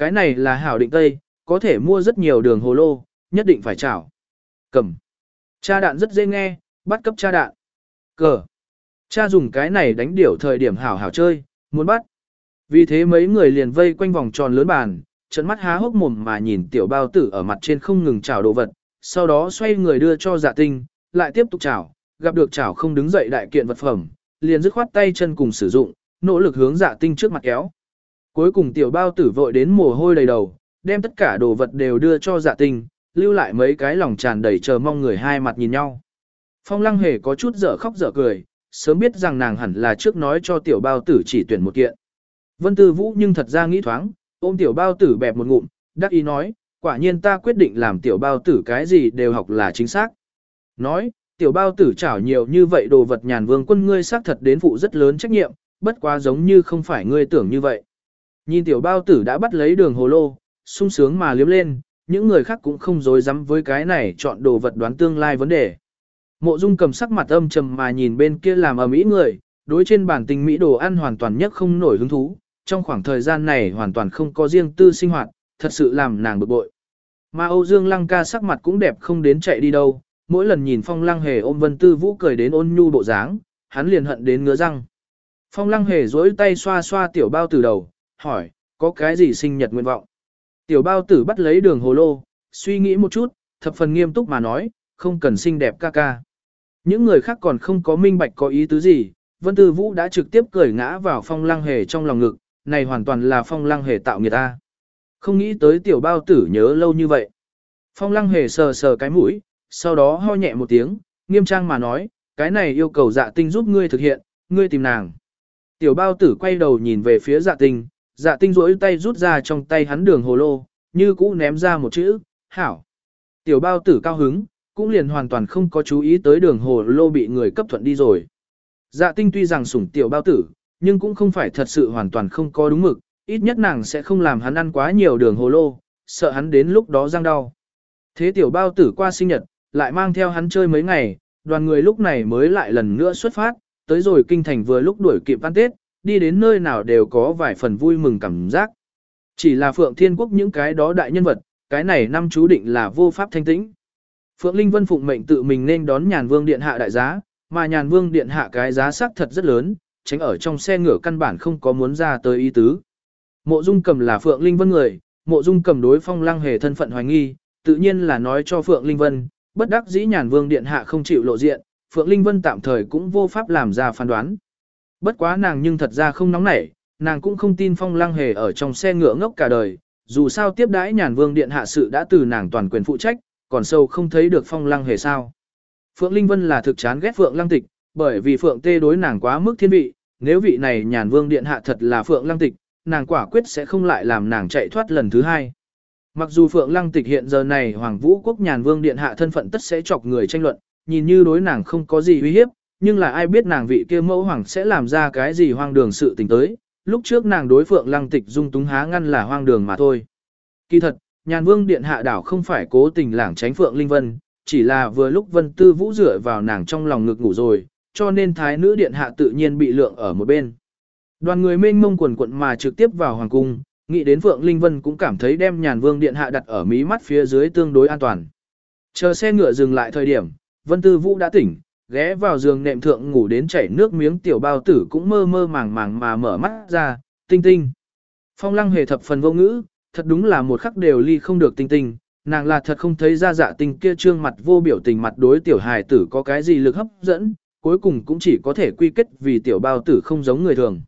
Speaker 1: Cái này là hảo định tây, có thể mua rất nhiều đường hồ lô, nhất định phải chảo. Cầm. Cha đạn rất dễ nghe, bắt cấp cha đạn. Cờ. Cha dùng cái này đánh điểu thời điểm hảo hảo chơi, muốn bắt. Vì thế mấy người liền vây quanh vòng tròn lớn bàn, trận mắt há hốc mồm mà nhìn tiểu bao tử ở mặt trên không ngừng chảo đồ vật, sau đó xoay người đưa cho dạ tinh, lại tiếp tục chảo, gặp được chảo không đứng dậy đại kiện vật phẩm, liền dứt khoát tay chân cùng sử dụng, nỗ lực hướng dạ tinh trước mặt kéo. Cuối cùng tiểu bao tử vội đến mồ hôi đầy đầu, đem tất cả đồ vật đều đưa cho dạ tinh, lưu lại mấy cái lòng tràn đầy chờ mong người hai mặt nhìn nhau. Phong lăng hề có chút dở khóc dở cười, sớm biết rằng nàng hẳn là trước nói cho tiểu bao tử chỉ tuyển một kiện. Vân Tư Vũ nhưng thật ra nghĩ thoáng, ôm tiểu bao tử bẹp một ngụm, đắc ý nói, quả nhiên ta quyết định làm tiểu bao tử cái gì đều học là chính xác. Nói, tiểu bao tử chảo nhiều như vậy đồ vật nhàn vương quân ngươi xác thật đến phụ rất lớn trách nhiệm, bất quá giống như không phải ngươi tưởng như vậy. Nhìn tiểu bao tử đã bắt lấy đường hồ lô, sung sướng mà liếm lên, những người khác cũng không dối dám với cái này chọn đồ vật đoán tương lai vấn đề. Mộ Dung cầm sắc mặt âm trầm mà nhìn bên kia làm ở mỹ người, đối trên bản tình mỹ đồ ăn hoàn toàn nhất không nổi hứng thú, trong khoảng thời gian này hoàn toàn không có riêng tư sinh hoạt, thật sự làm nàng bực bội. Mà Âu Dương Lăng ca sắc mặt cũng đẹp không đến chạy đi đâu, mỗi lần nhìn Phong Lăng Hề ôm Vân Tư Vũ cười đến ôn nhu bộ dáng, hắn liền hận đến ngứa răng. Phong Lăng Hề duỗi tay xoa xoa tiểu bao tử đầu, hỏi, có cái gì sinh nhật nguyện vọng? Tiểu bao tử bắt lấy đường hồ lô, suy nghĩ một chút, thập phần nghiêm túc mà nói, không cần xinh đẹp ca ca. Những người khác còn không có minh bạch có ý tứ gì, Vân Tư Vũ đã trực tiếp cười ngã vào phong lăng hề trong lòng ngực, này hoàn toàn là phong lăng hề tạo người ta. Không nghĩ tới tiểu bao tử nhớ lâu như vậy. Phong lăng hề sờ sờ cái mũi, sau đó ho nhẹ một tiếng, nghiêm trang mà nói, cái này yêu cầu dạ tinh giúp ngươi thực hiện, ngươi tìm nàng. Tiểu bao tử quay đầu nhìn về phía dạ tinh, dạ tinh rỗi tay rút ra trong tay hắn đường hồ lô, như cũ ném ra một chữ, hảo. Tiểu bao tử cao hứng, cũng liền hoàn toàn không có chú ý tới đường hồ lô bị người cấp thuận đi rồi. Dạ tinh tuy rằng sủng tiểu bao tử, nhưng cũng không phải thật sự hoàn toàn không có đúng mực, ít nhất nàng sẽ không làm hắn ăn quá nhiều đường hồ lô, sợ hắn đến lúc đó răng đau. Thế tiểu bao tử qua sinh nhật, lại mang theo hắn chơi mấy ngày, đoàn người lúc này mới lại lần nữa xuất phát, tới rồi kinh thành vừa lúc đuổi kịp ăn Tết, đi đến nơi nào đều có vài phần vui mừng cảm giác. Chỉ là Phượng Thiên Quốc những cái đó đại nhân vật, cái này năm chú định là vô pháp thanh tĩnh. Phượng Linh Vân phụng mệnh tự mình nên đón Nhàn Vương điện hạ đại giá, mà Nhàn Vương điện hạ cái giá sắc thật rất lớn, tránh ở trong xe ngựa căn bản không có muốn ra tới ý tứ. Mộ Dung Cầm là Phượng Linh Vân người, Mộ Dung Cầm đối Phong Lăng Hề thân phận hoài nghi, tự nhiên là nói cho Phượng Linh Vân, bất đắc dĩ Nhàn Vương điện hạ không chịu lộ diện, Phượng Linh Vân tạm thời cũng vô pháp làm ra phán đoán. Bất quá nàng nhưng thật ra không nóng nảy, nàng cũng không tin Phong Lăng Hề ở trong xe ngựa ngốc cả đời, dù sao tiếp đãi Nhàn Vương điện hạ sự đã từ nàng toàn quyền phụ trách, còn sâu không thấy được phong lăng hề sao. Phượng Linh Vân là thực chán ghét Phượng Lăng Tịch, bởi vì Phượng Tê đối nàng quá mức thiên vị, nếu vị này nhàn vương điện hạ thật là Phượng Lăng Tịch, nàng quả quyết sẽ không lại làm nàng chạy thoát lần thứ hai. Mặc dù Phượng Lăng Tịch hiện giờ này Hoàng Vũ Quốc nhàn vương điện hạ thân phận tất sẽ chọc người tranh luận, nhìn như đối nàng không có gì uy hiếp, nhưng là ai biết nàng vị kia mẫu hoàng sẽ làm ra cái gì hoang đường sự tình tới, lúc trước nàng đối Phượng Lăng Tịch dung túng há ngăn là hoang đường mà thôi. Kỳ thật, nhàn vương điện hạ đảo không phải cố tình lảng tránh Phượng Linh Vân, chỉ là vừa lúc Vân Tư Vũ rửa vào nàng trong lòng ngực ngủ rồi, cho nên thái nữ điện hạ tự nhiên bị lượng ở một bên. Đoàn người mênh mông quần quận mà trực tiếp vào hoàng cung, nghĩ đến Phượng Linh Vân cũng cảm thấy đem nhàn vương điện hạ đặt ở mí mắt phía dưới tương đối an toàn. Chờ xe ngựa dừng lại thời điểm, Vân Tư Vũ đã tỉnh, ghé vào giường nệm thượng ngủ đến chảy nước miếng tiểu bao tử cũng mơ mơ màng màng mà mở mắt ra, tinh tinh. Phong lăng hề thập phần vô ngữ, thật đúng là một khắc đều ly không được tinh tinh, nàng là thật không thấy ra dạ tinh kia trương mặt vô biểu tình mặt đối tiểu hài tử có cái gì lực hấp dẫn, cuối cùng cũng chỉ có thể quy kết vì tiểu bao tử không giống người thường.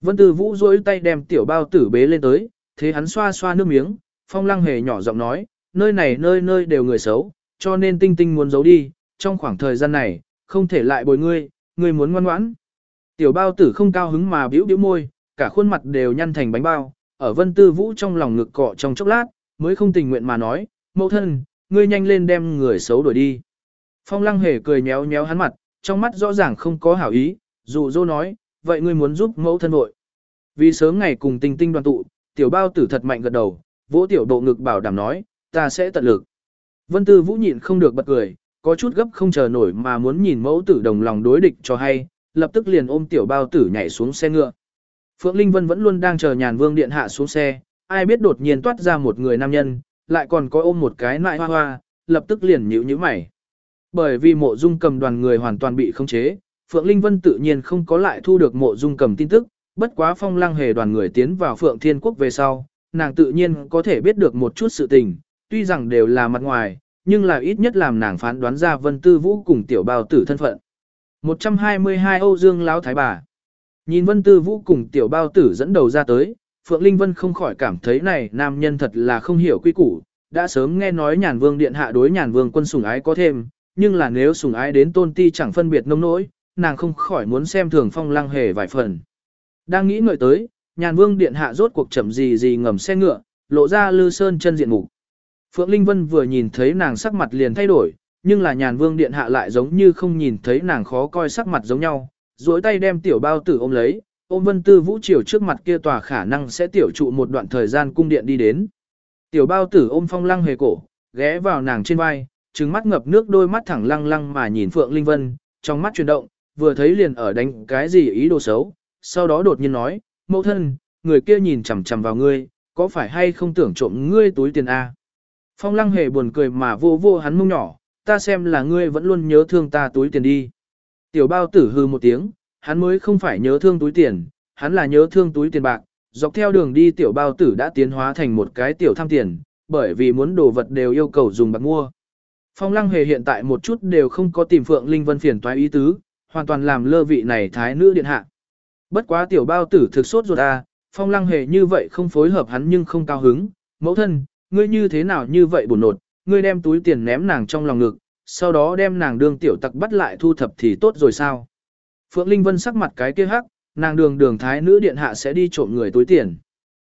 Speaker 1: Vân Tư Vũ duỗi tay đem tiểu bao tử bế lên tới, thế hắn xoa xoa nước miếng, phong lăng hề nhỏ giọng nói, nơi này nơi nơi đều người xấu, cho nên tinh tinh muốn giấu đi, trong khoảng thời gian này, không thể lại bồi ngươi, ngươi muốn ngoan ngoãn. Tiểu bao tử không cao hứng mà biểu biểu môi, cả khuôn mặt đều nhăn thành bánh bao, ở vân tư vũ trong lòng ngực cọ trong chốc lát, mới không tình nguyện mà nói, mẫu thân, ngươi nhanh lên đem người xấu đuổi đi. Phong lăng hề cười nhéo nhéo hắn mặt, trong mắt rõ ràng không có hảo ý, dụ dỗ nói, vậy ngươi muốn giúp mẫu thân vội. Vì sớm ngày cùng tinh tinh đoàn tụ, tiểu bao tử thật mạnh gật đầu, vỗ tiểu độ ngực bảo đảm nói, ta sẽ tận lực. Vân tư vũ nhịn không được bật cười, có chút gấp không chờ nổi mà muốn nhìn mẫu tử đồng lòng đối địch cho hay, lập tức liền ôm tiểu bao tử nhảy xuống xe ngựa. Phượng Linh Vân vẫn luôn đang chờ nhàn vương điện hạ xuống xe, ai biết đột nhiên toát ra một người nam nhân, lại còn có ôm một cái nại hoa hoa, lập tức liền nhíu nhíu mày. Bởi vì mộ dung cầm đoàn người hoàn toàn bị khống chế, Phượng Linh Vân tự nhiên không có lại thu được mộ dung cầm tin tức, bất quá phong lăng hề đoàn người tiến vào Phượng Thiên Quốc về sau, nàng tự nhiên có thể biết được một chút sự tình, tuy rằng đều là mặt ngoài, nhưng là ít nhất làm nàng phán đoán ra Vân Tư Vũ cùng tiểu bao tử thân phận. 122 Âu Dương Lão Thái Bà Nhìn Vân Tư Vũ cùng tiểu bao tử dẫn đầu ra tới, Phượng Linh Vân không khỏi cảm thấy này nam nhân thật là không hiểu quy củ, đã sớm nghe nói nhàn vương điện hạ đối nhàn vương quân sủng ái có thêm, nhưng là nếu sủng ái đến tôn ti chẳng phân biệt nông nỗi, nàng không khỏi muốn xem thường phong lăng hề vài phần. Đang nghĩ ngợi tới, nhàn vương điện hạ rốt cuộc chậm gì gì ngầm xe ngựa, lộ ra lư sơn chân diện mục. Phượng Linh Vân vừa nhìn thấy nàng sắc mặt liền thay đổi, nhưng là nhàn vương điện hạ lại giống như không nhìn thấy nàng khó coi sắc mặt giống nhau, duỗi tay đem tiểu bao tử ôm lấy, ôm vân tư vũ triều trước mặt kia tòa khả năng sẽ tiểu trụ một đoạn thời gian cung điện đi đến. Tiểu bao tử ôm phong lăng hề cổ, ghé vào nàng trên vai, trừng mắt ngập nước đôi mắt thẳng lăng lăng mà nhìn Phượng Linh Vân, trong mắt chuyển động, vừa thấy liền ở đánh cái gì ý đồ xấu, sau đó đột nhiên nói, mẫu thân, người kia nhìn chằm chằm vào ngươi, có phải hay không tưởng trộm ngươi túi tiền A. Phong lăng hề buồn cười mà vô vô hắn mông nhỏ, ta xem là ngươi vẫn luôn nhớ thương ta túi tiền đi. Tiểu bao tử hư một tiếng, hắn mới không phải nhớ thương túi tiền, hắn là nhớ thương túi tiền bạc, dọc theo đường đi tiểu bao tử đã tiến hóa thành một cái tiểu tham tiền, bởi vì muốn đồ vật đều yêu cầu dùng bạc mua. Phong lăng hề hiện tại một chút đều không có tìm Phượng Linh Vân phiền toái ý tứ, hoàn toàn làm lơ vị này thái nữ điện hạ. Bất quá tiểu bao tử thực sốt ruột à, phong lăng hề như vậy không phối hợp hắn nhưng không cao hứng, mẫu thân, ngươi như thế nào như vậy buồn nột, ngươi đem túi tiền ném nàng trong lòng ngực, sau đó đem nàng đương tiểu tặc bắt lại thu thập thì tốt rồi sao. Phượng Linh Vân sắc mặt cái kia hắc, nàng đường đường thái nữ điện hạ sẽ đi trộm người túi tiền.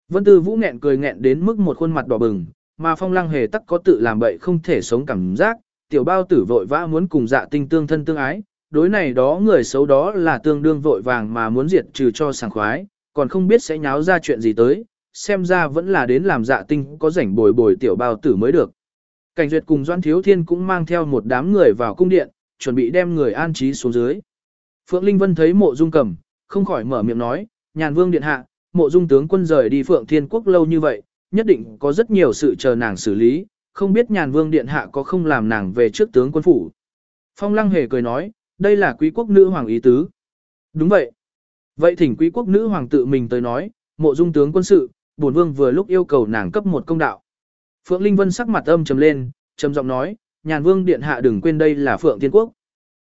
Speaker 1: Vân Tư Vũ nghẹn cười nghẹn đến mức một khuôn mặt đỏ bừng, mà Phong Lăng hề tắc có tự làm bậy không thể sống cảm giác, tiểu bao tử vội vã muốn cùng dạ tinh tương thân tương ái, đối này đó người xấu đó là tương đương vội vàng mà muốn diệt trừ cho sảng khoái, còn không biết sẽ nháo ra chuyện gì tới, xem ra vẫn là đến làm dạ tinh có rảnh bồi bồi tiểu bao tử mới được. Cảnh duyệt cùng Doan Thiếu Thiên cũng mang theo một đám người vào cung điện, chuẩn bị đem người an trí xuống dưới. Phượng Linh Vân thấy mộ dung cầm, không khỏi mở miệng nói, nhàn vương điện hạ, mộ dung tướng quân rời đi Phượng Thiên Quốc lâu như vậy, nhất định có rất nhiều sự chờ nàng xử lý, không biết nhàn vương điện hạ có không làm nàng về trước tướng quân phủ. Phong Lăng hề cười nói, đây là quý quốc nữ hoàng ý tứ. Đúng vậy. Vậy thỉnh quý quốc nữ hoàng tự mình tới nói, mộ dung tướng quân sự, bổn vương vừa lúc yêu cầu nàng cấp một công đạo. Phượng Linh Vân sắc mặt âm trầm lên, trầm giọng nói, nhàn vương điện hạ đừng quên đây là Phượng Thiên Quốc.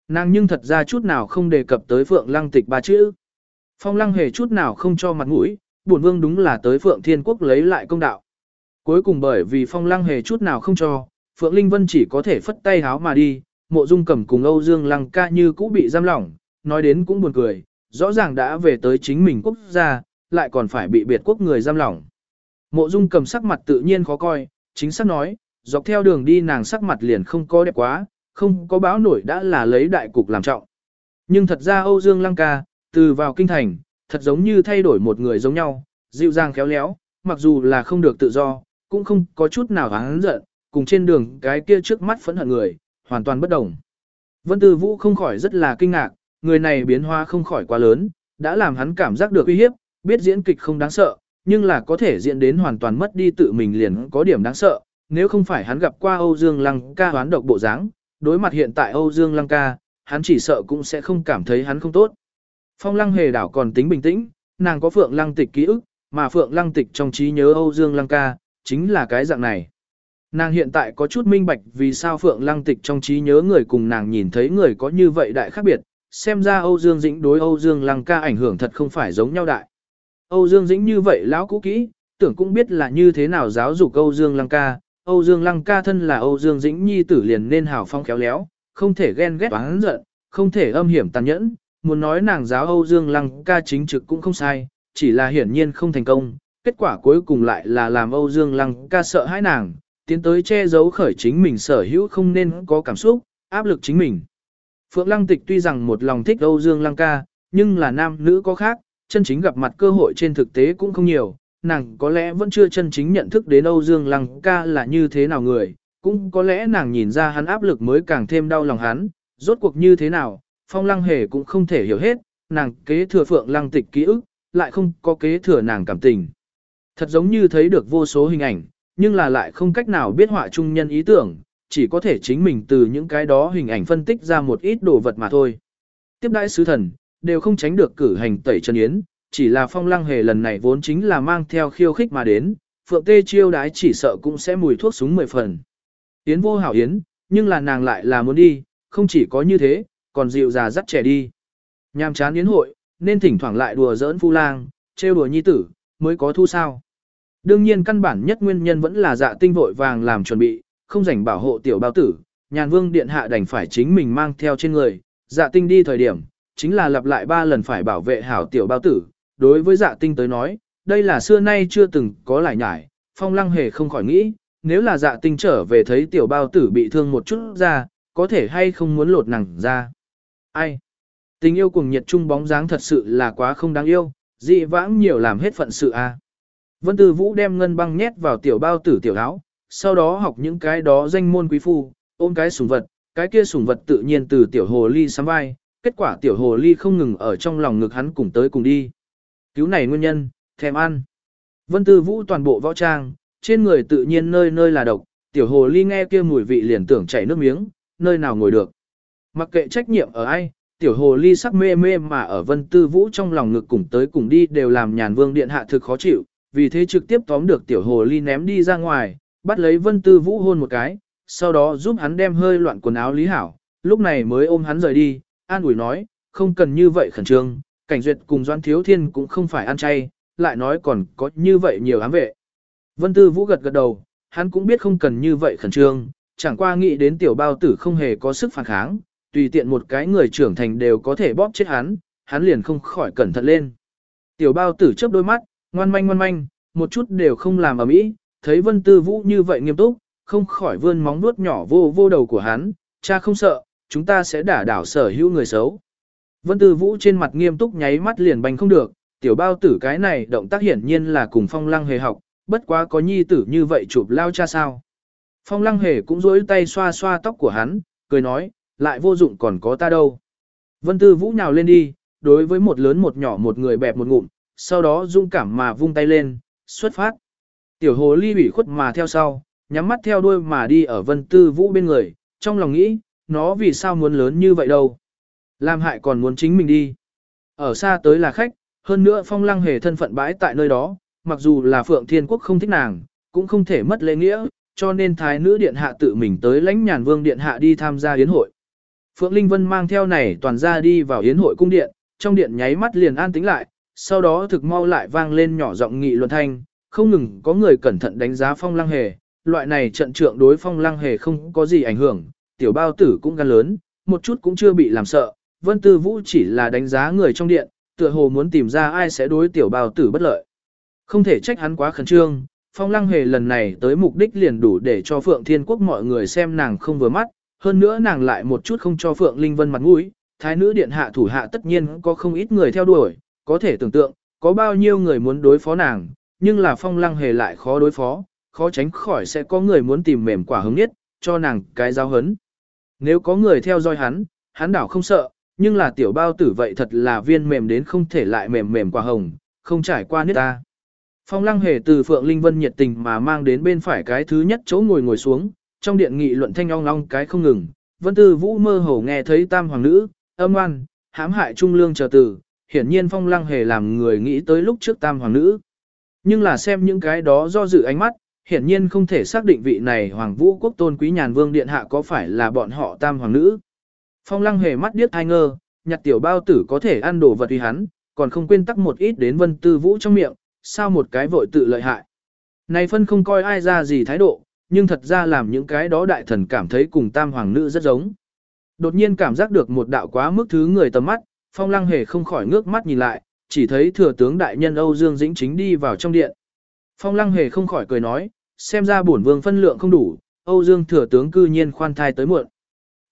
Speaker 1: Nàng nhưng thật ra chút nào không đề cập tới Phượng Lăng tịch ba chữ. Phong Lăng hề chút nào không cho mặt mũi, bổn vương đúng là tới Phượng Thiên Quốc lấy lại công đạo. Cuối cùng bởi vì Phong Lăng hề chút nào không cho, Phượng Linh Vân chỉ có thể phất tay háo mà đi, mộ dung cẩm cùng Âu Dương Lăng ca như cũ bị giam lỏng, nói đến cũng buồn cười, rõ ràng đã về tới chính mình quốc gia, lại còn phải bị biệt quốc người giam lỏng. Mộ dung cầm sắc mặt tự nhiên khó coi, chính xác nói, dọc theo đường đi nàng sắc mặt liền không có đẹp quá, không có báo nổi đã là lấy đại cục làm trọng. Nhưng thật ra Âu Dương Lăng ca, từ vào kinh thành, thật giống như thay đổi một người giống nhau, dịu dàng khéo léo, mặc dù là không được tự do, cũng không có chút nào hắn giận, cùng trên đường cái kia trước mắt phẫn hận người, hoàn toàn bất đồng. Vân Tư Vũ không khỏi rất là kinh ngạc, người này biến hóa không khỏi quá lớn, đã làm hắn cảm giác được uy hiếp, biết diễn kịch không đáng sợ, nhưng là có thể diễn đến hoàn toàn mất đi tự mình liền có điểm đáng sợ, nếu không phải hắn gặp qua Âu Dương Lăng ca hoán độc bộ dáng, đối mặt hiện tại Âu Dương Lăng ca, hắn chỉ sợ cũng sẽ không cảm thấy hắn không tốt. Phong Lăng hề đảo còn tính bình tĩnh, nàng có Phượng Lăng tịch ký ức, mà Phượng Lăng tịch trong trí nhớ Âu Dương Lăng ca, chính là cái dạng này. Nàng hiện tại có chút minh bạch vì sao Phượng Lăng tịch trong trí nhớ người cùng nàng nhìn thấy người có như vậy đại khác biệt, xem ra Âu Dương Dĩnh đối Âu Dương Lăng ca ảnh hưởng thật không phải giống nhau đại. Âu Dương Dĩnh như vậy lão cũ kỹ, tưởng cũng biết là như thế nào giáo dục Âu Dương Lăng ca, Âu Dương Lăng ca thân là Âu Dương Dĩnh nhi tử liền nên hào phong khéo léo, không thể ghen ghét oán giận, không thể âm hiểm tàn nhẫn, muốn nói nàng giáo Âu Dương Lăng ca chính trực cũng không sai, chỉ là hiển nhiên không thành công, kết quả cuối cùng lại là làm Âu Dương Lăng ca sợ hãi nàng, tiến tới che giấu khởi chính mình sở hữu không nên có cảm xúc, áp lực chính mình. Phượng Lăng Tịch tuy rằng một lòng thích Âu Dương Lăng ca, nhưng là nam nữ có khác, chân chính gặp mặt cơ hội trên thực tế cũng không nhiều, nàng có lẽ vẫn chưa chân chính nhận thức đến Âu Dương Lăng ca là như thế nào người, cũng có lẽ nàng nhìn ra hắn áp lực mới càng thêm đau lòng hắn, rốt cuộc như thế nào, Phong Lăng hề cũng không thể hiểu hết, nàng kế thừa Phượng Lăng Tịch ký ức, lại không có kế thừa nàng cảm tình. Thật giống như thấy được vô số hình ảnh, nhưng là lại không cách nào biết họa trung nhân ý tưởng, chỉ có thể chính mình từ những cái đó hình ảnh phân tích ra một ít đồ vật mà thôi. Tiếp đãi sứ thần, đều không tránh được cử hành tẩy chân yến, chỉ là phong lăng hề lần này vốn chính là mang theo khiêu khích mà đến, phượng tê chiêu đái chỉ sợ cũng sẽ mùi thuốc súng mười phần. Yến vô hảo Yến, nhưng là nàng lại là muốn đi, không chỉ có như thế, còn dịu già dắt trẻ đi. Nhàm chán Yến hội, nên thỉnh thoảng lại đùa giỡn phu lang, trêu đùa nhi tử, mới có thu sao. Đương nhiên căn bản nhất nguyên nhân vẫn là dạ tinh vội vàng làm chuẩn bị, không rảnh bảo hộ tiểu bao tử, nhàn vương điện hạ đành phải chính mình mang theo trên người, dạ tinh đi thời điểm, chính là lặp lại ba lần phải bảo vệ hảo tiểu bao tử, đối với dạ tinh tới nói, đây là xưa nay chưa từng có lại nhải, phong lăng hề không khỏi nghĩ, nếu là dạ tinh trở về thấy tiểu bao tử bị thương một chút ra, có thể hay không muốn lột nàng ra. Ai? Tình yêu cùng nhiệt trung bóng dáng thật sự là quá không đáng yêu, dị vãng nhiều làm hết phận sự a. Vân Tư Vũ đem ngân băng nhét vào tiểu bao tử tiểu áo, sau đó học những cái đó danh môn quý phu, ôm cái sủng vật, cái kia sủng vật tự nhiên từ tiểu hồ ly sắm vai, kết quả tiểu hồ ly không ngừng ở trong lòng ngực hắn cùng tới cùng đi. Cứu này nguyên nhân, thèm ăn. Vân Tư Vũ toàn bộ võ trang, trên người tự nhiên nơi nơi là độc, tiểu hồ ly nghe kia mùi vị liền tưởng chảy nước miếng, nơi nào ngồi được. Mặc kệ trách nhiệm ở ai, tiểu hồ ly sắc mê mê mà ở Vân Tư Vũ trong lòng ngực cùng tới cùng đi đều làm nhàn vương điện hạ thực khó chịu, vì thế trực tiếp tóm được tiểu hồ ly ném đi ra ngoài, bắt lấy Vân Tư Vũ hôn một cái, sau đó giúp hắn đem hơi loạn quần áo lý hảo, lúc này mới ôm hắn rời đi, an ủi nói, không cần như vậy khẩn trương, cảnh duyệt cùng Doan Thiếu Thiên cũng không phải ăn chay, lại nói còn có như vậy nhiều ám vệ. Vân Tư Vũ gật gật đầu, hắn cũng biết không cần như vậy khẩn trương, chẳng qua nghĩ đến tiểu bao tử không hề có sức phản kháng, tùy tiện một cái người trưởng thành đều có thể bóp chết hắn, hắn liền không khỏi cẩn thận lên. Tiểu bao tử chớp đôi mắt, ngoan manh ngoan manh, một chút đều không làm ở mỹ, thấy Vân Tư Vũ như vậy nghiêm túc, không khỏi vươn móng vuốt nhỏ vô vô đầu của hắn, cha không sợ, chúng ta sẽ đả đảo sở hữu người xấu. Vân Tư Vũ trên mặt nghiêm túc nháy mắt liền bành không được, tiểu bao tử cái này động tác hiển nhiên là cùng phong lăng hề học, bất quá có nhi tử như vậy chụp lao cha sao. Phong lăng hề cũng dối tay xoa xoa tóc của hắn, cười nói, lại vô dụng còn có ta đâu. Vân Tư Vũ nhào lên đi, đối với một lớn một nhỏ một người bẹp một ngụm, sau đó dung cảm mà vung tay lên, xuất phát. Tiểu hồ ly bị khuất mà theo sau, nhắm mắt theo đuôi mà đi ở Vân Tư Vũ bên người, trong lòng nghĩ, nó vì sao muốn lớn như vậy đâu. Làm hại còn muốn chính mình đi. Ở xa tới là khách, hơn nữa phong lăng hề thân phận bãi tại nơi đó, mặc dù là Phượng Thiên Quốc không thích nàng, cũng không thể mất lễ nghĩa, cho nên thái nữ điện hạ tự mình tới lãnh nhàn vương điện hạ đi tham gia yến hội. Phượng Linh Vân mang theo này toàn ra đi vào yến hội cung điện, trong điện nháy mắt liền an tĩnh lại, sau đó thực mau lại vang lên nhỏ giọng nghị luận thanh, không ngừng có người cẩn thận đánh giá phong lăng hề, loại này trận trượng đối phong lăng hề không có gì ảnh hưởng, tiểu bao tử cũng gan lớn, một chút cũng chưa bị làm sợ, Vân Tư Vũ chỉ là đánh giá người trong điện, tựa hồ muốn tìm ra ai sẽ đối tiểu bao tử bất lợi. Không thể trách hắn quá khẩn trương, phong lăng hề lần này tới mục đích liền đủ để cho Phượng Thiên Quốc mọi người xem nàng không vừa mắt, hơn nữa nàng lại một chút không cho Phượng Linh Vân mặt mũi, thái nữ điện hạ thủ hạ tất nhiên có không ít người theo đuổi, có thể tưởng tượng, có bao nhiêu người muốn đối phó nàng, nhưng là phong lăng hề lại khó đối phó, khó tránh khỏi sẽ có người muốn tìm mềm quả hứng nhất, cho nàng cái giao hấn. Nếu có người theo dõi hắn, hắn đảo không sợ, nhưng là tiểu bao tử vậy thật là viên mềm đến không thể lại mềm mềm quả hồng, không trải qua nước ta. Phong lăng hề từ Phượng Linh Vân nhiệt tình mà mang đến bên phải cái thứ nhất chỗ ngồi ngồi xuống, trong điện nghị luận thanh ong ong cái không ngừng, Vân Tư Vũ mơ hồ nghe thấy tam hoàng nữ, âm oan, hãm hại trung lương chờ tử, hiển nhiên phong lăng hề làm người nghĩ tới lúc trước tam hoàng nữ. Nhưng là xem những cái đó do dự ánh mắt, hiển nhiên không thể xác định vị này hoàng vũ quốc tôn quý nhàn vương điện hạ có phải là bọn họ tam hoàng nữ. Phong lăng hề mắt điếc thai ngơ, nhặt tiểu bao tử có thể ăn đồ vật tùy hắn, còn không quên tắc một ít đến vân tư vũ trong miệng, sao một cái vội tự lợi hại. Này phân không coi ai ra gì thái độ, nhưng thật ra làm những cái đó đại thần cảm thấy cùng tam hoàng nữ rất giống. Đột nhiên cảm giác được một đạo quá mức thứ người tầm mắt, phong lăng hề không khỏi ngước mắt nhìn lại, chỉ thấy thừa tướng đại nhân Âu Dương Dĩnh chính đi vào trong điện. Phong lăng hề không khỏi cười nói, xem ra bổn vương phân lượng không đủ, Âu Dương thừa tướng cư nhiên khoan thai tới muộn.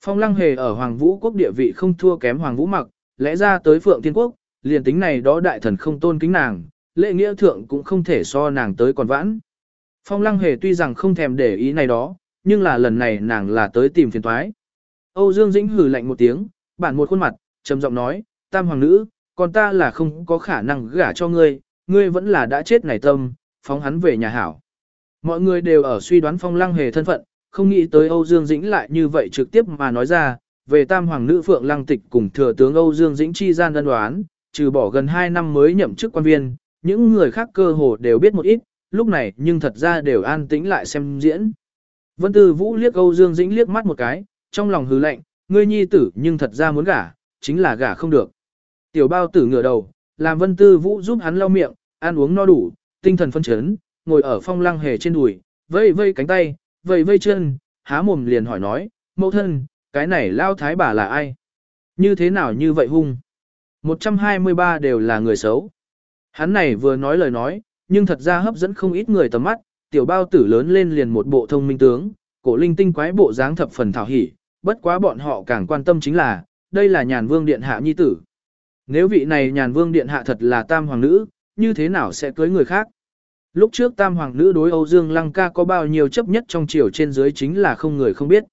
Speaker 1: Phong lăng hề ở Hoàng Vũ quốc địa vị không thua kém Hoàng Vũ mặc, lẽ ra tới Phượng Thiên Quốc, liền tính này đó đại thần không tôn kính nàng, lễ nghĩa thượng cũng không thể so nàng tới còn vãn. Phong lăng hề tuy rằng không thèm để ý này đó, nhưng là lần này nàng là tới tìm phiền toái. Âu Dương Dĩnh hừ lạnh một tiếng, bản một khuôn mặt, trầm giọng nói, tam hoàng nữ, còn ta là không có khả năng gả cho ngươi, ngươi vẫn là đã chết này tâm, phóng hắn về nhà hảo. Mọi người đều ở suy đoán phong lăng hề thân phận, không nghĩ tới Âu Dương Dĩnh lại như vậy trực tiếp mà nói ra, về tam hoàng nữ Phượng Lăng Tịch cùng thừa tướng Âu Dương Dĩnh chi gian đơn đoán, trừ bỏ gần 2 năm mới nhậm chức quan viên, những người khác cơ hồ đều biết một ít, lúc này nhưng thật ra đều an tĩnh lại xem diễn. Vân Tư Vũ liếc Âu Dương Dĩnh liếc mắt một cái, trong lòng hừ lạnh, ngươi nhi tử nhưng thật ra muốn gả, chính là gả không được. Tiểu bao tử ngửa đầu, làm Vân Tư Vũ giúp hắn lau miệng, ăn uống no đủ, tinh thần phân chấn, ngồi ở phong lăng hề trên đùi, vây vây cánh tay, vây vây chân, há mồm liền hỏi nói, mẫu thân, cái này lao thái bà là ai? Như thế nào như vậy hung? 123 đều là người xấu. Hắn này vừa nói lời nói, nhưng thật ra hấp dẫn không ít người tầm mắt, tiểu bao tử lớn lên liền một bộ thông minh tướng, cổ linh tinh quái bộ dáng thập phần thảo hỉ, bất quá bọn họ càng quan tâm chính là, đây là nhàn vương điện hạ nhi tử. Nếu vị này nhàn vương điện hạ thật là tam hoàng nữ, như thế nào sẽ cưới người khác? Lúc trước tam hoàng nữ đối Âu Dương Lăng ca có bao nhiêu chấp nhất trong triều trên dưới chính là không người không biết.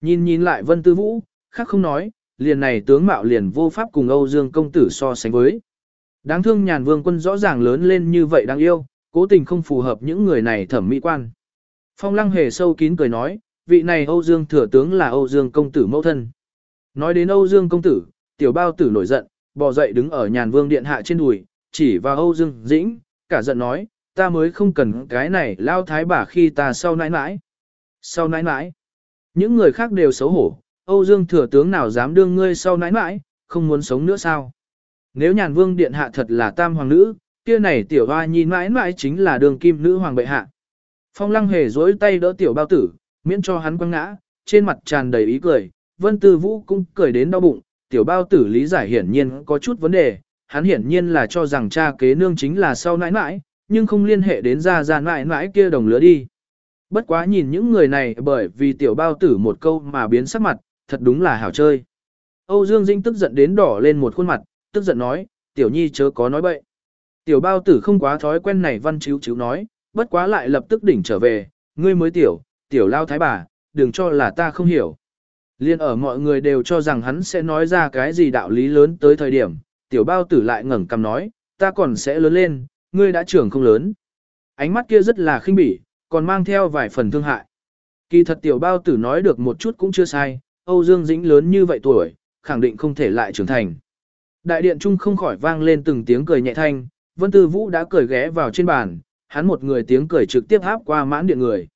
Speaker 1: Nhìn nhìn lại Vân Tư Vũ, khác không nói, liền này tướng mạo liền vô pháp cùng Âu Dương công tử so sánh với. Đáng thương nhàn vương quân rõ ràng lớn lên như vậy đáng yêu, cố tình không phù hợp những người này thẩm mỹ quan. Phong lăng hề sâu kín cười nói, vị này Âu Dương thừa tướng là Âu Dương công tử mẫu thân. Nói đến Âu Dương công tử, tiểu bao tử nổi giận, bò dậy đứng ở nhàn vương điện hạ trên đùi, chỉ vào Âu Dương Dĩnh, cả giận nói, ta mới không cần cái này lao thái bà khi ta sau nãi nãi. Sau nãi nãi, những người khác đều xấu hổ, Âu Dương thừa tướng nào dám đương ngươi sau nãi nãi, không muốn sống nữa sao? Nếu nhàn vương điện hạ thật là tam hoàng nữ, kia này tiểu hoa nhìn mãi mãi chính là đường kim nữ hoàng bệ hạ. Phong lăng hề dối tay đỡ tiểu bao tử, miễn cho hắn quăng ngã, trên mặt tràn đầy ý cười, vân tư vũ cũng cười đến đau bụng, tiểu bao tử lý giải hiển nhiên có chút vấn đề, hắn hiển nhiên là cho rằng cha kế nương chính là sau nãi nãi, nhưng không liên hệ đến ra ra mãi mãi kia đồng lứa đi. Bất quá nhìn những người này bởi vì tiểu bao tử một câu mà biến sắc mặt, thật đúng là hảo chơi. Âu Dương Dĩnh tức giận đến đỏ lên một khuôn mặt, tức giận nói, tiểu nhi chớ có nói bậy. Tiểu bao tử không quá thói quen này văn chiếu chiếu nói, bất quá lại lập tức đỉnh trở về, ngươi mới tiểu, tiểu lao thái bà, đừng cho là ta không hiểu. Liên ở mọi người đều cho rằng hắn sẽ nói ra cái gì đạo lý lớn tới thời điểm, tiểu bao tử lại ngẩng cằm nói, ta còn sẽ lớn lên, ngươi đã trưởng không lớn. Ánh mắt kia rất là khinh bỉ, còn mang theo vài phần thương hại. Kỳ thật tiểu bao tử nói được một chút cũng chưa sai, Âu Dương Dĩnh lớn như vậy tuổi, khẳng định không thể lại trưởng thành. Đại điện trung không khỏi vang lên từng tiếng cười nhẹ thanh, Vân Tư Vũ đã cười ghé vào trên bàn, hắn một người tiếng cười trực tiếp áp qua mãn điện người.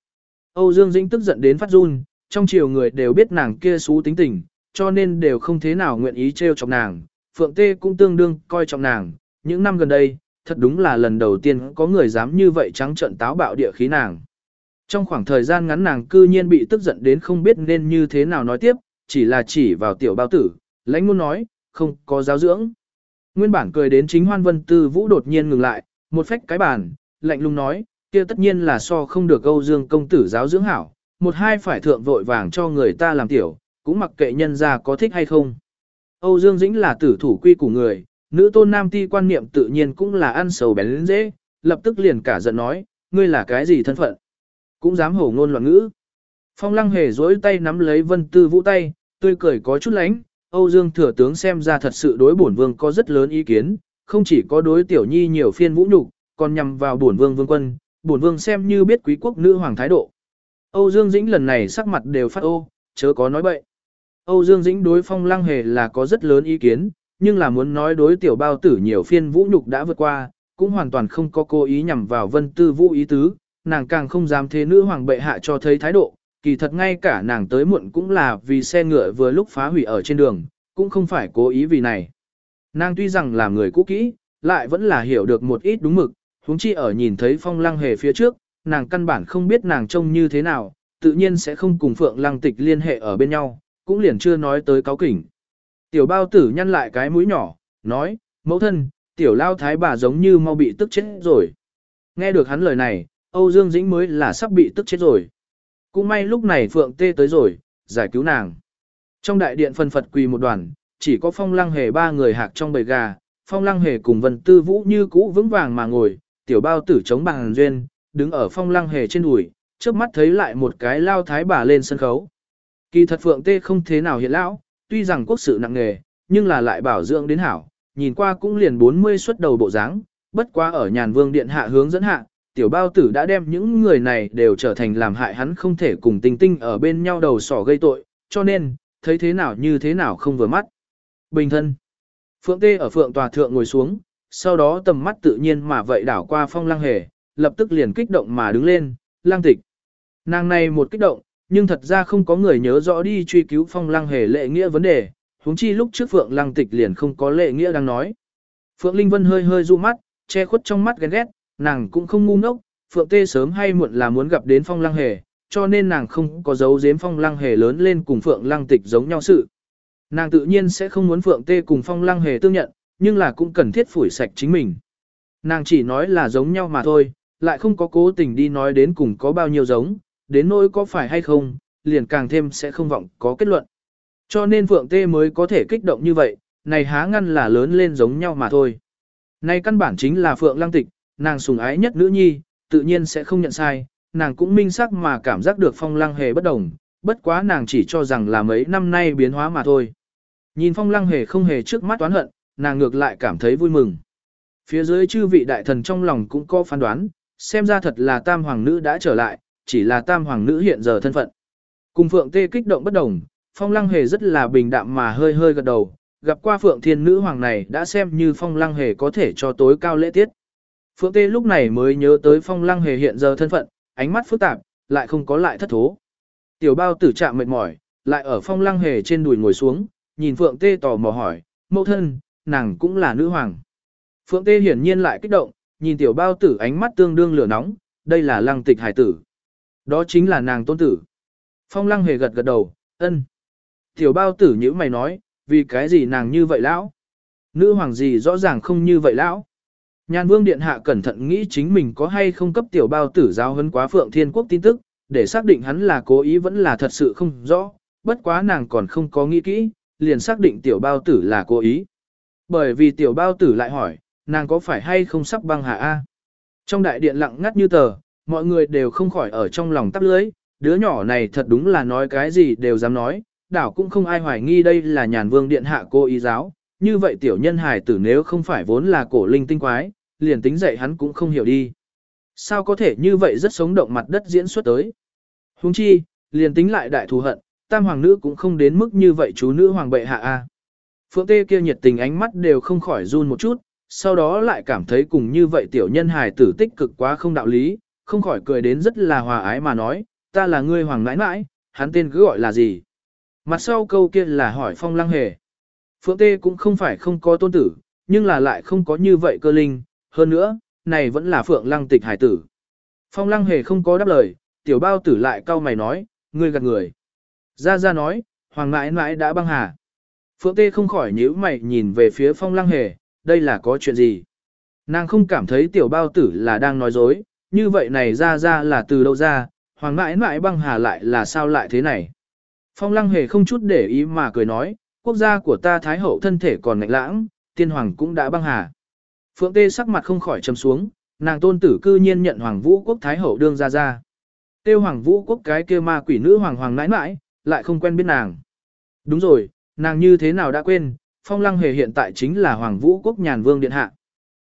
Speaker 1: Âu Dương Dĩnh tức giận đến phát run, trong chiều người đều biết nàng kia xú tính tình, cho nên đều không thế nào nguyện ý trêu chọc nàng. Phượng Tê cũng tương đương coi trọng nàng, những năm gần đây, thật đúng là lần đầu tiên có người dám như vậy trắng trợn táo bạo địa khí nàng. Trong khoảng thời gian ngắn nàng cư nhiên bị tức giận đến không biết nên như thế nào nói tiếp, chỉ là chỉ vào tiểu bao tử, lãnh muốn nói, không có giáo dưỡng. Nguyên bản cười đến chính hoan vân tư vũ đột nhiên ngừng lại, một phách cái bàn, lạnh lùng nói, kia tất nhiên là so không được Âu Dương công tử giáo dưỡng hảo, một hai phải thượng vội vàng cho người ta làm tiểu, cũng mặc kệ nhân ra có thích hay không. Âu Dương Dĩnh là tử thủ quy của người, nữ tôn nam ti quan niệm tự nhiên cũng là ăn sầu bén lên dễ, lập tức liền cả giận nói, ngươi là cái gì thân phận? Cũng dám hổ ngôn loạn ngữ. Phong lăng hề dối tay nắm lấy vân tư vũ tay, tươi cười có chút lánh, Âu Dương thừa tướng xem ra thật sự đối bổn vương có rất lớn ý kiến, không chỉ có đối tiểu nhi nhiều phiên vũ nhục, còn nhằm vào bổn vương vương quân, bổn vương xem như biết quý quốc nữ hoàng thái độ. Âu Dương Dĩnh lần này sắc mặt đều phát ô, chớ có nói bậy. Âu Dương Dĩnh đối phong lăng hề là có rất lớn ý kiến, nhưng là muốn nói đối tiểu bao tử nhiều phiên vũ nhục đã vượt qua, cũng hoàn toàn không có cố ý nhằm vào vân tư vũ ý tứ, nàng càng không dám thế nữ hoàng bệ hạ cho thấy thái độ, kỳ thật ngay cả nàng tới muộn cũng là vì xe ngựa vừa lúc phá hủy ở trên đường, cũng không phải cố ý vì này. Nàng tuy rằng là người cũ kỹ, lại vẫn là hiểu được một ít đúng mực, huống chi ở nhìn thấy phong lăng hề phía trước, nàng căn bản không biết nàng trông như thế nào, tự nhiên sẽ không cùng phượng lăng tịch liên hệ ở bên nhau, cũng liền chưa nói tới cáo kỉnh. Tiểu bao tử nhăn lại cái mũi nhỏ, nói, mẫu thân, tiểu lao thái bà giống như mau bị tức chết rồi. Nghe được hắn lời này, Âu Dương Dĩnh mới là sắp bị tức chết rồi. Cũng may lúc này Phượng Tê tới rồi, giải cứu nàng. Trong đại điện phân phật quỳ một đoàn, chỉ có phong lăng hề ba người hạc trong bầy gà, phong lăng hề cùng vân tư vũ như cũ vững vàng mà ngồi, tiểu bao tử chống bằng duyên, đứng ở phong lăng hề trên đùi, trước mắt thấy lại một cái lao thái bà lên sân khấu. Kỳ thật Phượng Tê không thế nào hiện lão, tuy rằng quốc sự nặng nghề, nhưng là lại bảo dưỡng đến hảo, nhìn qua cũng liền 40 xuất đầu bộ dáng, bất quá ở nhàn vương điện hạ hướng dẫn hạ, tiểu bao tử đã đem những người này đều trở thành làm hại hắn không thể cùng tinh tinh ở bên nhau đầu sỏ gây tội, cho nên, thấy thế nào như thế nào không vừa mắt. Bình thân. Phượng Tê ở phượng tòa thượng ngồi xuống, sau đó tầm mắt tự nhiên mà vậy đảo qua phong lăng hề, lập tức liền kích động mà đứng lên, lang tịch. Nàng này một kích động, nhưng thật ra không có người nhớ rõ đi truy cứu phong lăng hề lệ nghĩa vấn đề, huống chi lúc trước Phượng lăng tịch liền không có lệ nghĩa đang nói. Phượng Linh Vân hơi hơi du mắt, che khuất trong mắt ghen ghét, nàng cũng không ngu ngốc, Phượng Tê sớm hay muộn là muốn gặp đến phong lăng hề, cho nên nàng không có dấu giếm phong lăng hề lớn lên cùng Phượng lăng tịch giống nhau sự. Nàng tự nhiên sẽ không muốn Phượng Tê cùng phong lăng hề tương nhận, nhưng là cũng cần thiết phủi sạch chính mình. Nàng chỉ nói là giống nhau mà thôi, lại không có cố tình đi nói đến cùng có bao nhiêu giống, đến nỗi có phải hay không, liền càng thêm sẽ không vọng có kết luận. Cho nên Phượng Tê mới có thể kích động như vậy, này há ngăn là lớn lên giống nhau mà thôi. Này căn bản chính là Phượng Lăng Tịch, nàng sùng ái nhất nữ nhi, tự nhiên sẽ không nhận sai, nàng cũng minh sắc mà cảm giác được Phong Lăng Hề bất đồng, bất quá nàng chỉ cho rằng là mấy năm nay biến hóa mà thôi. Nhìn Phong Lăng Hề không hề trước mắt toán hận, nàng ngược lại cảm thấy vui mừng. Phía dưới chư vị đại thần trong lòng cũng có phán đoán, xem ra thật là tam hoàng nữ đã trở lại, chỉ là tam hoàng nữ hiện giờ thân phận. Cùng Phượng Tê kích động bất đồng, Phong Lăng Hề rất là bình đạm mà hơi hơi gật đầu, gặp qua Phượng Thiên Nữ Hoàng này đã xem như Phong Lăng Hề có thể cho tối cao lễ tiết. Phượng Tê lúc này mới nhớ tới Phong Lăng Hề hiện giờ thân phận, ánh mắt phức tạp, lại không có lại thất thố. Tiểu bao tử chạm mệt mỏi, lại ở Phong Lăng Hề trên đùi ngồi xuống, nhìn Phượng Tê tò mò hỏi, mẫu thân, nàng cũng là nữ hoàng. Phượng Tê hiển nhiên lại kích động, nhìn tiểu bao tử ánh mắt tương đương lửa nóng, đây là lăng tịch hải tử. Đó chính là nàng tôn tử. Phong lăng hề gật gật đầu, ân. Tiểu bao tử như mày nói, vì cái gì nàng như vậy lão? Nữ hoàng gì rõ ràng không như vậy lão? Nhan vương điện hạ cẩn thận nghĩ chính mình có hay không cấp tiểu bao tử giáo hấn quá phượng thiên quốc tin tức, để xác định hắn là cố ý vẫn là thật sự không rõ, bất quá nàng còn không có nghĩ kỹ, liền xác định tiểu bao tử là cố ý. Bởi vì tiểu bao tử lại hỏi, nàng có phải hay không sắp băng hạ A? Trong đại điện lặng ngắt như tờ, mọi người đều không khỏi ở trong lòng tắp lưới, đứa nhỏ này thật đúng là nói cái gì đều dám nói, đảo cũng không ai hoài nghi đây là nhàn vương điện hạ cô ý giáo, như vậy tiểu nhân hài tử nếu không phải vốn là cổ linh tinh quái, liền tính dạy hắn cũng không hiểu đi. Sao có thể như vậy rất sống động mặt đất diễn xuất tới? Huống chi, liền tính lại đại thù hận, tam hoàng nữ cũng không đến mức như vậy chú nữ hoàng bệ hạ a. Phượng tê kia nhiệt tình ánh mắt đều không khỏi run một chút, sau đó lại cảm thấy cùng như vậy tiểu nhân hài tử tích cực quá không đạo lý, không khỏi cười đến rất là hòa ái mà nói, ta là ngươi hoàng nãi nãi, hắn tên cứ gọi là gì. Mặt sau câu kia là hỏi phong lăng hề. Phượng Tê cũng không phải không có tôn tử, nhưng là lại không có như vậy cơ linh, hơn nữa, này vẫn là Phượng lăng tịch hải tử. Phong lăng hề không có đáp lời, tiểu bao tử lại cau mày nói, ngươi gạt người. Ra ra nói, hoàng nãi nãi đã băng hà. Phượng Tê không khỏi nhíu mày nhìn về phía phong lăng hề, đây là có chuyện gì? Nàng không cảm thấy tiểu bao tử là đang nói dối, như vậy này ra ra là từ đâu ra, hoàng mãi mãi băng hà lại là sao lại thế này? Phong lăng hề không chút để ý mà cười nói, quốc gia của ta thái hậu thân thể còn ngạnh lãng, tiên hoàng cũng đã băng hà. Phượng tê sắc mặt không khỏi trầm xuống, nàng tôn tử cư nhiên nhận hoàng vũ quốc thái hậu đương ra ra. Tiêu hoàng vũ quốc cái kia ma quỷ nữ hoàng hoàng nãi nãi, lại không quen biết nàng. Đúng rồi, nàng như thế nào đã quên, phong lăng hề hiện tại chính là hoàng vũ quốc nhàn vương điện hạ.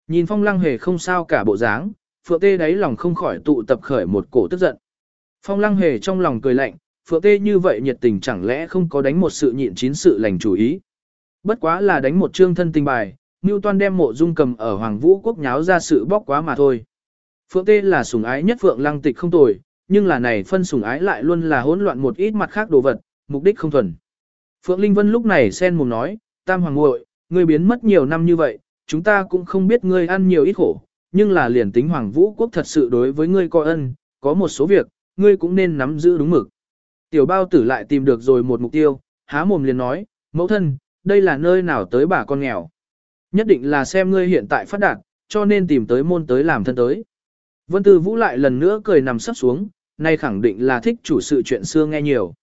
Speaker 1: Nhìn phong lăng hề không sao cả bộ dáng, phượng tê đáy lòng không khỏi tụ tập khởi một cổ tức giận. Phong lăng hề trong lòng cười lạnh, phượng tê như vậy nhiệt tình chẳng lẽ không có đánh một sự nhịn chín sự lành chủ ý. Bất quá là đánh một trương thân tình bài, Toan đem mộ dung cầm ở Hoàng Vũ Quốc nháo ra sự bóc quá mà thôi. Phượng Tê là sủng ái nhất Phượng Lăng Tịch không tồi, nhưng là này phân sủng ái lại luôn là hỗn loạn một ít mặt khác đồ vật, mục đích không thuần. Phượng Linh Vân lúc này sen mồm nói, Tam Hoàng muội, ngươi biến mất nhiều năm như vậy, chúng ta cũng không biết ngươi ăn nhiều ít khổ, nhưng là liền tính Hoàng Vũ Quốc thật sự đối với ngươi có ân, có một số việc, ngươi cũng nên nắm giữ đúng mực. Tiểu bao tử lại tìm được rồi một mục tiêu, há mồm liền nói, mẫu thân, đây là nơi nào tới bà con nghèo. Nhất định là xem ngươi hiện tại phát đạt, cho nên tìm tới môn tới làm thân tới. Vân Tư Vũ lại lần nữa cười nằm sắp xuống, nay khẳng định là thích chủ sự chuyện xưa nghe nhiều.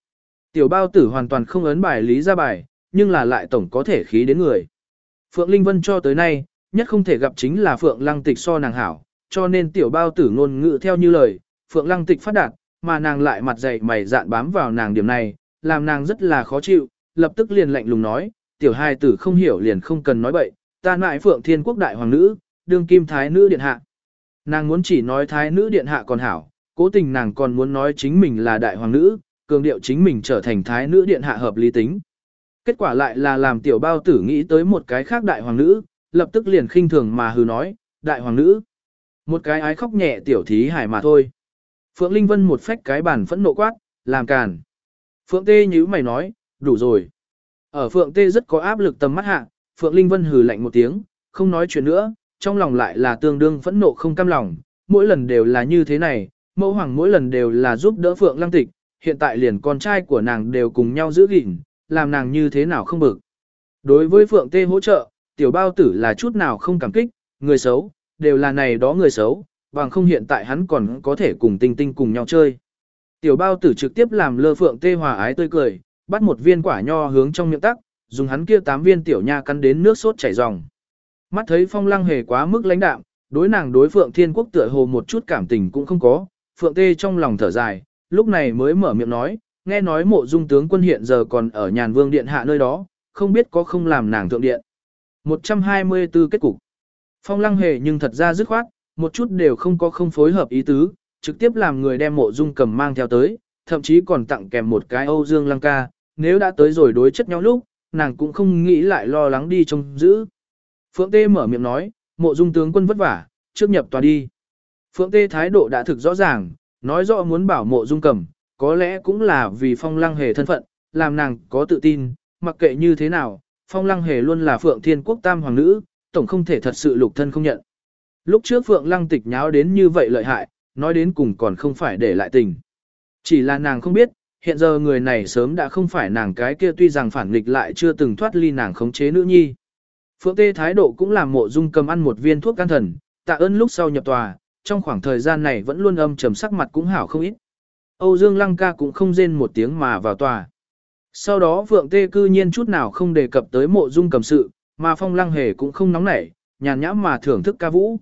Speaker 1: Tiểu bao tử hoàn toàn không ấn bài lý ra bài, nhưng là lại tổng có thể khí đến người. Phượng Linh Vân cho tới nay, nhất không thể gặp chính là Phượng Lăng Tịch so nàng hảo, cho nên tiểu bao tử ngôn ngữ theo như lời, Phượng Lăng Tịch phát đạt, mà nàng lại mặt dày mày dạn bám vào nàng điểm này, làm nàng rất là khó chịu, lập tức liền lạnh lùng nói, tiểu hai tử không hiểu liền không cần nói bậy, ta lại Phượng Thiên Quốc đại hoàng nữ, đương kim thái nữ điện hạ. Nàng muốn chỉ nói thái nữ điện hạ còn hảo, cố tình nàng còn muốn nói chính mình là đại hoàng nữ, cường điệu chính mình trở thành thái nữ điện hạ hợp lý tính. Kết quả lại là làm tiểu bao tử nghĩ tới một cái khác đại hoàng nữ, lập tức liền khinh thường mà hừ nói, đại hoàng nữ. Một cái ái khóc nhẹ tiểu thí hải mà thôi. Phượng Linh Vân một phách cái bàn phẫn nộ quát, làm càn. Phượng Tê nhíu mày nói, đủ rồi. Ở Phượng Tê rất có áp lực tầm mắt hạ, Phượng Linh Vân hừ lạnh một tiếng, không nói chuyện nữa, trong lòng lại là tương đương phẫn nộ không cam lòng, mỗi lần đều là như thế này, mẫu hoàng mỗi lần đều là giúp đỡ Phượng Lăng Tịch, hiện tại liền con trai của nàng đều cùng nhau giữ gìn, làm nàng như thế nào không bực. Đối với Phượng Tê hỗ trợ, tiểu bao tử là chút nào không cảm kích, người xấu, đều là này đó người xấu, bằng không hiện tại hắn còn có thể cùng tinh tinh cùng nhau chơi. Tiểu bao tử trực tiếp làm lơ Phượng Tê hòa ái tươi cười, bắt một viên quả nho hướng trong miệng tắc, dùng hắn kia tám viên tiểu nha cắn đến nước sốt chảy ròng. Mắt thấy phong lăng hề quá mức lãnh đạm, đối nàng đối Phượng Thiên Quốc tựa hồ một chút cảm tình cũng không có, Phượng Tê trong lòng thở dài, lúc này mới mở miệng nói, nghe nói mộ dung tướng quân hiện giờ còn ở nhàn vương điện hạ nơi đó, không biết có không làm nàng thượng điện. 124 kết cục. Phong lăng hề nhưng thật ra dứt khoát, một chút đều không có không phối hợp ý tứ, trực tiếp làm người đem mộ dung cầm mang theo tới, thậm chí còn tặng kèm một cái Âu Dương Lăng ca, nếu đã tới rồi đối chất nhau lúc, nàng cũng không nghĩ lại lo lắng đi trông giữ. Phượng Tê mở miệng nói, mộ dung tướng quân vất vả, trước nhập tòa đi. Phượng Tê thái độ đã thực rõ ràng, nói rõ muốn bảo mộ dung cầm, có lẽ cũng là vì phong lăng hề thân phận, làm nàng có tự tin, mặc kệ như thế nào, phong lăng hề luôn là Phượng Thiên Quốc Tam Hoàng nữ, tổng không thể thật sự lục thân không nhận. Lúc trước Phượng lăng tịch nháo đến như vậy lợi hại, nói đến cùng còn không phải để lại tình. Chỉ là nàng không biết, hiện giờ người này sớm đã không phải nàng cái kia tuy rằng phản nghịch lại chưa từng thoát ly nàng khống chế nữ nhi. Phượng Tê thái độ cũng làm mộ dung cầm ăn một viên thuốc can thần, tạ ơn lúc sau nhập tòa, trong khoảng thời gian này vẫn luôn âm trầm sắc mặt cũng hảo không ít. Âu Dương Lăng ca cũng không rên một tiếng mà vào tòa. Sau đó Phượng Tê cư nhiên chút nào không đề cập tới mộ dung cầm sự, mà Phong Lăng hề cũng không nóng nảy, nhàn nhãm mà thưởng thức ca vũ.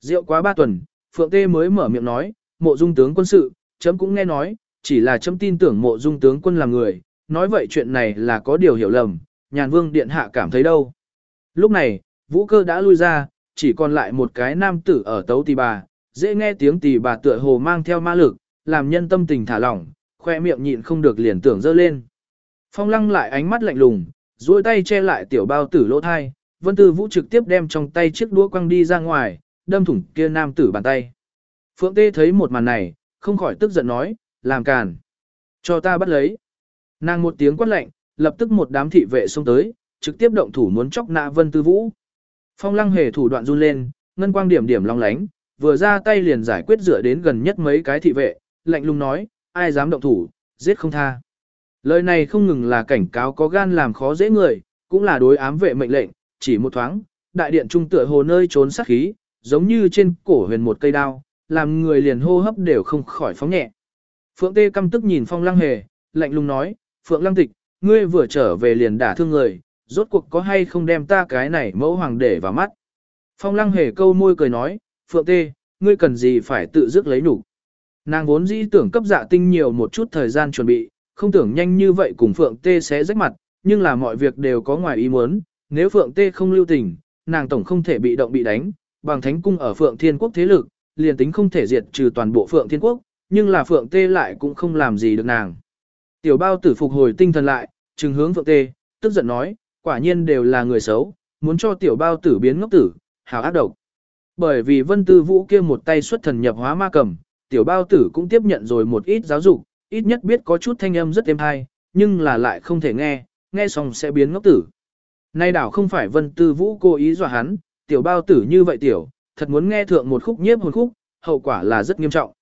Speaker 1: Rượu quá ba tuần, Phượng Tê mới mở miệng nói, mộ dung tướng quân sự, chấm cũng nghe nói, chỉ là chấm tin tưởng mộ dung tướng quân là người, nói vậy chuyện này là có điều hiểu lầm, nhàn vương điện hạ cảm thấy đâu. Lúc này, vũ cơ đã lui ra, chỉ còn lại một cái nam tử ở tấu tỳ bà, dễ nghe tiếng tỳ bà tựa hồ mang theo ma lực, làm nhân tâm tình thả lỏng, khoe miệng nhịn không được liền tưởng dơ lên. Phong lăng lại ánh mắt lạnh lùng, duỗi tay che lại tiểu bao tử lỗ thai, vân tư vũ trực tiếp đem trong tay chiếc đũa quăng đi ra ngoài, đâm thủng kia nam tử bàn tay. Phượng Tê thấy một màn này, không khỏi tức giận nói, làm càn. Cho ta bắt lấy. Nàng một tiếng quát lạnh, lập tức một đám thị vệ xông tới, trực tiếp động thủ muốn chóc nạ vân tư vũ. Phong lăng hề thủ đoạn run lên, ngân quang điểm điểm long lánh, vừa ra tay liền giải quyết dựa đến gần nhất mấy cái thị vệ, lạnh lùng nói, ai dám động thủ, giết không tha. Lời này không ngừng là cảnh cáo có gan làm khó dễ người, cũng là đối ám vệ mệnh lệnh, chỉ một thoáng, đại điện trung tựa hồ nơi trốn sát khí, giống như trên cổ huyền một cây đao, làm người liền hô hấp đều không khỏi phóng nhẹ. Phượng Tê căm tức nhìn Phong Lăng Hề, lạnh lùng nói, Phượng Lăng Tịch, ngươi vừa trở về liền đả thương người, rốt cuộc có hay không đem ta cái này mẫu hoàng để vào mắt. Phong Lăng Hề câu môi cười nói, Phượng Tê, ngươi cần gì phải tự dứt lấy đủ. Nàng vốn dĩ tưởng cấp dạ tinh nhiều một chút thời gian chuẩn bị, không tưởng nhanh như vậy cùng Phượng Tê sẽ rách mặt, nhưng là mọi việc đều có ngoài ý muốn, nếu Phượng Tê không lưu tình, nàng tổng không thể bị động bị đánh, bằng thánh cung ở Phượng Thiên Quốc thế lực, liền tính không thể diệt trừ toàn bộ Phượng Thiên Quốc, nhưng là Phượng Tê lại cũng không làm gì được nàng. Tiểu bao tử phục hồi tinh thần lại, trừng hướng Phượng Tê, tức giận nói, quả nhiên đều là người xấu, muốn cho tiểu bao tử biến ngốc tử, hào ác độc. Bởi vì Vân Tư Vũ kia một tay xuất thần nhập hóa ma cầm, tiểu bao tử cũng tiếp nhận rồi một ít giáo dục, ít nhất biết có chút thanh âm rất êm hay, nhưng là lại không thể nghe, nghe xong sẽ biến ngốc tử. Nay đảo không phải Vân Tư Vũ cố ý dọa hắn, tiểu bao tử như vậy tiểu, thật muốn nghe thượng một khúc nhiếp hồn khúc, hậu quả là rất nghiêm trọng.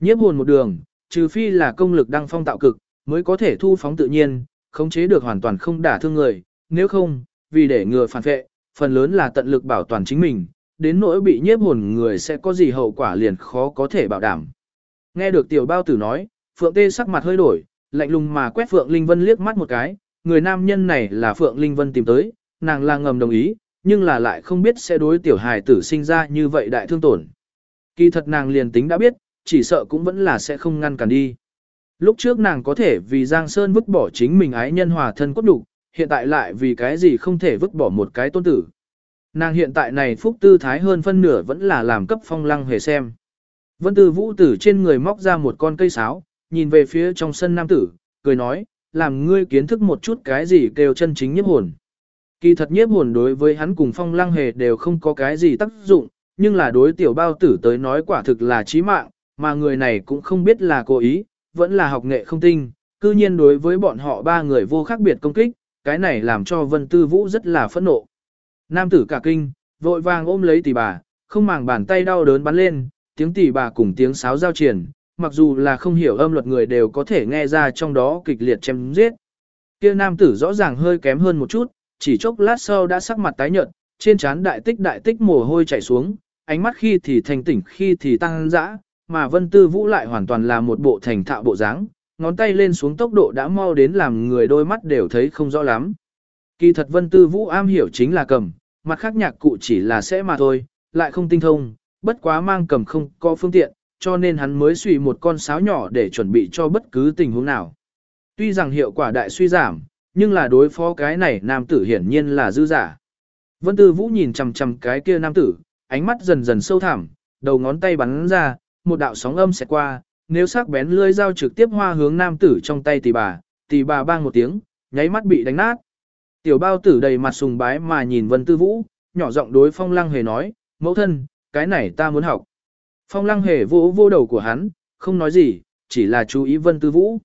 Speaker 1: Nhiếp hồn một đường, trừ phi là công lực đang phong tạo cực, mới có thể thu phóng tự nhiên, khống chế được hoàn toàn không đả thương người, nếu không, vì để ngừa phản vệ, phần lớn là tận lực bảo toàn chính mình, đến nỗi bị nhiếp hồn người sẽ có gì hậu quả liền khó có thể bảo đảm. Nghe được tiểu bao tử nói, Phượng Tê sắc mặt hơi đổi, lạnh lùng mà quét Phượng Linh Vân liếc mắt một cái, người nam nhân này là Phượng Linh Vân tìm tới, nàng là ngầm đồng ý, nhưng là lại không biết sẽ đối tiểu hài tử sinh ra như vậy đại thương tổn. Kỳ thật nàng liền tính đã biết, chỉ sợ cũng vẫn là sẽ không ngăn cản đi. Lúc trước nàng có thể vì Giang Sơn vứt bỏ chính mình ái nhân hòa thân cốt đủ, hiện tại lại vì cái gì không thể vứt bỏ một cái tôn tử. Nàng hiện tại này phúc tư thái hơn phân nửa vẫn là làm cấp phong lăng hề xem. Vân Tư Vũ tử trên người móc ra một con cây sáo, nhìn về phía trong sân nam tử, cười nói, làm ngươi kiến thức một chút cái gì kêu chân chính nhiếp hồn. Kỳ thật nhiếp hồn đối với hắn cùng phong lăng hề đều không có cái gì tác dụng, nhưng là đối tiểu bao tử tới nói quả thực là chí mạng, mà người này cũng không biết là cố ý, vẫn là học nghệ không tinh, cư nhiên đối với bọn họ ba người vô khác biệt công kích, cái này làm cho Vân Tư Vũ rất là phẫn nộ. Nam tử cả kinh, vội vàng ôm lấy tỷ bà, không màng bàn tay đau đớn bắn lên, tiếng tỷ bà cùng tiếng sáo giao triển, mặc dù là không hiểu âm luật người đều có thể nghe ra trong đó kịch liệt chém giết. Kia nam tử rõ ràng hơi kém hơn một chút, chỉ chốc lát sau đã sắc mặt tái nhợt, trên trán đại tích đại tích mồ hôi chảy xuống, ánh mắt khi thì thành tỉnh khi thì tăng dã, mà Vân Tư Vũ lại hoàn toàn là một bộ thành thạo bộ dáng, ngón tay lên xuống tốc độ đã mau đến làm người đôi mắt đều thấy không rõ lắm. Kỳ thật Vân Tư Vũ am hiểu chính là cầm, mặt khác nhạc cụ chỉ là sẽ mà thôi, lại không tinh thông, bất quá mang cầm không có phương tiện, cho nên hắn mới suy một con sáo nhỏ để chuẩn bị cho bất cứ tình huống nào. Tuy rằng hiệu quả đại suy giảm, nhưng là đối phó cái này nam tử hiển nhiên là dư giả. Vân Tư Vũ nhìn chằm chằm cái kia nam tử, ánh mắt dần dần sâu thẳm, đầu ngón tay bắn ra, một đạo sóng âm sẽ qua, nếu sắc bén lưỡi dao trực tiếp hoa hướng nam tử trong tay tỷ bà, tỷ bà bang một tiếng, nháy mắt bị đánh nát. Tiểu bao tử đầy mặt sùng bái mà nhìn Vân Tư Vũ, nhỏ giọng đối Phong Lăng Hề nói, mẫu thân, cái này ta muốn học. Phong Lăng Hề vỗ vô đầu của hắn, không nói gì, chỉ là chú ý Vân Tư Vũ.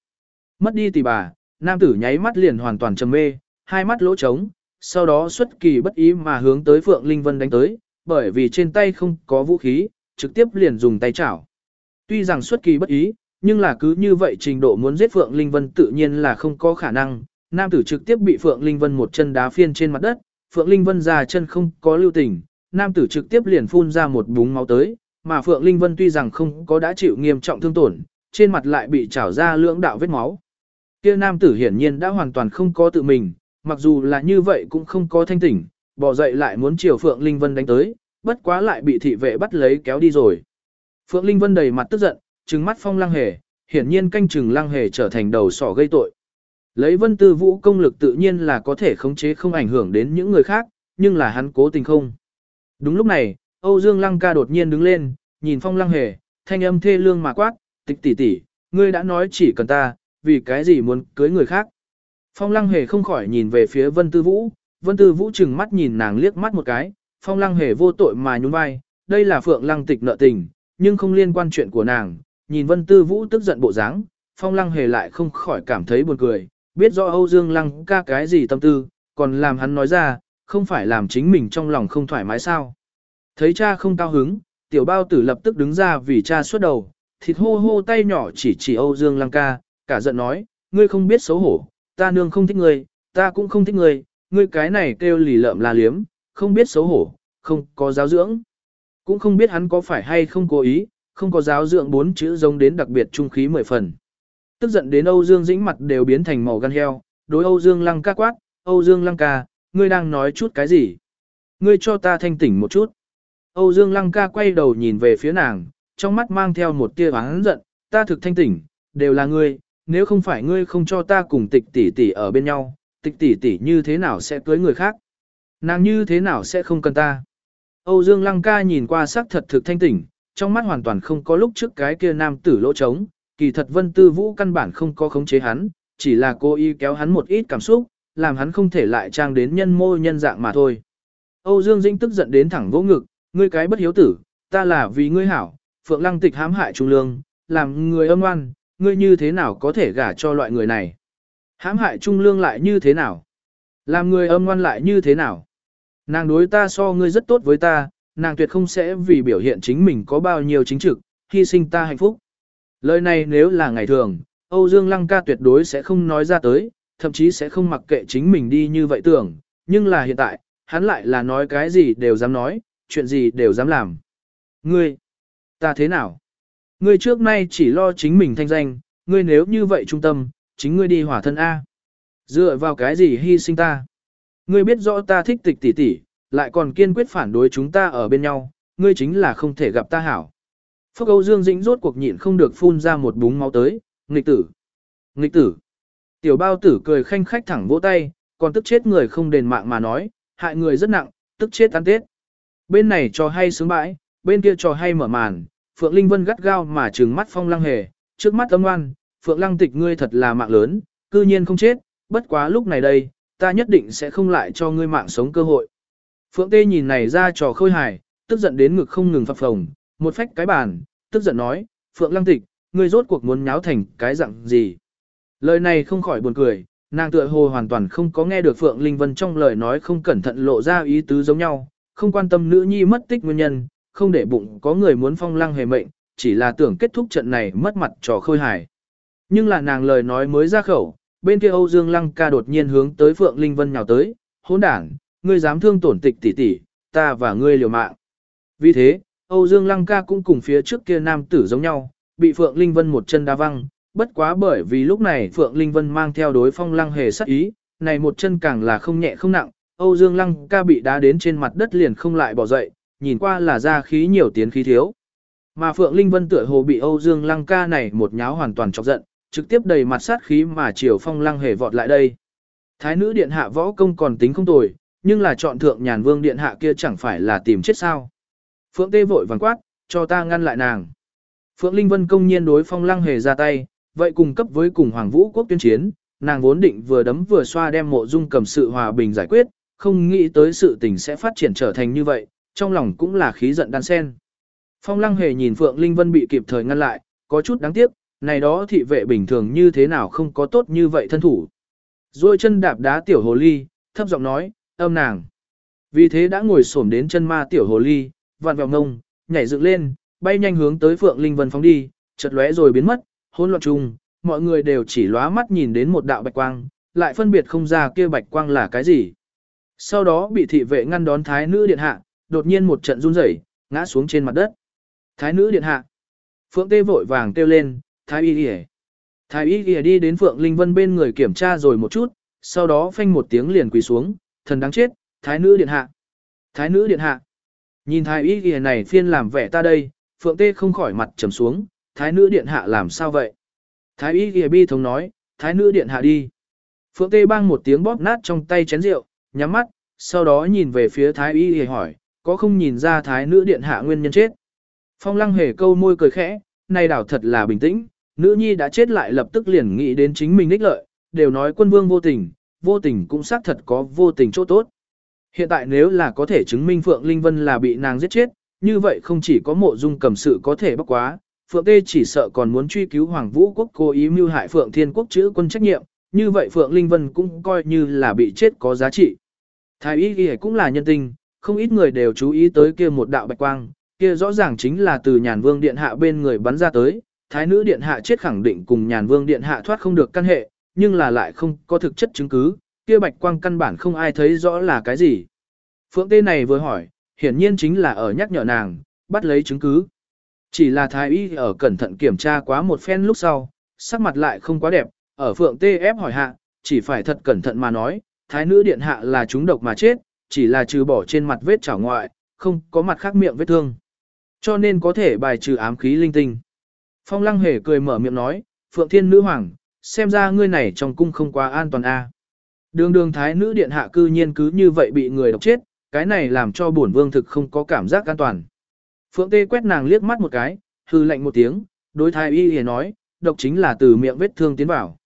Speaker 1: Mất đi tỷ bà, nam tử nháy mắt liền hoàn toàn trầm mê, hai mắt lỗ trống, sau đó xuất kỳ bất ý mà hướng tới Phượng Linh Vân đánh tới, bởi vì trên tay không có vũ khí, trực tiếp liền dùng tay chảo. Tuy rằng xuất kỳ bất ý, nhưng là cứ như vậy trình độ muốn giết Phượng Linh Vân tự nhiên là không có khả năng. Nam tử trực tiếp bị Phượng Linh Vân một chân đá phiên trên mặt đất, Phượng Linh Vân ra chân không có lưu tình, nam tử trực tiếp liền phun ra một búng máu tới, mà Phượng Linh Vân tuy rằng không có đã chịu nghiêm trọng thương tổn, trên mặt lại bị trảo ra lưỡng đạo vết máu. Kia nam tử hiển nhiên đã hoàn toàn không có tự mình, mặc dù là như vậy cũng không có thanh tỉnh, bỏ dậy lại muốn chiều Phượng Linh Vân đánh tới, bất quá lại bị thị vệ bắt lấy kéo đi rồi. Phượng Linh Vân đầy mặt tức giận, trừng mắt phong lăng hề, hiển nhiên canh chừng lăng hề trở thành đầu sỏ gây tội. Lấy vân tư vũ công lực tự nhiên là có thể khống chế không ảnh hưởng đến những người khác, nhưng là hắn cố tình không. Đúng lúc này, Âu Dương Lăng ca đột nhiên đứng lên, nhìn phong lăng hề, thanh âm thê lương mà quát, tịch tỷ tỷ, ngươi đã nói chỉ cần ta, vì cái gì muốn cưới người khác. Phong lăng hề không khỏi nhìn về phía vân tư vũ, vân tư vũ chừng mắt nhìn nàng liếc mắt một cái, phong lăng hề vô tội mà nhún vai, đây là phượng lăng tịch nợ tình, nhưng không liên quan chuyện của nàng, nhìn vân tư vũ tức giận bộ dáng, phong lăng hề lại không khỏi cảm thấy buồn cười, biết rõ Âu Dương lăng ca cái gì tâm tư, còn làm hắn nói ra, không phải làm chính mình trong lòng không thoải mái sao. Thấy cha không cao hứng, tiểu bao tử lập tức đứng ra vì cha suốt đầu, thịt hô hô tay nhỏ chỉ chỉ Âu Dương lăng ca, cả giận nói, ngươi không biết xấu hổ, ta nương không thích ngươi, ta cũng không thích ngươi, ngươi cái này kêu lì lợm là liếm, không biết xấu hổ, không có giáo dưỡng. Cũng không biết hắn có phải hay không cố ý, không có giáo dưỡng bốn chữ giống đến đặc biệt trung khí mười phần. Tức giận đến Âu Dương Dĩnh mặt đều biến thành màu gan heo, đối Âu Dương Lăng ca quát, Âu Dương Lăng ca, ngươi đang nói chút cái gì? Ngươi cho ta thanh tỉnh một chút. Âu Dương Lăng ca quay đầu nhìn về phía nàng, trong mắt mang theo một tia oán giận, ta thực thanh tỉnh, đều là ngươi, nếu không phải ngươi không cho ta cùng tịch tỷ tỷ ở bên nhau, tịch tỷ tỷ như thế nào sẽ cưới người khác? Nàng như thế nào sẽ không cần ta? Âu Dương Lăng ca nhìn qua sắc thật thực thanh tỉnh, trong mắt hoàn toàn không có lúc trước cái kia nam tử lỗ trống, kỳ thật Vân Tư Vũ căn bản không có khống chế hắn, chỉ là cô y kéo hắn một ít cảm xúc, làm hắn không thể lại trang đến nhân mô nhân dạng mà thôi. Âu Dương Dĩnh tức giận đến thẳng vỗ ngực, ngươi cái bất hiếu tử, ta là vì ngươi hảo, Phượng Lăng Tịch hãm hại Trung Lương, làm người âm oan, ngươi như thế nào có thể gả cho loại người này? Hãm hại Trung Lương lại như thế nào? Làm người âm ngoan lại như thế nào? Nàng đối ta so ngươi rất tốt với ta, nàng tuyệt không sẽ vì biểu hiện chính mình có bao nhiêu chính trực, hy sinh ta hạnh phúc. Lời này nếu là ngày thường, Âu Dương Lăng ca tuyệt đối sẽ không nói ra tới, thậm chí sẽ không mặc kệ chính mình đi như vậy tưởng, nhưng là hiện tại, hắn lại là nói cái gì đều dám nói, chuyện gì đều dám làm. Ngươi, ta thế nào? Ngươi trước nay chỉ lo chính mình thanh danh, ngươi nếu như vậy trung tâm, chính ngươi đi hỏa thân A. Dựa vào cái gì hy sinh ta? Ngươi biết rõ ta thích tịch tỷ tỷ, lại còn kiên quyết phản đối chúng ta ở bên nhau, ngươi chính là không thể gặp ta hảo. Phúc Âu Dương Dĩnh rốt cuộc nhịn không được phun ra một búng máu tới, nghịch tử, nghịch tử. Tiểu bao tử cười khanh khách thẳng vỗ tay, còn tức chết người không đền mạng mà nói, hại người rất nặng, tức chết ăn tết. Bên này trò hay sướng bãi, bên kia trò hay mở màn, Phượng Linh Vân gắt gao mà trừng mắt phong lăng hề, trước mắt âm ngoan, Phượng Lăng tịch ngươi thật là mạng lớn, cư nhiên không chết, bất quá lúc này đây, ta nhất định sẽ không lại cho ngươi mạng sống cơ hội. Phượng Tê nhìn này ra trò khôi hài, tức giận đến ngực không ngừng phập phồng, một phách cái bàn, tức giận nói, Phượng Lăng Tịch, ngươi rốt cuộc muốn nháo thành cái dạng gì? Lời này không khỏi buồn cười, nàng tựa hồ hoàn toàn không có nghe được Phượng Linh Vân trong lời nói không cẩn thận lộ ra ý tứ giống nhau, không quan tâm nữ nhi mất tích nguyên nhân, không để bụng có người muốn phong lăng hề mệnh, chỉ là tưởng kết thúc trận này mất mặt trò khôi hài. Nhưng là nàng lời nói mới ra khẩu, bên kia Âu Dương Lăng ca đột nhiên hướng tới Phượng Linh Vân nhào tới, hỗn đảng, ngươi dám thương tổn tịch tỷ tỷ, ta và ngươi liều mạng. Vì thế, Âu Dương Lăng ca cũng cùng phía trước kia nam tử giống nhau, bị Phượng Linh Vân một chân đá văng, bất quá bởi vì lúc này Phượng Linh Vân mang theo đối phong lăng hề sắc ý, này một chân càng là không nhẹ không nặng, Âu Dương Lăng ca bị đá đến trên mặt đất liền không lại bỏ dậy, nhìn qua là ra khí nhiều tiến khí thiếu. Mà Phượng Linh Vân tựa hồ bị Âu Dương Lăng ca này một nháo hoàn toàn chọc giận, trực tiếp đầy mặt sát khí mà chiều phong lăng hề vọt lại đây. Thái nữ điện hạ võ công còn tính không tồi, nhưng là chọn thượng nhàn vương điện hạ kia chẳng phải là tìm chết sao. Phượng tê vội vàng quát, cho ta ngăn lại nàng. Phượng Linh Vân công nhiên đối phong lăng hề ra tay, vậy cùng cấp với cùng Hoàng Vũ quốc tuyên chiến, nàng vốn định vừa đấm vừa xoa đem mộ dung cầm sự hòa bình giải quyết, không nghĩ tới sự tình sẽ phát triển trở thành như vậy, trong lòng cũng là khí giận đan sen. Phong lăng hề nhìn Phượng Linh Vân bị kịp thời ngăn lại, có chút đáng tiếc, này đó thị vệ bình thường như thế nào không có tốt như vậy thân thủ. Rồi chân đạp đá tiểu hồ ly, thấp giọng nói, âm nàng. Vì thế đã ngồi xổm đến chân ma tiểu hồ ly, vặn vẹo ngông, nhảy dựng lên, bay nhanh hướng tới Phượng Linh Vân phóng đi, chợt lóe rồi biến mất, hỗn loạn chung, mọi người đều chỉ lóa mắt nhìn đến một đạo bạch quang, lại phân biệt không ra kia bạch quang là cái gì. Sau đó bị thị vệ ngăn đón thái nữ điện hạ, đột nhiên một trận run rẩy, ngã xuống trên mặt đất. Thái nữ điện hạ. Phượng Tê vội vàng kêu lên, Thái y y Thái y y đi đến Phượng Linh Vân bên người kiểm tra rồi một chút, sau đó phanh một tiếng liền quỳ xuống, thần đáng chết, Thái nữ điện hạ. Thái nữ điện hạ. Nhìn Thái y y này phiên làm vẻ ta đây, Phượng Tê không khỏi mặt trầm xuống, Thái nữ điện hạ làm sao vậy? Thái y y bi thống nói, Thái nữ điện hạ đi. Phượng Tê bang một tiếng bóp nát trong tay chén rượu, nhắm mắt, sau đó nhìn về phía Thái y y hỏi, có không nhìn ra Thái nữ điện hạ nguyên nhân chết? Phong lăng hề câu môi cười khẽ, này đảo thật là bình tĩnh, nữ nhi đã chết lại lập tức liền nghĩ đến chính mình ních lợi, đều nói quân vương vô tình, vô tình cũng xác thật có vô tình chỗ tốt. Hiện tại nếu là có thể chứng minh Phượng Linh Vân là bị nàng giết chết, như vậy không chỉ có mộ dung cầm sự có thể bắt quá, Phượng Tê chỉ sợ còn muốn truy cứu Hoàng Vũ Quốc cố ý mưu hại Phượng Thiên Quốc chữ quân trách nhiệm, như vậy Phượng Linh Vân cũng coi như là bị chết có giá trị. Thái y ghi cũng là nhân tình, không ít người đều chú ý tới kia một đạo bạch quang, kia rõ ràng chính là từ nhàn vương điện hạ bên người bắn ra tới, thái nữ điện hạ chết khẳng định cùng nhàn vương điện hạ thoát không được căn hệ, nhưng là lại không có thực chất chứng cứ, kia bạch quang căn bản không ai thấy rõ là cái gì. Phượng tê này vừa hỏi, hiển nhiên chính là ở nhắc nhở nàng, bắt lấy chứng cứ. Chỉ là thái y ở cẩn thận kiểm tra quá một phen lúc sau, sắc mặt lại không quá đẹp, ở phượng tê ép hỏi hạ, chỉ phải thật cẩn thận mà nói, thái nữ điện hạ là chúng độc mà chết, chỉ là trừ bỏ trên mặt vết chảo ngoại, không có mặt khác miệng vết thương. Cho nên có thể bài trừ ám khí linh tinh. Phong lăng hề cười mở miệng nói, Phượng Thiên Nữ Hoàng, xem ra ngươi này trong cung không quá an toàn a. Đường đường thái nữ điện hạ cư nhiên cứ như vậy bị người độc chết, cái này làm cho bổn vương thực không có cảm giác an toàn. Phượng Tê quét nàng liếc mắt một cái, hư lạnh một tiếng, đối thái y hề nói, độc chính là từ miệng vết thương tiến vào.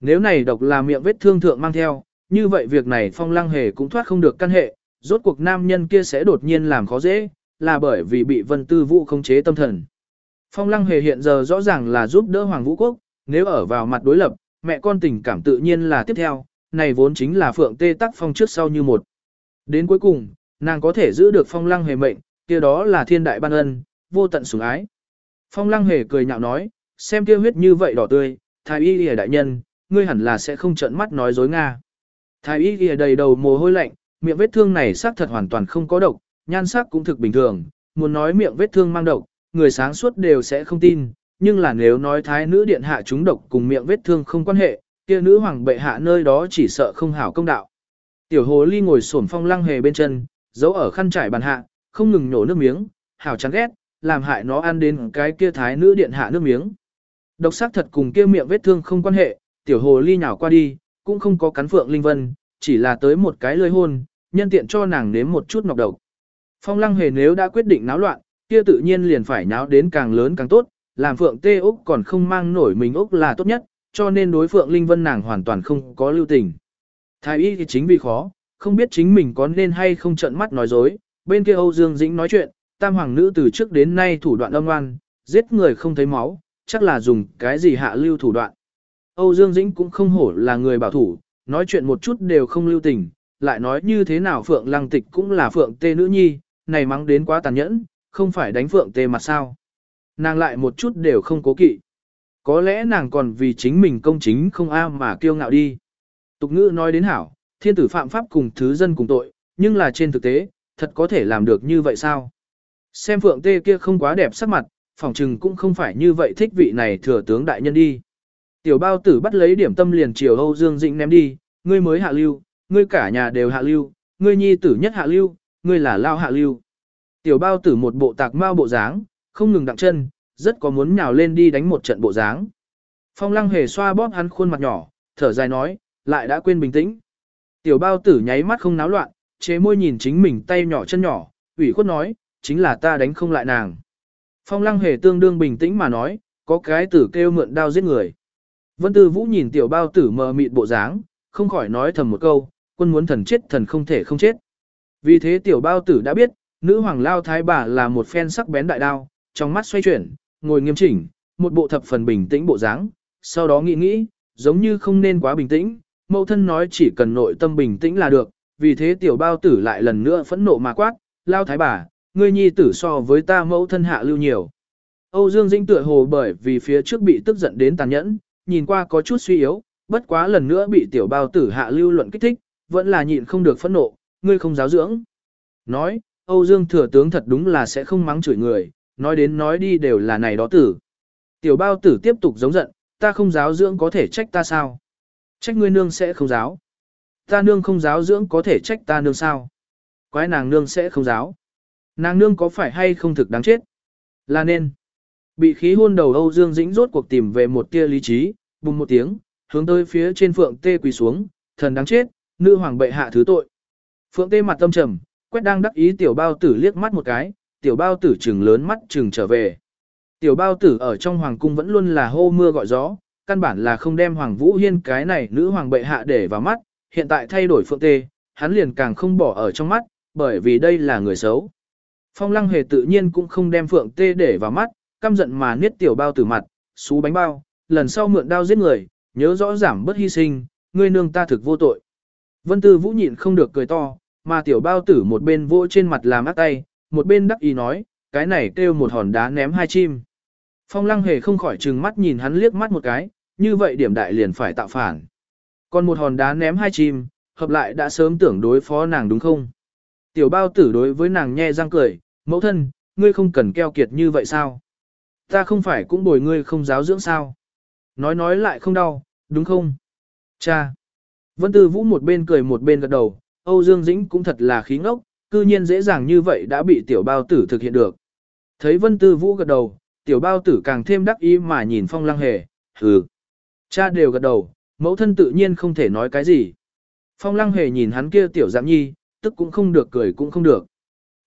Speaker 1: Nếu này độc là miệng vết thương thượng mang theo, như vậy việc này phong lăng hề cũng thoát không được căn hệ, rốt cuộc nam nhân kia sẽ đột nhiên làm khó dễ, là bởi vì bị vân tư vũ khống chế tâm thần. Phong lăng hề hiện giờ rõ ràng là giúp đỡ Hoàng Vũ Quốc, nếu ở vào mặt đối lập, mẹ con tình cảm tự nhiên là tiếp theo, này vốn chính là phượng tê tắc phong trước sau như một. Đến cuối cùng, nàng có thể giữ được phong lăng hề mệnh, kia đó là thiên đại ban ân, vô tận sủng ái. Phong lăng hề cười nhạo nói, xem kia huyết như vậy đỏ tươi, thái y lìa đại nhân, ngươi hẳn là sẽ không trợn mắt nói dối Nga. Thái y ghi đầy đầu mồ hôi lạnh, miệng vết thương này xác thật hoàn toàn không có độc, nhan sắc cũng thực bình thường, muốn nói miệng vết thương mang độc, người sáng suốt đều sẽ không tin, nhưng là nếu nói thái nữ điện hạ chúng độc cùng miệng vết thương không quan hệ, kia nữ hoàng bệ hạ nơi đó chỉ sợ không hảo công đạo. Tiểu hồ ly ngồi xổm phong lăng hề bên chân, giấu ở khăn trải bàn hạ, không ngừng nhổ nước miếng, hảo chán ghét, làm hại nó ăn đến cái kia thái nữ điện hạ nước miếng. Độc sắc thật cùng kia miệng vết thương không quan hệ, tiểu hồ ly nhào qua đi, cũng không có cắn phượng linh vân, chỉ là tới một cái lơi hôn, nhân tiện cho nàng nếm một chút ngọc độc. Phong lăng hề nếu đã quyết định náo loạn, kia tự nhiên liền phải náo đến càng lớn càng tốt, làm Phượng Tê Úc còn không mang nổi mình Úc là tốt nhất, cho nên đối Phượng Linh Vân nàng hoàn toàn không có lưu tình. Thái y thì chính vì khó, không biết chính mình có nên hay không trận mắt nói dối, bên kia Âu Dương Dĩnh nói chuyện, tam hoàng nữ từ trước đến nay thủ đoạn âm ngoan, giết người không thấy máu, chắc là dùng cái gì hạ lưu thủ đoạn. Âu Dương Dĩnh cũng không hổ là người bảo thủ, nói chuyện một chút đều không lưu tình, lại nói như thế nào Phượng Lăng Tịch cũng là Phượng Tê nữ nhi, này mắng đến quá tàn nhẫn, không phải đánh Phượng Tê mặt sao. Nàng lại một chút đều không cố kỵ. Có lẽ nàng còn vì chính mình công chính không a mà kiêu ngạo đi. Tục ngữ nói đến hảo, thiên tử phạm pháp cùng thứ dân cùng tội, nhưng là trên thực tế, thật có thể làm được như vậy sao? Xem Phượng Tê kia không quá đẹp sắc mặt, phỏng chừng cũng không phải như vậy thích vị này thừa tướng đại nhân đi. Tiểu bao tử bắt lấy điểm tâm liền chiều Âu Dương Dĩnh ném đi, ngươi mới hạ lưu, ngươi cả nhà đều hạ lưu, ngươi nhi tử nhất hạ lưu, ngươi là lao hạ lưu. Tiểu bao tử một bộ tạc mau bộ dáng, không ngừng đặng chân, rất có muốn nhào lên đi đánh một trận bộ dáng. Phong lăng hề xoa bóp hắn khuôn mặt nhỏ, thở dài nói, lại đã quên bình tĩnh. Tiểu bao tử nháy mắt không náo loạn, chế môi nhìn chính mình tay nhỏ chân nhỏ, ủy khuất nói, chính là ta đánh không lại nàng. Phong lăng hề tương đương bình tĩnh mà nói, có cái tử kêu mượn đao giết người. Vân Tư Vũ nhìn tiểu bao tử mờ mịt bộ dáng, không khỏi nói thầm một câu, quân muốn thần chết thần không thể không chết. Vì thế tiểu bao tử đã biết, nữ hoàng lao thái bà là một phen sắc bén đại đao, trong mắt xoay chuyển, ngồi nghiêm chỉnh, một bộ thập phần bình tĩnh bộ dáng, sau đó nghĩ nghĩ, giống như không nên quá bình tĩnh, mẫu thân nói chỉ cần nội tâm bình tĩnh là được, vì thế tiểu bao tử lại lần nữa phẫn nộ mà quát, lao thái bà, ngươi nhi tử so với ta mẫu thân hạ lưu nhiều. Âu Dương Dĩnh tựa hồ bởi vì phía trước bị tức giận đến tàn nhẫn, nhìn qua có chút suy yếu, bất quá lần nữa bị tiểu bao tử hạ lưu luận kích thích, vẫn là nhịn không được phẫn nộ, ngươi không giáo dưỡng. Nói, Âu Dương thừa tướng thật đúng là sẽ không mắng chửi người, nói đến nói đi đều là này đó tử. Tiểu bao tử tiếp tục giống giận, ta không giáo dưỡng có thể trách ta sao? Trách ngươi nương sẽ không giáo. Ta nương không giáo dưỡng có thể trách ta nương sao? Quái nàng nương sẽ không giáo. Nàng nương có phải hay không thực đáng chết? Là nên. Bị khí hôn đầu Âu Dương Dĩnh rốt cuộc tìm về một tia lý trí, bùng một tiếng, hướng tới phía trên phượng tê quỳ xuống, thần đáng chết, nữ hoàng bệ hạ thứ tội. Phượng tê mặt tâm trầm, quét đang đắc ý tiểu bao tử liếc mắt một cái, tiểu bao tử trừng lớn mắt trừng trở về. Tiểu bao tử ở trong hoàng cung vẫn luôn là hô mưa gọi gió, căn bản là không đem hoàng vũ hiên cái này nữ hoàng bệ hạ để vào mắt, hiện tại thay đổi phượng tê, hắn liền càng không bỏ ở trong mắt, bởi vì đây là người xấu. Phong lăng hề tự nhiên cũng không đem phượng tê để vào mắt, căm giận mà niết tiểu bao tử mặt, xú bánh bao, lần sau mượn đao giết người, nhớ rõ giảm bất hy sinh, ngươi nương ta thực vô tội. Vân Tư Vũ nhịn không được cười to, mà tiểu bao tử một bên vỗ trên mặt làm ác tay, một bên đắc ý nói, cái này kêu một hòn đá ném hai chim. Phong lăng hề không khỏi trừng mắt nhìn hắn liếc mắt một cái, như vậy điểm đại liền phải tạo phản. Còn một hòn đá ném hai chim, hợp lại đã sớm tưởng đối phó nàng đúng không? Tiểu bao tử đối với nàng nhe răng cười, mẫu thân, ngươi không cần keo kiệt như vậy sao? Ta không phải cũng bồi ngươi không giáo dưỡng sao? Nói nói lại không đau, đúng không? Cha! Vân Tư Vũ một bên cười một bên gật đầu, Âu Dương Dĩnh cũng thật là khí ngốc, cư nhiên dễ dàng như vậy đã bị tiểu bao tử thực hiện được. Thấy Vân Tư Vũ gật đầu, tiểu bao tử càng thêm đắc ý mà nhìn phong lăng hề, hừ. Cha đều gật đầu, mẫu thân tự nhiên không thể nói cái gì. Phong lăng hề nhìn hắn kia tiểu giảm nhi, tức cũng không được cười cũng không được.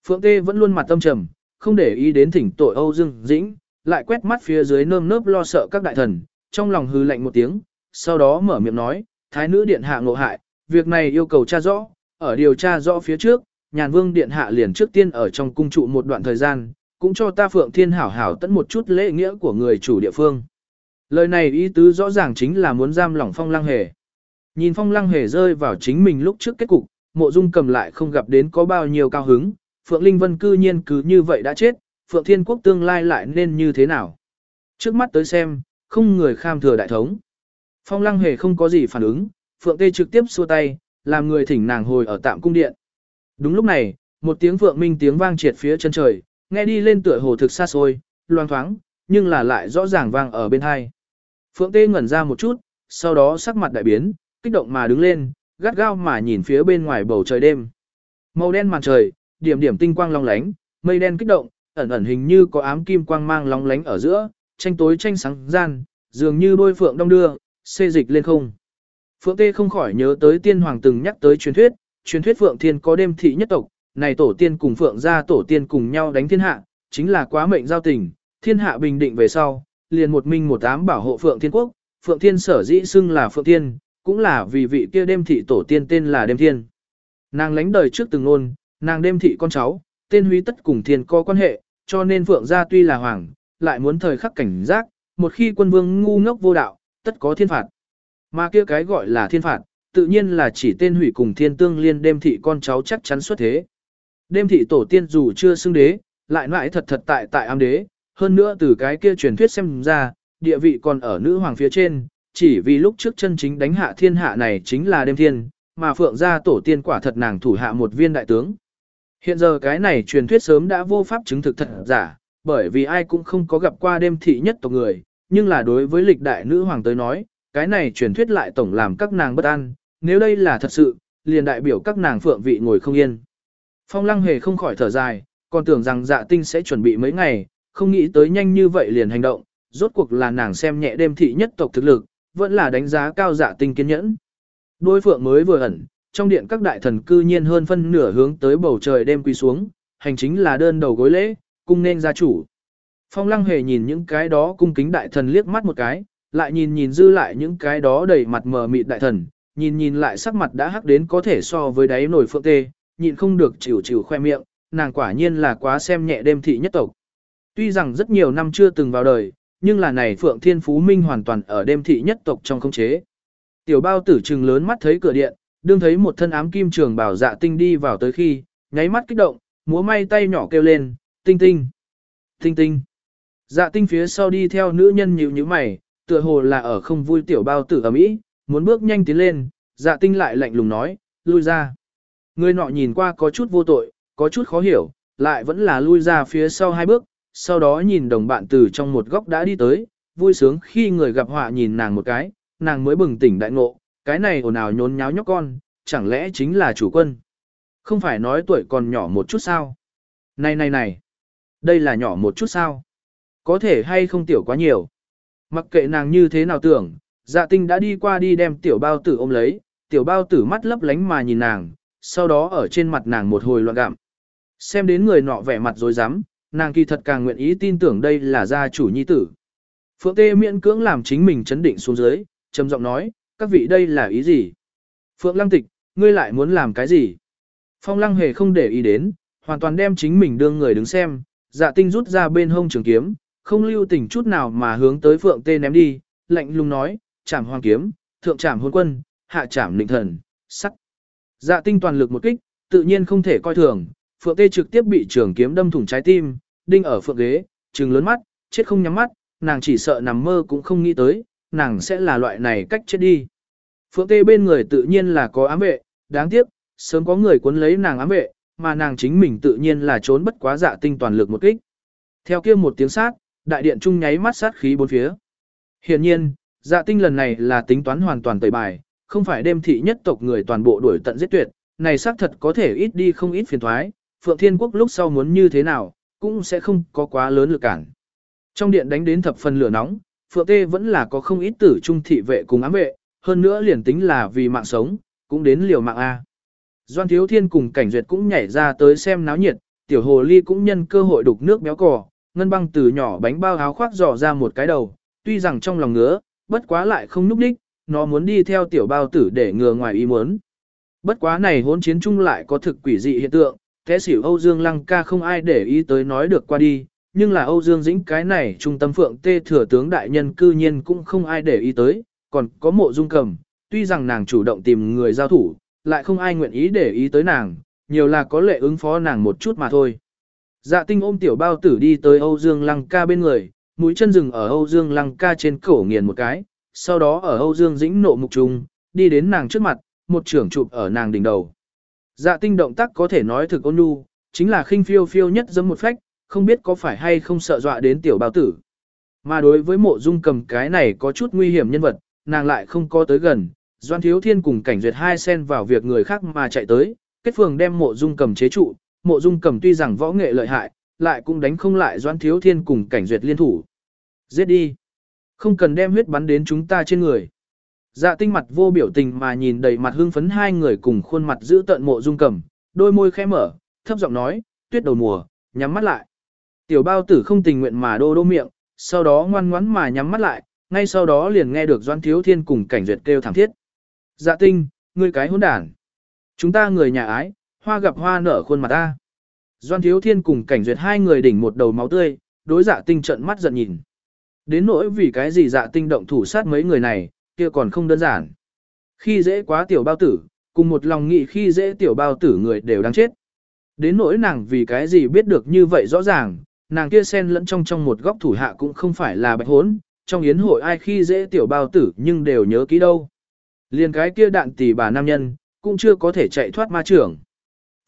Speaker 1: Phượng Tê vẫn luôn mặt tâm trầm, không để ý đến thỉnh tội Âu Dương Dĩnh, lại quét mắt phía dưới nơm nớp lo sợ các đại thần, trong lòng hư lạnh một tiếng, sau đó mở miệng nói, Thái nữ điện hạ ngộ hại, việc này yêu cầu tra rõ, ở điều tra rõ phía trước, nhàn vương điện hạ liền trước tiên ở trong cung trụ một đoạn thời gian, cũng cho ta Phượng Thiên hảo hảo tận một chút lễ nghĩa của người chủ địa phương. Lời này ý tứ rõ ràng chính là muốn giam lỏng phong lăng hề. Nhìn phong lăng hề rơi vào chính mình lúc trước kết cục, mộ dung cầm lại không gặp đến có bao nhiêu cao hứng, Phượng Linh Vân cư nhiên cứ như vậy đã chết, Phượng Thiên Quốc tương lai lại nên như thế nào? Trước mắt tới xem, không người kham thừa đại thống. Phong lăng hề không có gì phản ứng, Phượng Tê trực tiếp xua tay, làm người thỉnh nàng hồi ở tạm cung điện. Đúng lúc này, một tiếng Phượng Minh tiếng vang triệt phía chân trời, nghe đi lên tựa hồ thực xa xôi, loang thoáng, nhưng là lại rõ ràng vang ở bên hai. Phượng Tê ngẩn ra một chút, sau đó sắc mặt đại biến, kích động mà đứng lên, gắt gao mà nhìn phía bên ngoài bầu trời đêm. Màu đen màn trời, điểm điểm tinh quang long lánh, mây đen kích động, ẩn ẩn hình như có ám kim quang mang long lánh ở giữa, tranh tối tranh sáng gian, dường như đôi phượng đông đưa, xê dịch lên không. Phượng Tê không khỏi nhớ tới tiên hoàng từng nhắc tới truyền thuyết, truyền thuyết Phượng Thiên có đêm thị nhất tộc, này tổ tiên cùng Phượng gia tổ tiên cùng nhau đánh thiên hạ, chính là quá mệnh giao tình, thiên hạ bình định về sau, liền một minh một ám bảo hộ Phượng Thiên Quốc, Phượng Thiên sở dĩ xưng là Phượng Thiên, cũng là vì vị kia đêm thị tổ tiên tên là đêm thiên. Nàng lánh đời trước từng luôn, nàng đêm thị con cháu, tên huy tất cùng thiên có quan hệ, cho nên Phượng gia tuy là hoàng, lại muốn thời khắc cảnh giác, một khi quân vương ngu ngốc vô đạo, tất có thiên phạt. Mà kia cái gọi là thiên phạt, tự nhiên là chỉ tên hủy cùng thiên tương liên đêm thị con cháu chắc chắn xuất thế. Đêm thị tổ tiên dù chưa xưng đế, lại mãi thật thật tại tại am đế, hơn nữa từ cái kia truyền thuyết xem ra, địa vị còn ở nữ hoàng phía trên, chỉ vì lúc trước chân chính đánh hạ thiên hạ này chính là đêm thiên, mà phượng gia tổ tiên quả thật nàng thủ hạ một viên đại tướng. Hiện giờ cái này truyền thuyết sớm đã vô pháp chứng thực thật giả, bởi vì ai cũng không có gặp qua đêm thị nhất tộc người, nhưng là đối với lịch đại nữ hoàng tới nói, cái này truyền thuyết lại tổng làm các nàng bất an, nếu đây là thật sự, liền đại biểu các nàng phượng vị ngồi không yên. Phong lăng hề không khỏi thở dài, còn tưởng rằng dạ tinh sẽ chuẩn bị mấy ngày, không nghĩ tới nhanh như vậy liền hành động, rốt cuộc là nàng xem nhẹ đêm thị nhất tộc thực lực, vẫn là đánh giá cao dạ tinh kiên nhẫn. Đôi phượng mới vừa ẩn, trong điện các đại thần cư nhiên hơn phân nửa hướng tới bầu trời đêm quỳ xuống, hành chính là đơn đầu gối lễ, cung nên gia chủ. Phong lăng hề nhìn những cái đó cung kính đại thần liếc mắt một cái, lại nhìn nhìn dư lại những cái đó đầy mặt mờ mịt đại thần, nhìn nhìn lại sắc mặt đã hắc đến có thể so với đáy nổi phượng tê, nhịn không được chịu chịu khoe miệng, nàng quả nhiên là quá xem nhẹ đêm thị nhất tộc. Tuy rằng rất nhiều năm chưa từng vào đời, nhưng là này Phượng Thiên Phú Minh hoàn toàn ở đêm thị nhất tộc trong không chế. Tiểu bao tử trừng lớn mắt thấy cửa điện, đương thấy một thân ám kim trường bảo dạ tinh đi vào tới khi, nháy mắt kích động, múa may tay nhỏ kêu lên, tinh tinh, tinh tinh. Dạ tinh phía sau đi theo nữ nhân nhíu nhíu mày, tựa hồ là ở không vui tiểu bao tử ở mỹ, muốn bước nhanh tiến lên, dạ tinh lại lạnh lùng nói, lui ra. Người nọ nhìn qua có chút vô tội, có chút khó hiểu, lại vẫn là lui ra phía sau hai bước, sau đó nhìn đồng bạn từ trong một góc đã đi tới, vui sướng khi người gặp họa nhìn nàng một cái, nàng mới bừng tỉnh đại ngộ, cái này ồn ào nhốn nháo nhóc con, chẳng lẽ chính là chủ quân. Không phải nói tuổi còn nhỏ một chút sao? Này này này, đây là nhỏ một chút sao? Có thể hay không tiểu quá nhiều? Mặc kệ nàng như thế nào tưởng, dạ tinh đã đi qua đi đem tiểu bao tử ôm lấy, tiểu bao tử mắt lấp lánh mà nhìn nàng, sau đó ở trên mặt nàng một hồi loạn gạm. Xem đến người nọ vẻ mặt dối rắm nàng kỳ thật càng nguyện ý tin tưởng đây là gia chủ nhi tử. Phượng Tê miễn cưỡng làm chính mình chấn định xuống dưới, trầm giọng nói, các vị đây là ý gì? Phượng Lăng Tịch, ngươi lại muốn làm cái gì? Phong Lăng hề không để ý đến, hoàn toàn đem chính mình đương người đứng xem, dạ tinh rút ra bên hông trường kiếm, không lưu tình chút nào mà hướng tới Phượng Tê ném đi, lạnh lùng nói, chảm hoàng kiếm, thượng chảm hôn quân, hạ chảm định thần, sắc. Dạ tinh toàn lực một kích, tự nhiên không thể coi thường, Phượng Tê trực tiếp bị trường kiếm đâm thủng trái tim, đinh ở phượng ghế, trừng lớn mắt, chết không nhắm mắt, nàng chỉ sợ nằm mơ cũng không nghĩ tới, nàng sẽ là loại này cách chết đi. Phượng Tê bên người tự nhiên là có ám vệ, đáng tiếc, sớm có người cuốn lấy nàng ám vệ, mà nàng chính mình tự nhiên là trốn bất quá dạ tinh toàn lực một kích. Theo kia một tiếng sát, đại điện trung nháy mắt sát khí bốn phía. Hiển nhiên, dạ tinh lần này là tính toán hoàn toàn tẩy bài, không phải đêm thị nhất tộc người toàn bộ đuổi tận giết tuyệt, này xác thật có thể ít đi không ít phiền thoái, Phượng Thiên Quốc lúc sau muốn như thế nào, cũng sẽ không có quá lớn lực cản. Trong điện đánh đến thập phần lửa nóng, Phượng Tê vẫn là có không ít tử trung thị vệ cùng ám vệ, hơn nữa liền tính là vì mạng sống, cũng đến liều mạng A. Doan Thiếu Thiên cùng Cảnh Duyệt cũng nhảy ra tới xem náo nhiệt, Tiểu Hồ Ly cũng nhân cơ hội đục nước béo cò, ngân băng từ nhỏ bánh bao áo khoác dò ra một cái đầu, tuy rằng trong lòng ngứa, bất quá lại không núp đích, nó muốn đi theo tiểu bao tử để ngừa ngoài ý muốn. Bất quá này hỗn chiến chung lại có thực quỷ dị hiện tượng, thế xỉu Âu Dương Lăng ca không ai để ý tới nói được qua đi, nhưng là Âu Dương Dĩnh cái này trung tâm phượng tê thừa tướng đại nhân cư nhiên cũng không ai để ý tới, còn có mộ dung cầm, tuy rằng nàng chủ động tìm người giao thủ, lại không ai nguyện ý để ý tới nàng, nhiều là có lệ ứng phó nàng một chút mà thôi. Dạ tinh ôm tiểu bao tử đi tới Âu Dương Lăng ca bên người, mũi chân rừng ở Âu Dương Lăng ca trên cổ nghiền một cái, sau đó ở Âu Dương Dĩnh nộ mục trùng, đi đến nàng trước mặt, một trưởng chụp ở nàng đỉnh đầu. Dạ tinh động tác có thể nói thực ôn nhu, chính là khinh phiêu phiêu nhất giấm một phách, không biết có phải hay không sợ dọa đến tiểu bao tử. Mà đối với mộ dung cầm cái này có chút nguy hiểm nhân vật, nàng lại không có tới gần, doan thiếu thiên cùng cảnh duyệt hai sen vào việc người khác mà chạy tới, kết phường đem mộ dung cầm chế trụ, mộ dung cầm tuy rằng võ nghệ lợi hại, lại cũng đánh không lại doan thiếu thiên cùng cảnh duyệt liên thủ. Giết đi! Không cần đem huyết bắn đến chúng ta trên người. Dạ tinh mặt vô biểu tình mà nhìn đầy mặt hưng phấn hai người cùng khuôn mặt giữ tận mộ dung cầm, đôi môi khẽ mở, thấp giọng nói, tuyết đầu mùa, nhắm mắt lại. Tiểu bao tử không tình nguyện mà đô đô miệng, sau đó ngoan ngoắn mà nhắm mắt lại, ngay sau đó liền nghe được Doan Thiếu Thiên cùng cảnh duyệt kêu thảm thiết. Dạ tinh, ngươi cái hỗn đản. Chúng ta người nhà ái, hoa gặp hoa nở khuôn mặt ta. Doan Thiếu Thiên cùng cảnh duyệt hai người đỉnh một đầu máu tươi, đối dạ tinh trận mắt giận nhìn. Đến nỗi vì cái gì dạ tinh động thủ sát mấy người này, kia còn không đơn giản. Khi dễ quá tiểu bao tử, cùng một lòng nghị khi dễ tiểu bao tử người đều đang chết. Đến nỗi nàng vì cái gì biết được như vậy rõ ràng, nàng kia sen lẫn trong trong một góc thủ hạ cũng không phải là bạch hốn, trong yến hội ai khi dễ tiểu bao tử nhưng đều nhớ kỹ đâu. Liền cái kia đạn tỷ bà nam nhân, cũng chưa có thể chạy thoát ma trưởng.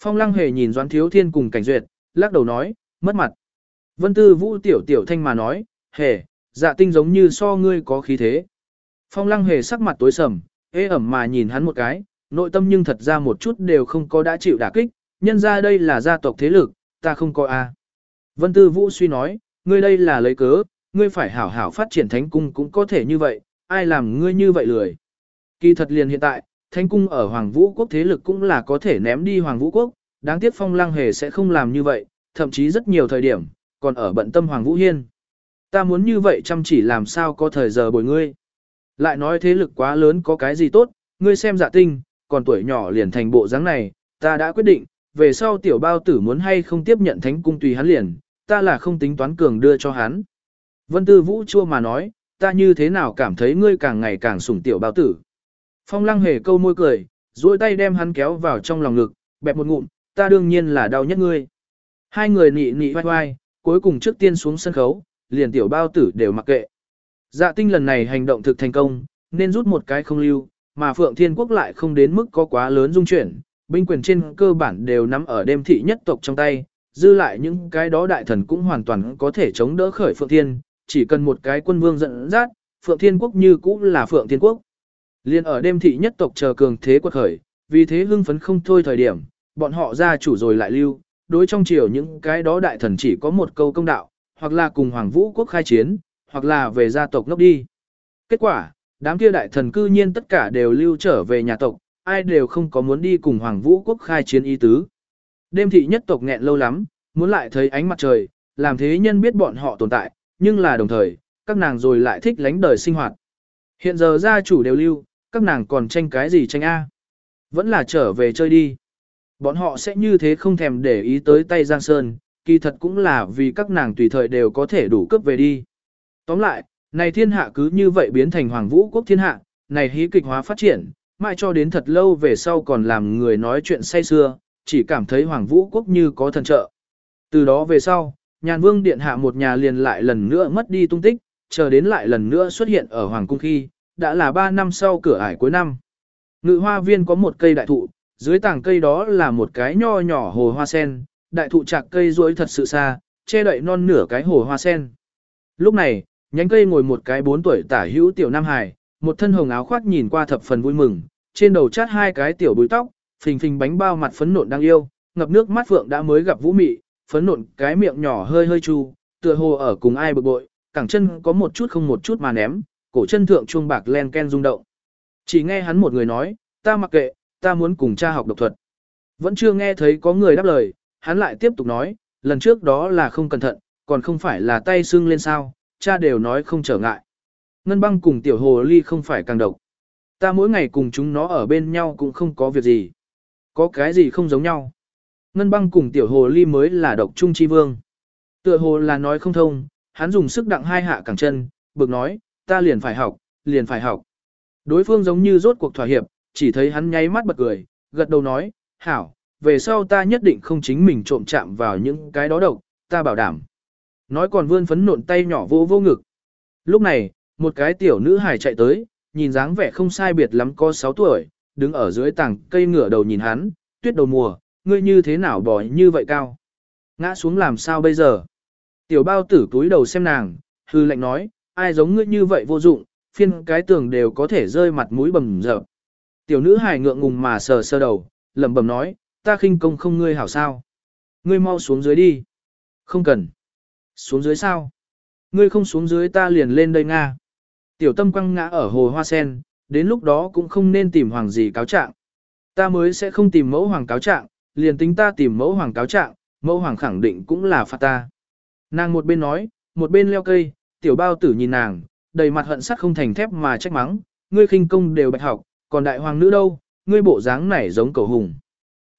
Speaker 1: Phong lăng hề nhìn Doãn Thiếu Thiên cùng cảnh duyệt, lắc đầu nói, mất mặt. Vân Tư Vũ tiểu tiểu thanh mà nói, hề, dạ tinh giống như so ngươi có khí thế. Phong lăng hề sắc mặt tối sầm, ê ẩm mà nhìn hắn một cái, nội tâm nhưng thật ra một chút đều không có đã chịu đả kích, nhân ra đây là gia tộc thế lực, ta không có a. Vân Tư Vũ suy nói, ngươi đây là lấy cớ, ngươi phải hảo hảo phát triển thánh cung cũng có thể như vậy, ai làm ngươi như vậy lười. Kỳ thật liền hiện tại, thánh cung ở Hoàng Vũ Quốc thế lực cũng là có thể ném đi Hoàng Vũ Quốc, đáng tiếc phong lăng hề sẽ không làm như vậy, thậm chí rất nhiều thời điểm, còn ở bận tâm Hoàng Vũ Hiên. Ta muốn như vậy chăm chỉ làm sao có thời giờ bồi ngươi. Lại nói thế lực quá lớn có cái gì tốt, ngươi xem dạ tinh, còn tuổi nhỏ liền thành bộ dáng này, ta đã quyết định, về sau tiểu bao tử muốn hay không tiếp nhận thánh cung tùy hắn liền, ta là không tính toán cường đưa cho hắn. Vân Tư Vũ chua mà nói, ta như thế nào cảm thấy ngươi càng ngày càng sủng tiểu bao tử. Phong lăng hề câu môi cười, duỗi tay đem hắn kéo vào trong lòng ngực, bẹp một ngụm, ta đương nhiên là đau nhất ngươi. Hai người nị nị vai vai, cuối cùng trước tiên xuống sân khấu, liền tiểu bao tử đều mặc kệ. Dạ tinh lần này hành động thực thành công, nên rút một cái không lưu, mà Phượng Thiên Quốc lại không đến mức có quá lớn dung chuyển, binh quyền trên cơ bản đều nắm ở đêm thị nhất tộc trong tay, dư lại những cái đó đại thần cũng hoàn toàn có thể chống đỡ khởi Phượng Thiên, chỉ cần một cái quân vương dẫn dắt, Phượng Thiên Quốc như cũ là Phượng Thiên Quốc. Liên ở đêm thị nhất tộc chờ cường thế quật khởi, vì thế hưng phấn không thôi thời điểm, bọn họ ra chủ rồi lại lưu, đối trong triều những cái đó đại thần chỉ có một câu công đạo, hoặc là cùng Hoàng Vũ Quốc khai chiến, hoặc là về gia tộc ngốc đi. Kết quả, đám kia đại thần cư nhiên tất cả đều lưu trở về nhà tộc, ai đều không có muốn đi cùng Hoàng Vũ Quốc khai chiến ý tứ. Đêm thị nhất tộc nghẹn lâu lắm, muốn lại thấy ánh mặt trời, làm thế nhân biết bọn họ tồn tại, nhưng là đồng thời, các nàng rồi lại thích lánh đời sinh hoạt. Hiện giờ gia chủ đều lưu, các nàng còn tranh cái gì tranh A. Vẫn là trở về chơi đi. Bọn họ sẽ như thế không thèm để ý tới tay Giang Sơn, kỳ thật cũng là vì các nàng tùy thời đều có thể đủ cướp về đi. Tóm lại, này thiên hạ cứ như vậy biến thành hoàng vũ quốc thiên hạ, này hí kịch hóa phát triển, mãi cho đến thật lâu về sau còn làm người nói chuyện say xưa, chỉ cảm thấy hoàng vũ quốc như có thần trợ. Từ đó về sau, nhàn vương điện hạ một nhà liền lại lần nữa mất đi tung tích, chờ đến lại lần nữa xuất hiện ở hoàng cung khi, đã là 3 năm sau cửa ải cuối năm. Ngự hoa viên có một cây đại thụ, dưới tảng cây đó là một cái nho nhỏ hồ hoa sen, đại thụ chạc cây rối thật sự xa, che đậy non nửa cái hồ hoa sen. Lúc này, nhánh cây ngồi một cái bốn tuổi tả hữu tiểu nam hài, một thân hồng áo khoác nhìn qua thập phần vui mừng, trên đầu chát hai cái tiểu búi tóc, phình phình bánh bao mặt phấn nộn đang yêu, ngập nước mắt phượng đã mới gặp vũ mị, phấn nộn cái miệng nhỏ hơi hơi chu, tựa hồ ở cùng ai bực bội, cẳng chân có một chút không một chút mà ném, cổ chân thượng chuông bạc len ken rung động. Chỉ nghe hắn một người nói, ta mặc kệ, ta muốn cùng cha học độc thuật. Vẫn chưa nghe thấy có người đáp lời, hắn lại tiếp tục nói, lần trước đó là không cẩn thận, còn không phải là tay xương lên sao, cha đều nói không trở ngại. Ngân băng cùng tiểu hồ ly không phải càng độc. Ta mỗi ngày cùng chúng nó ở bên nhau cũng không có việc gì. Có cái gì không giống nhau. Ngân băng cùng tiểu hồ ly mới là độc trung chi vương. Tựa hồ là nói không thông, hắn dùng sức đặng hai hạ cẳng chân, bực nói, ta liền phải học, liền phải học. Đối phương giống như rốt cuộc thỏa hiệp, chỉ thấy hắn nháy mắt bật cười, gật đầu nói, hảo, về sau ta nhất định không chính mình trộm chạm vào những cái đó độc, ta bảo đảm. Nói còn vươn phấn nộn tay nhỏ vô vô ngực. Lúc này, một cái tiểu nữ hài chạy tới, nhìn dáng vẻ không sai biệt lắm có 6 tuổi, đứng ở dưới tảng cây ngửa đầu nhìn hắn, tuyết đầu mùa, ngươi như thế nào bò như vậy cao. Ngã xuống làm sao bây giờ? Tiểu bao tử túi đầu xem nàng, hư lệnh nói, ai giống ngươi như vậy vô dụng, phiên cái tường đều có thể rơi mặt mũi bầm dập. Tiểu nữ hài ngượng ngùng mà sờ sơ đầu, lẩm bẩm nói, ta khinh công không ngươi hảo sao. Ngươi mau xuống dưới đi. Không cần. Xuống dưới sao? Ngươi không xuống dưới ta liền lên đây Nga. Tiểu tâm quăng ngã ở hồ hoa sen, đến lúc đó cũng không nên tìm hoàng gì cáo trạng. Ta mới sẽ không tìm mẫu hoàng cáo trạng, liền tính ta tìm mẫu hoàng cáo trạng, mẫu hoàng khẳng định cũng là phạt ta. Nàng một bên nói, một bên leo cây, tiểu bao tử nhìn nàng, đầy mặt hận sắt không thành thép mà trách mắng, ngươi khinh công đều bạch học, còn đại hoàng nữ đâu, ngươi bộ dáng này giống cầu hùng.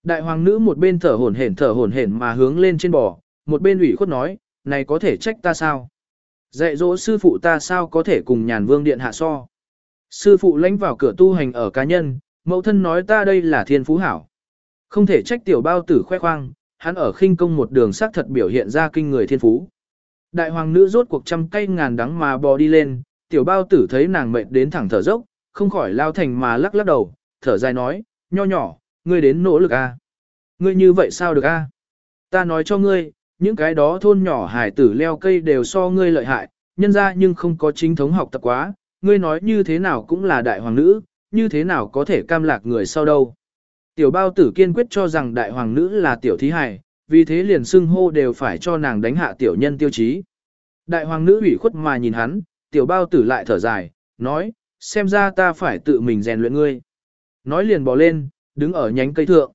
Speaker 1: Đại hoàng nữ một bên thở hổn hển thở hổn hển mà hướng lên trên bò, một bên ủy khuất nói, này có thể trách ta sao? Dạy dỗ sư phụ ta sao có thể cùng nhàn vương điện hạ so? Sư phụ lãnh vào cửa tu hành ở cá nhân, mẫu thân nói ta đây là thiên phú hảo. Không thể trách tiểu bao tử khoe khoang, hắn ở khinh công một đường sắc thật biểu hiện ra kinh người thiên phú. Đại hoàng nữ rốt cuộc trăm cây ngàn đắng mà bò đi lên, tiểu bao tử thấy nàng mệt đến thẳng thở dốc, không khỏi lao thành mà lắc lắc đầu, thở dài nói, nho nhỏ, ngươi đến nỗ lực a. Ngươi như vậy sao được a? Ta nói cho ngươi, những cái đó thôn nhỏ hải tử leo cây đều so ngươi lợi hại, nhân ra nhưng không có chính thống học tập quá, ngươi nói như thế nào cũng là đại hoàng nữ, như thế nào có thể cam lạc người sau đâu. Tiểu bao tử kiên quyết cho rằng đại hoàng nữ là tiểu thí hài, vì thế liền xưng hô đều phải cho nàng đánh hạ tiểu nhân tiêu chí. Đại hoàng nữ ủy khuất mà nhìn hắn, tiểu bao tử lại thở dài, nói, xem ra ta phải tự mình rèn luyện ngươi. Nói liền bỏ lên, đứng ở nhánh cây thượng.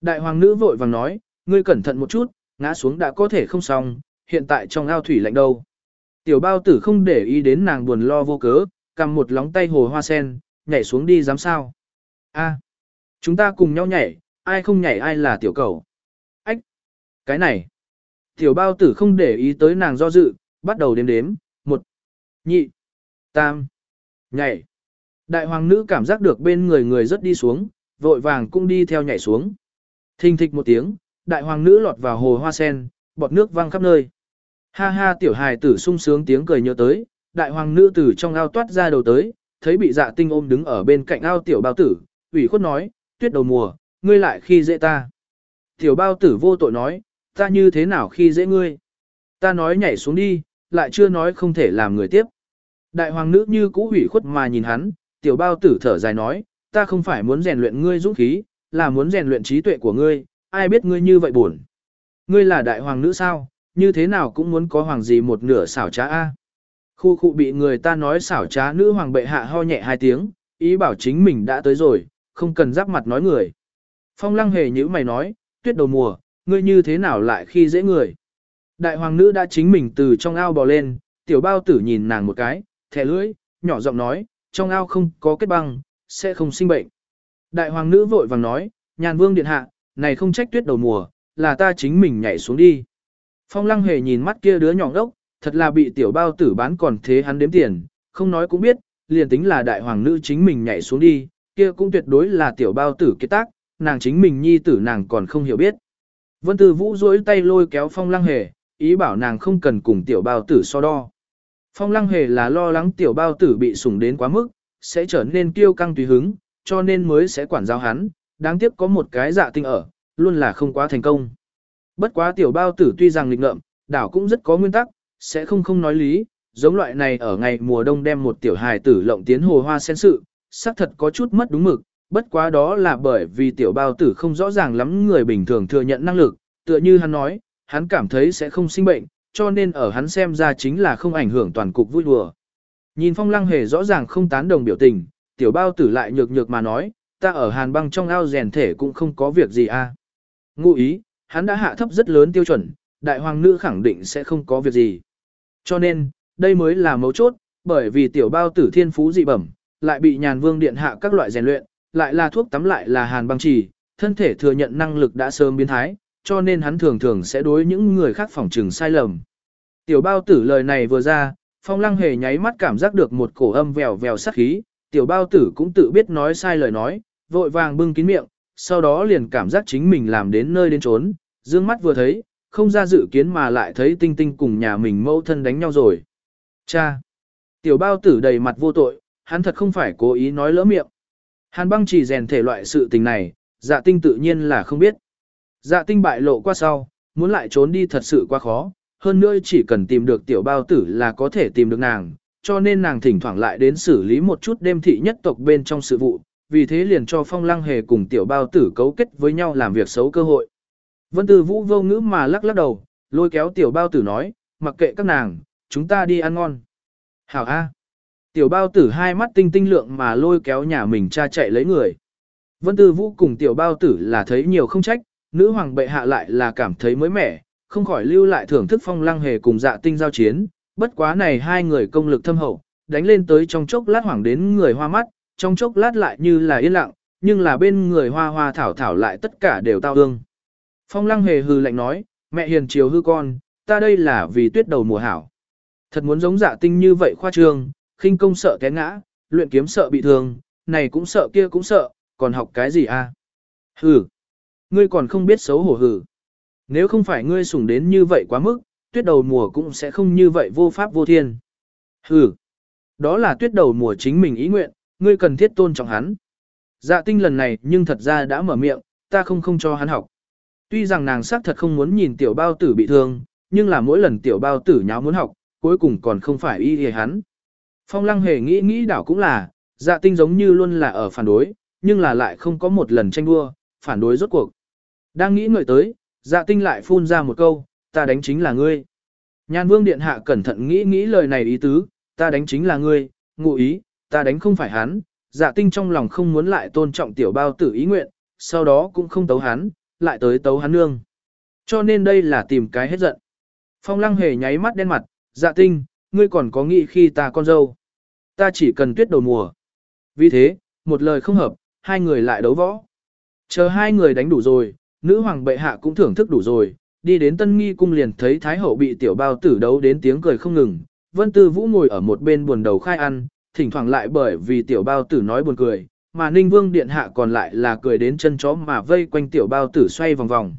Speaker 1: Đại hoàng nữ vội vàng nói, ngươi cẩn thận một chút, ngã xuống đã có thể không xong, hiện tại trong ao thủy lạnh đâu. Tiểu bao tử không để ý đến nàng buồn lo vô cớ, cầm một lóng tay hồ hoa sen, nhảy xuống đi dám sao. A, chúng ta cùng nhau nhảy, ai không nhảy ai là tiểu cầu. Ách, cái này. Tiểu bao tử không để ý tới nàng do dự, bắt đầu đếm đếm, một, nhị, tam, nhảy. Đại hoàng nữ cảm giác được bên người người rất đi xuống, vội vàng cũng đi theo nhảy xuống. Thình thịch một tiếng, đại hoàng nữ lọt vào hồ hoa sen, bọt nước văng khắp nơi. Ha ha tiểu hài tử sung sướng tiếng cười nhớ tới, đại hoàng nữ từ trong ao toát ra đầu tới, thấy bị dạ tinh ôm đứng ở bên cạnh ao tiểu bao tử, ủy khuất nói, tuyết đầu mùa, ngươi lại khi dễ ta. Tiểu bao tử vô tội nói, ta như thế nào khi dễ ngươi. Ta nói nhảy xuống đi, lại chưa nói không thể làm người tiếp. Đại hoàng nữ như cũ ủy khuất mà nhìn hắn, tiểu bao tử thở dài nói, ta không phải muốn rèn luyện ngươi dũng khí, là muốn rèn luyện trí tuệ của ngươi, ai biết ngươi như vậy buồn. Ngươi là đại hoàng nữ sao, như thế nào cũng muốn có hoàng gì một nửa xảo trá a. Khu khu bị người ta nói xảo trá nữ hoàng bệ hạ ho nhẹ hai tiếng, ý bảo chính mình đã tới rồi, không cần giáp mặt nói người. Phong lăng hề như mày nói, tuyết đầu mùa, ngươi như thế nào lại khi dễ người. Đại hoàng nữ đã chính mình từ trong ao bò lên, tiểu bao tử nhìn nàng một cái, thẻ lưỡi, nhỏ giọng nói, trong ao không có kết băng, sẽ không sinh bệnh. Đại hoàng nữ vội vàng nói, nhàn vương điện hạ, này không trách tuyết đầu mùa, là ta chính mình nhảy xuống đi. Phong lăng hề nhìn mắt kia đứa nhỏ đốc, thật là bị tiểu bao tử bán còn thế hắn đếm tiền, không nói cũng biết, liền tính là đại hoàng nữ chính mình nhảy xuống đi, kia cũng tuyệt đối là tiểu bao tử kết tác, nàng chính mình nhi tử nàng còn không hiểu biết. Vân Tư Vũ duỗi tay lôi kéo Phong Lăng Hề, ý bảo nàng không cần cùng tiểu bao tử so đo. Phong Lăng Hề là lo lắng tiểu bao tử bị sủng đến quá mức, sẽ trở nên kiêu căng tùy hứng, cho nên mới sẽ quản giáo hắn, đáng tiếc có một cái dạ tinh ở, luôn là không quá thành công. Bất quá tiểu bao tử tuy rằng nghịch ngợm, đảo cũng rất có nguyên tắc, sẽ không không nói lý, giống loại này ở ngày mùa đông đem một tiểu hài tử lộng tiến hồ hoa sen sự, xác thật có chút mất đúng mực, bất quá đó là bởi vì tiểu bao tử không rõ ràng lắm người bình thường thừa nhận năng lực, tựa như hắn nói, hắn cảm thấy sẽ không sinh bệnh, cho nên ở hắn xem ra chính là không ảnh hưởng toàn cục vui đùa. Nhìn phong lăng hề rõ ràng không tán đồng biểu tình, tiểu bao tử lại nhược nhược mà nói, ta ở hàn băng trong ao rèn thể cũng không có việc gì a. À. Ngụ ý, hắn đã hạ thấp rất lớn tiêu chuẩn, đại hoàng nữ khẳng định sẽ không có việc gì. Cho nên, đây mới là mấu chốt, bởi vì tiểu bao tử thiên phú dị bẩm, lại bị nhàn vương điện hạ các loại rèn luyện, lại là thuốc tắm lại là hàn băng trì, thân thể thừa nhận năng lực đã sớm biến thái, cho nên hắn thường thường sẽ đối những người khác phỏng trừng sai lầm. Tiểu bao tử lời này vừa ra, phong lăng hề nháy mắt cảm giác được một cổ âm vèo vèo sắc khí, tiểu bao tử cũng tự biết nói sai lời nói, vội vàng bưng kín miệng, sau đó liền cảm giác chính mình làm đến nơi đến trốn, dương mắt vừa thấy, không ra dự kiến mà lại thấy tinh tinh cùng nhà mình mâu thân đánh nhau rồi. Cha! Tiểu bao tử đầy mặt vô tội, hắn thật không phải cố ý nói lỡ miệng. Hàn băng chỉ rèn thể loại sự tình này, dạ tinh tự nhiên là không biết. Dạ tinh bại lộ qua sau, muốn lại trốn đi thật sự quá khó, hơn nữa chỉ cần tìm được tiểu bao tử là có thể tìm được nàng, cho nên nàng thỉnh thoảng lại đến xử lý một chút đêm thị nhất tộc bên trong sự vụ, vì thế liền cho phong lăng hề cùng tiểu bao tử cấu kết với nhau làm việc xấu cơ hội. Vân Tư Vũ vô ngữ mà lắc lắc đầu, lôi kéo tiểu bao tử nói, mặc kệ các nàng, chúng ta đi ăn ngon. Hảo A. Tiểu bao tử hai mắt tinh tinh lượng mà lôi kéo nhà mình cha chạy lấy người. Vân Tư Vũ cùng tiểu bao tử là thấy nhiều không trách, nữ hoàng bệ hạ lại là cảm thấy mới mẻ, không khỏi lưu lại thưởng thức phong lăng hề cùng dạ tinh giao chiến. Bất quá này hai người công lực thâm hậu, đánh lên tới trong chốc lát hoảng đến người hoa mắt, trong chốc lát lại như là yên lặng, nhưng là bên người hoa hoa thảo thảo lại tất cả đều tao ương. Phong lăng hề hư lạnh nói, mẹ hiền chiều hư con, ta đây là vì tuyết đầu mùa hảo. Thật muốn giống dạ tinh như vậy khoa trương, khinh công sợ té ngã, luyện kiếm sợ bị thương, này cũng sợ kia cũng sợ, còn học cái gì à? Hừ, ngươi còn không biết xấu hổ hừ. Nếu không phải ngươi sủng đến như vậy quá mức, tuyết đầu mùa cũng sẽ không như vậy vô pháp vô thiên. Hừ, đó là tuyết đầu mùa chính mình ý nguyện, ngươi cần thiết tôn trọng hắn. Dạ tinh lần này nhưng thật ra đã mở miệng, ta không không cho hắn học. Tuy rằng nàng xác thật không muốn nhìn tiểu bao tử bị thương, nhưng là mỗi lần tiểu bao tử nháo muốn học, cuối cùng còn không phải y hề hắn. Phong lăng hề nghĩ nghĩ đảo cũng là, dạ tinh giống như luôn là ở phản đối, nhưng là lại không có một lần tranh đua, phản đối rốt cuộc. Đang nghĩ ngợi tới, dạ tinh lại phun ra một câu, ta đánh chính là ngươi. Nhan vương điện hạ cẩn thận nghĩ nghĩ lời này ý tứ, ta đánh chính là ngươi, ngụ ý, ta đánh không phải hắn, dạ tinh trong lòng không muốn lại tôn trọng tiểu bao tử ý nguyện, sau đó cũng không tấu hắn, lại tới tấu hắn nương. Cho nên đây là tìm cái hết giận. Phong lăng hề nháy mắt đen mặt, dạ tinh, ngươi còn có nghĩ khi ta con dâu. Ta chỉ cần tuyết đầu mùa. Vì thế, một lời không hợp, hai người lại đấu võ. Chờ hai người đánh đủ rồi, nữ hoàng bệ hạ cũng thưởng thức đủ rồi, đi đến tân nghi cung liền thấy thái hậu bị tiểu bao tử đấu đến tiếng cười không ngừng. Vân Tư Vũ ngồi ở một bên buồn đầu khai ăn, thỉnh thoảng lại bởi vì tiểu bao tử nói buồn cười, mà Ninh Vương điện hạ còn lại là cười đến chân chó mà vây quanh tiểu bao tử xoay vòng vòng.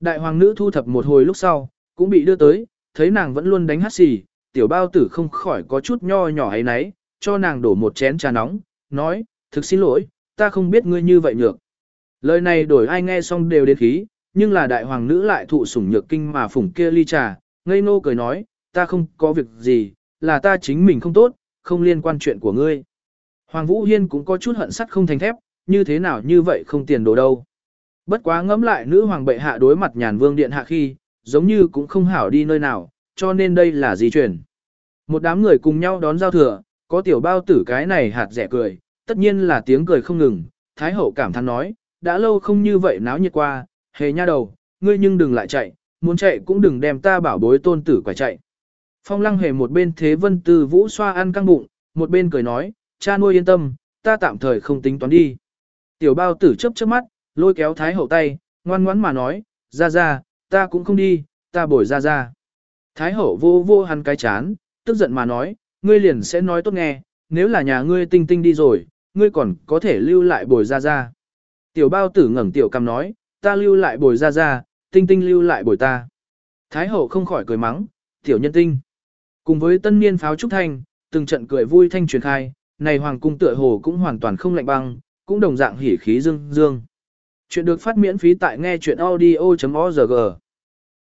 Speaker 1: Đại hoàng nữ thu thập một hồi lúc sau, cũng bị đưa tới, thấy nàng vẫn luôn đánh hát xì, tiểu bao tử không khỏi có chút nho nhỏ ấy nấy, cho nàng đổ một chén trà nóng, nói, thực xin lỗi, ta không biết ngươi như vậy nhược. Lời này đổi ai nghe xong đều đến khí, nhưng là đại hoàng nữ lại thụ sủng nhược kinh mà phủng kia ly trà, ngây nô cười nói, ta không có việc gì, là ta chính mình không tốt, không liên quan chuyện của ngươi. Hoàng Vũ Hiên cũng có chút hận sắt không thành thép, như thế nào như vậy không tiền đồ đâu. Bất quá ngẫm lại nữ hoàng bệ hạ đối mặt nhàn vương điện hạ khi, giống như cũng không hảo đi nơi nào, cho nên đây là di chuyển. Một đám người cùng nhau đón giao thừa, có tiểu bao tử cái này hạt rẻ cười, tất nhiên là tiếng cười không ngừng, Thái hậu cảm thán nói, đã lâu không như vậy náo nhiệt qua, hề nha đầu, ngươi nhưng đừng lại chạy, muốn chạy cũng đừng đem ta bảo bối tôn tử quả chạy. Phong lăng hề một bên thế vân tư vũ xoa ăn căng bụng, một bên cười nói, cha nuôi yên tâm, ta tạm thời không tính toán đi. Tiểu bao tử chấp chớp mắt, lôi kéo thái hậu tay, ngoan ngoãn mà nói, ra ra, ta cũng không đi, ta bồi ra ra. Thái hậu vô vô hắn cái chán, tức giận mà nói, ngươi liền sẽ nói tốt nghe, nếu là nhà ngươi tinh tinh đi rồi, ngươi còn có thể lưu lại bồi ra ra. Tiểu bao tử ngẩng tiểu cầm nói, ta lưu lại bồi ra ra, tinh tinh lưu lại bồi ta. Thái hậu không khỏi cười mắng, tiểu nhân tinh. Cùng với tân niên pháo trúc thanh, từng trận cười vui thanh truyền khai, này hoàng cung tựa hồ cũng hoàn toàn không lạnh băng, cũng đồng dạng hỉ khí dương dương. Chuyện được phát miễn phí tại nghe chuyện audio.org